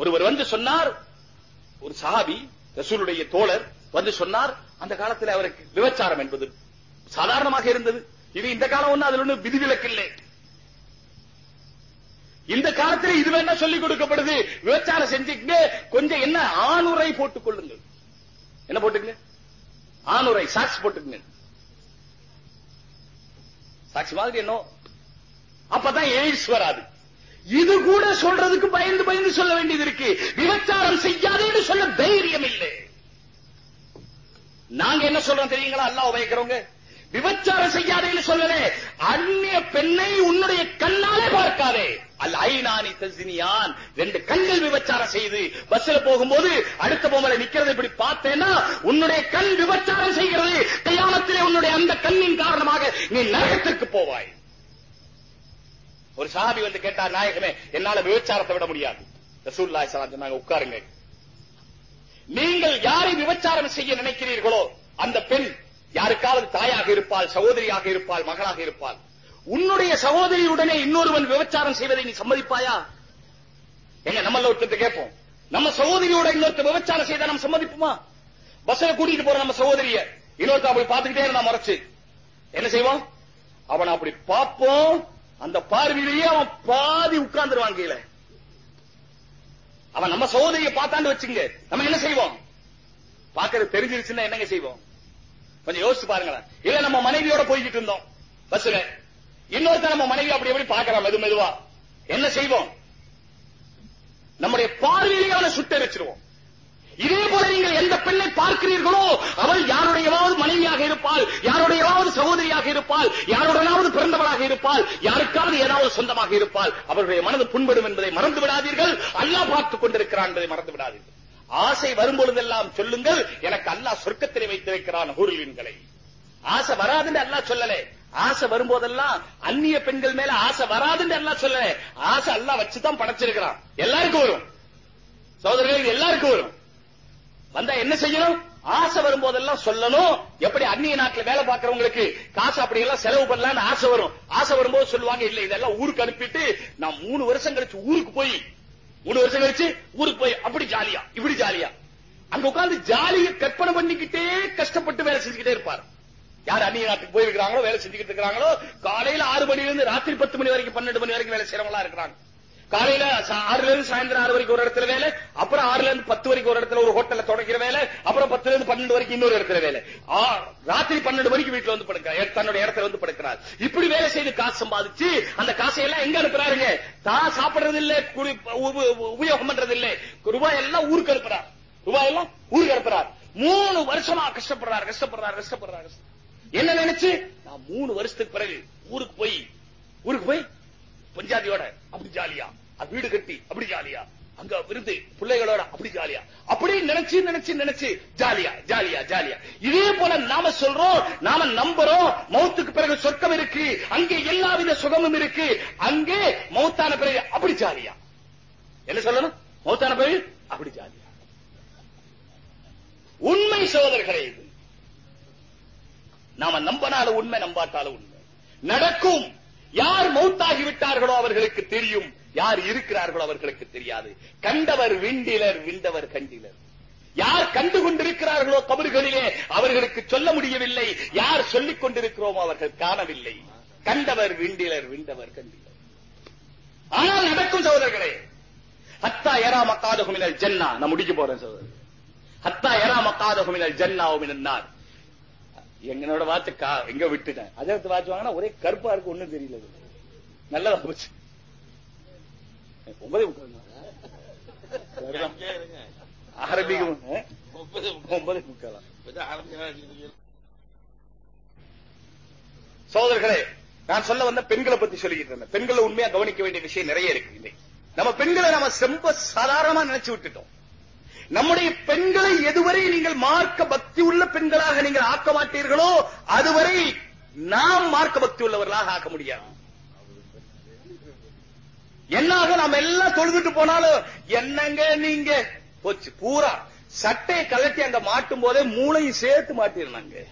ஒருவர் வந்து சொன்னார் ஒரு சஹாபி ரசூலுடைய தோழர் வந்து சொன்னார் அந்த காலத்தில் அவருக்கு விபச்சாரம் என்பது சாதாரணமாக இருந்தது. இது இந்த காலம் ஒண்ணு அதுல ஒண்ணு விதிவிலக்கு இல்லை இந்த காலத்தில் இது வேணா சொல்லிக் கொடுக்கப்படுது. விபச்சாரம் செஞ்சுக்கிட்டு கொஞ்சம் என்ன ஆணுரை போட்டுக் கொள்ளுங்கள் என்ன போட்டுக்கங்க ஆணுரை சாக்ஸ் போட்டுக்கங்க சாட்சி மாதிரி என்ன? அப்பதான் எய்ட்ஸ் வராது. இது கூட சொல்றதுக்கு பயந்து பயந்து சொல்ல வேண்டியது இருக்கு. விபச்சாரம் செய்யாதேன்னு சொல்ல தைரியம் இல்லை. நாங்க என்ன சொல்றோம் தெரியுங்களா? எல்லாம் உபயோகிக்கிறவங்க? விபச்சாரம் செய்யாதேன்னு சொல்லலே. அந்நிய பெண்ணை உன்னுடைய கண்ணாலே பார்க்காதே. அல் ஐநானி தஸ்னியான். ரெண்டு கண்கள் விபச்சாரம் செய்து பஸ்ல போகும்போது அடுத்த பொம்பளை நிக்கிறது இப்படி பார்த்தேன்னா உன்னுடைய கண் விபச்சாரம் செய்கிறது. கையாமத்திலே உன்னுடைய அந்த கண்ணின் காரணமாக நீ நரகத்திற்கு போவாய். ஒரு சாபி வந்து கேட்டார் நாயகமே என்னால விபச்சாரத்தை விட முடியாது. ரசூல்லாய் சொன்னாங்க உட்காருங்க நீங்கள் யாரை விபச்சாரம் செய்ய நினைக்கிறீர்களோ அந்த பெண் யாருக்காவது தாயாக இருப்பாள் சகோதரியாக இருப்பாள் மகளாக இருப்பாள் உன்னுடைய சகோதரியுடனே இன்னொருவன் விபச்சாரம் செய்வதை நீ சம்மதிப்பாயா? எங்க நம்மள ஒருத்தர் கேட்போம். நம்ம சகோதரியோட இன்னொருத்தர் விபச்சாரம் செய்தா நம்ம சம்மதிப்போமா? பஸ்ல கூட்டிட்டு போற நம்ம சகோதரிய இன்னொருத்த அப்படி பார்த்துக்கிட்டே இருந்தா மறைச்சு. என்ன செய்வோம் அவன் அப்படி பார்ப்போம். அந்த பார்வையிலேயே அவன் பாதி உட்கார்ந்துருவான் கீழே. அவன் நம்ம சகோதரியை பார்த்தாண்டு வச்சுங்க. நம்ம என்ன செய்வோம்? பாக்குறது தெரிஞ்சிருச்சுன்னா என்னங்க செய்வோம்? கொஞ்சம் யோசிச்சு பாருங்களேன். இல்ல நம்ம மனைவியோட போய்கிட்டு இருந்தோம். பஸ்ல இன்னொருத்தர் நம்ம மனைவி அப்படி எப்படி பார்க்கலாம் மெது மெதுவா. என்ன செய்வோம்? நம்முடைய பார்வையிலேயே அவனை சுட்டரிச்சிருவோம் இதே போல நீங்கள் எந்த பெண்ணை பார்க்கிறீர்களோ அவள் யாருடையவாவது மனைவியாக இருப்பாள் யாருடையவாவது சகோதரியாக இருப்பாள் யாருடனாவது பிறந்தவளாக இருப்பாள் யாருக்காவது ஏதாவது சொந்தமாக இருப்பாள் அவருடைய மனது புண்படும் என்பதை மறந்து விடாதீர்கள். அல்லாஹ் பார்த்துக் கொண்டிருக்கிறான் என்பதை மறந்து விடாதீர்கள். ஆசை வரும்பொழுதெல்லாம் சொல்லுங்கள். எனக்கு அல்லாஹ் சொர்க்கத்திலே வைத்திருக்கிறான் ஹூர்லின்களை ஆசை வராதுன்னு அல்லாஹ் சொல்லலே. ஆசை வரும்போதெல்லாம் அந்நிய பெண்கள் மேல ஆசை வராதுன்னு எல்லாம் சொல்லல. ஆசை அல்லாஹ் வச்சுதான் படைச்சிருக்கிறான். எல்லாருக்கும் வரும். சோதரர்கள் எல்லாருக்கும் வரும். வந்தா என்ன செய்யணும்? ஆசை வரும்போதெல்லாம் சொல்லணும். எப்படி அந்நிய நாட்டுல வேலை பார்க்கறவங்களுக்கு காசு அப்படி எல்லாம் செலவு பண்ணலாம்னு ஆசை வரும். ஆசை வரும்போது சொல்லுவாங்க இல்ல இதெல்லாம் ஊருக்கு அனுப்பிட்டு நான் மூணு வருஷம் கழிச்சு ஊருக்கு போய் மூணு வருஷம் கழிச்சு ஊருக்கு போய் அப்படி ஜாலியா இப்படி ஜாலியா. அங்க உட்கார்ந்து ஜாலியை கற்பனை பண்ணிக்கிட்டே கஷ்டப்பட்டு வேலை செஞ்சுக்கிட்டே இருப்பார். யார் அந்நிய நாட்டுக்கு போயிருக்கிறாங்களோ வேலை செஞ்சுக்கிட்டு இருக்காங்களோ காலையில ஆறு மணில இருந்து ராத்திரி பத்து மணி வரைக்கும் பன்னெண்டு மணி வரைக்கும் வேலை செய்யறவங்களா இருக்கிறாங்க. காலையில ஆறுல இருந்து சாயந்தரம் ஆறு வரைக்கும் ஒரு இடத்துல வேலை அப்புறம் ஆறுல இருந்து பத்து வரைக்கும் ஒரு இடத்துல ஒரு ஹோட்டல்ல தொடங்கிற வேலை அப்புறம் பத்துல இருந்து பன்னெண்டு வரைக்கும் இன்னொரு இடத்துல வேலை. ராத்திரி பன்னெண்டு வரைக்கும் வீட்டுல வந்து படுக்கிறார். தன்னுடைய இடத்துல வந்து படுக்கிறார். இப்படி வேலை செய்து காசு சம்பாதிச்சு அந்த காசை எல்லாம் எங்க அனுப்புறாருங்க? தான் சாப்பிடுறது இல்ல உபயோகம் பண்றது இல்ல ரூபாய் எல்லாம் ஊருக்கு அனுப்புறார். ரூபாய் எல்லாம் ஊருக்கு அனுப்புறார். மூணு வருஷமா கஷ்டப்படுறார் கஷ்டப்படுறார் கஷ்டப்படுறார் என்ன நினைச்சு? நான் மூணு வருஷத்துக்கு பிறகு ஊருக்கு போய் ஊருக்கு போய் பஞ்சாதியோட அப்படி ஜாலியா. அது வீடு கட்டி அப்படி ஜாலியா. அங்க விருது பிள்ளைகளோட அப்படி ஜாலியா. அப்படி நினைச்சு நினைச்சு நினைச்சு ஜாலியா ஜாலியா ஜாலியா. இதே போல நாம சொல்றோம் நாம நம்புறோம் மௌத்துக்கு பிறகு சொர்க்கம் இருக்கு அங்கே எல்லாவித சுகமும் இருக்கு அங்கே மௌத்தான பிறகு அப்படி ஜாலியா. என்ன சொல்லணும்? மௌத்தான பிறகு அப்படி ஜாலியா. உண்மை சோதர்களே இது. நாம நம்பனால உண்மை நம்பாட்டாலும் உண்மை. நடக்கும் யார் மௌத்தாகி விட்டார்களோ அவர்களுக்கு தெரியும். யார் இருக்கிறார்களோ அவர்களுக்கு தெரியாது. கண்டவர் விண்டிலர் விண்டவர் கண்டிலர். யார் கண்டு கொண்டிருக்கிறார்களோ கபர்களிலே அவர்களுக்கு சொல்ல முடியவில்லை. யார் சொல்லிக் கொண்டிருக்கிறோமோ அவர்கள் காணவில்லை. கண்டவர் விண்டிலர் விண்டவர் கண்டிலர். ஆனால் நடக்கும் சகோதரர்களே ஹத்தா எரா மக்காதகு ஜென்னா ஜன்னா. நான் முடிக்க போறேன் சகோதரர் ஹத்தா எரா மக்காதகு ஜென்னா ஜன்னா நார் என்னோட வாட்ச கா எங்க விட்டுட்டேன் அஜரத்து வாட்ச் வாங்கினா ஒரே கருப்பா இருக்கு ஒண்ணும் தெரியல. நல்லதா போச்சு ஒன்பதே முக்கால். ஆரம்பிக்கும்? ஒன்பது ஒன்பதே முக்காலா இப்பதான் ஆரம்பிக்கிறாங்க. சகோதரர்களே நான் சொல்ல வந்த பெண்களை பத்தி சொல்லிக்கிட்டு இருந்தேன் பெண்களை உண்மையா கவனிக்க வேண்டிய விஷயம் நிறைய இருக்கு நம்ம பெண்களை நம்ம ரொம்ப சாதாரணமா நினைச்சு விட்டுட்டோம் நம்முடைய பெண்களை எதுவரை நீங்கள் மார்க்க பக்தி உள்ள பெண்களாக நீங்கள் ஆக்க மாட்டீர்களோ அதுவரை நாம் மார்க்க பக்தி உள்ளவர்களாக ஆக்க முடியாது. என்னாக நாம் எல்லாம் தொழுதுட்டு போனாலும் என்னங்க நீங்க? போச்சு பூரா. சட்டையை கலட்டி அங்க மாட்டும் போதே மூளையும் சேர்த்து மாட்டிருந்தாங்க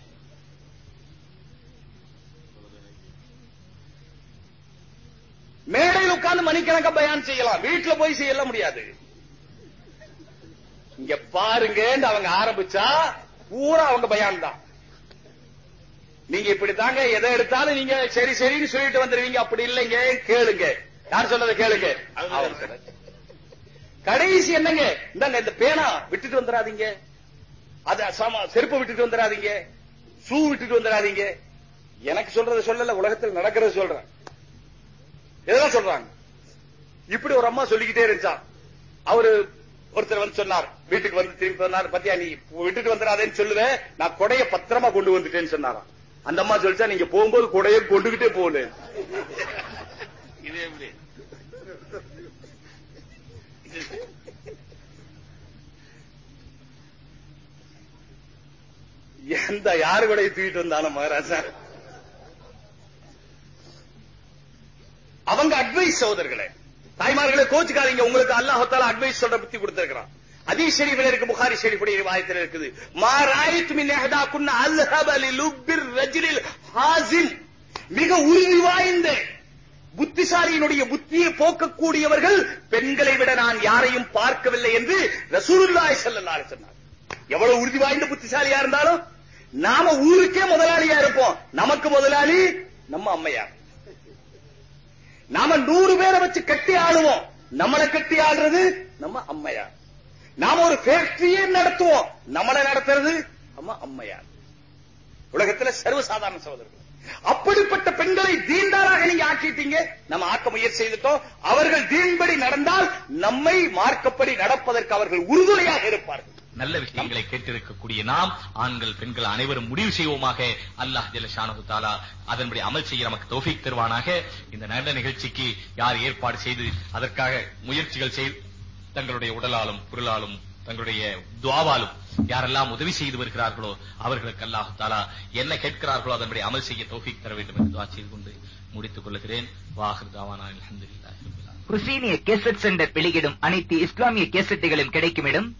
மேடையில் உட்கார்ந்து மணிக்கணக்கா பயான் செய்யலாம். வீட்டுல போய் செய்யலாம் முடியாது. இங்க பாருங்க அவங்க ஆரம்பிச்சா பூரா அவங்க பயான் தான் நீங்க இப்படி தாங்க எதை எடுத்தாலும் நீங்க சரி சரின்னு சொல்லிட்டு வந்துருவீங்க. அப்படி இல்லைங்க கேளுங்க. யார் சொல்றதை கேளுங்க. கடைசி என்னங்க? இந்தாங்க இந்த பேனா விட்டுட்டு வந்துடாதீங்க. அத சாமா செருப்பு விட்டுட்டு வந்துடாதீங்க. ஷூ விட்டுட்டு வந்துடாதீங்க. எனக்கு சொல்றதை சொல்லல உலகத்தில் நடக்கிறத சொல்றேன். இதெல்லாம் சொல்றாங்க? இப்படி ஒரு அம்மா சொல்லிக்கிட்டே இருந்துச்சா? அவரு ஒருத்தர் வந்து சொன்னார். வீட்டுக்கு வந்து திரும்பி சொன்னார் பத்தியா நீ விட்டுட்டு வந்துடாதேன்னு சொல்லுவேன் நான் கொடைய பத்திரமா கொண்டு வந்துட்டேன்னு சொன்னாராம். அந்த அம்மா சொல்லிச்சா நீங்க போகும்போது கொடைய கொண்டுகிட்டே போகல இது எப்படி? எந்த யாரு கூட தூக்கிட்டு வந்தாலும் மகாராஜா. அவங்க அட்வைஸ் சகோதரர்களே தாய்மார்களே கோச்சுக்காதீங்க. உங்களுக்கு அல்லாஹால அட்வைஸ் சொல்ற பத்தி கொடுத்திருக்கிறான். அதீ ஷெரீஃபில் இருக்கு புகாரி ஷெரீஃபுடைய ரிவாயத்தில் இருக்குது. மா ராயித்து மின் இஹ்தா குன்ன அல்ஹப ரஜிலில் ஹாசில் மிக உறுதி வாய்ந்த புத்திசாலியினுடைய புத்தியை போக்கக்கூடியவர்கள் பெண்களை விட நான் யாரையும் பார்க்கவில்லை என்று ரசூலுல்லாஹி ஸல்லல்லாஹு அலைஹி சொன்னார் எவ்வளவு உறுதி வாய்ந்த புத்திசாலியா இருந்தாலும் நாம ஊருக்கே முதலாளியா இருப்போம். நமக்கு முதலாளி நம்ம அம்மையார். நாம நூறு பேரை வச்சு கட்டி ஆளுவோம். நம்மளை கட்டி ஆடுறது நம்ம அம்மையார். நாம ஒரு ஃபேக்டரியே நடத்துவோம். நம்மளை நடத்துறது நம்ம அம்மையார். உலகத்துல சர்வசாதாரண சகோதரர்கள். அப்படிப்பட்ட பெண்களை தீண்டாராக நீங்க ஆக்கிட்டீங்க. நம்ம ஆக்க முயற்சி செய்துட்டோம். அவர்கள் தீன்படி நடந்தால் நம்மை மார்க்கப்படி நடப்பதற்கு அவர்கள் உறுதுணையாக இருப்பார்கள். நல்ல விஷயங்களை கேட்டிருக்கக்கூடிய நாம் ஆண்கள் பெண்கள் அனைவரும் முடிவு செய்வோமாக. அல்லாஹ் ஜல்லஷானு தாலா அதன்படி அமல் செய்ய நமக்கு தோஃபிக் தருவானாக. இந்த நல்ல நிகழ்ச்சிக்கு யார் ஏற்பாடு செய்து அதற்காக முயற்சிகள் செய்து தங்களுடைய உடலாலும் பொருளாலும் தங்களுடைய துவாவாலும் யாரெல்லாம் உதவி செய்து வருகிறார்களோ அவர்களுக்கு அல்லாஹ் தாலா என்ன கேட்கிறார்களோ அதன்படி அமல் செய்ய தௌஃபீக் தர வேண்டும் என்று துவா செய்து கொண்டு முடித்துக் கொள்கிறேன். வாஹர் தாவானா கேசட் சென்டர் வெளியிடும் அனைத்து இஸ்லாமிய கேசட்டுகளும் கிடைக்கும் இடம்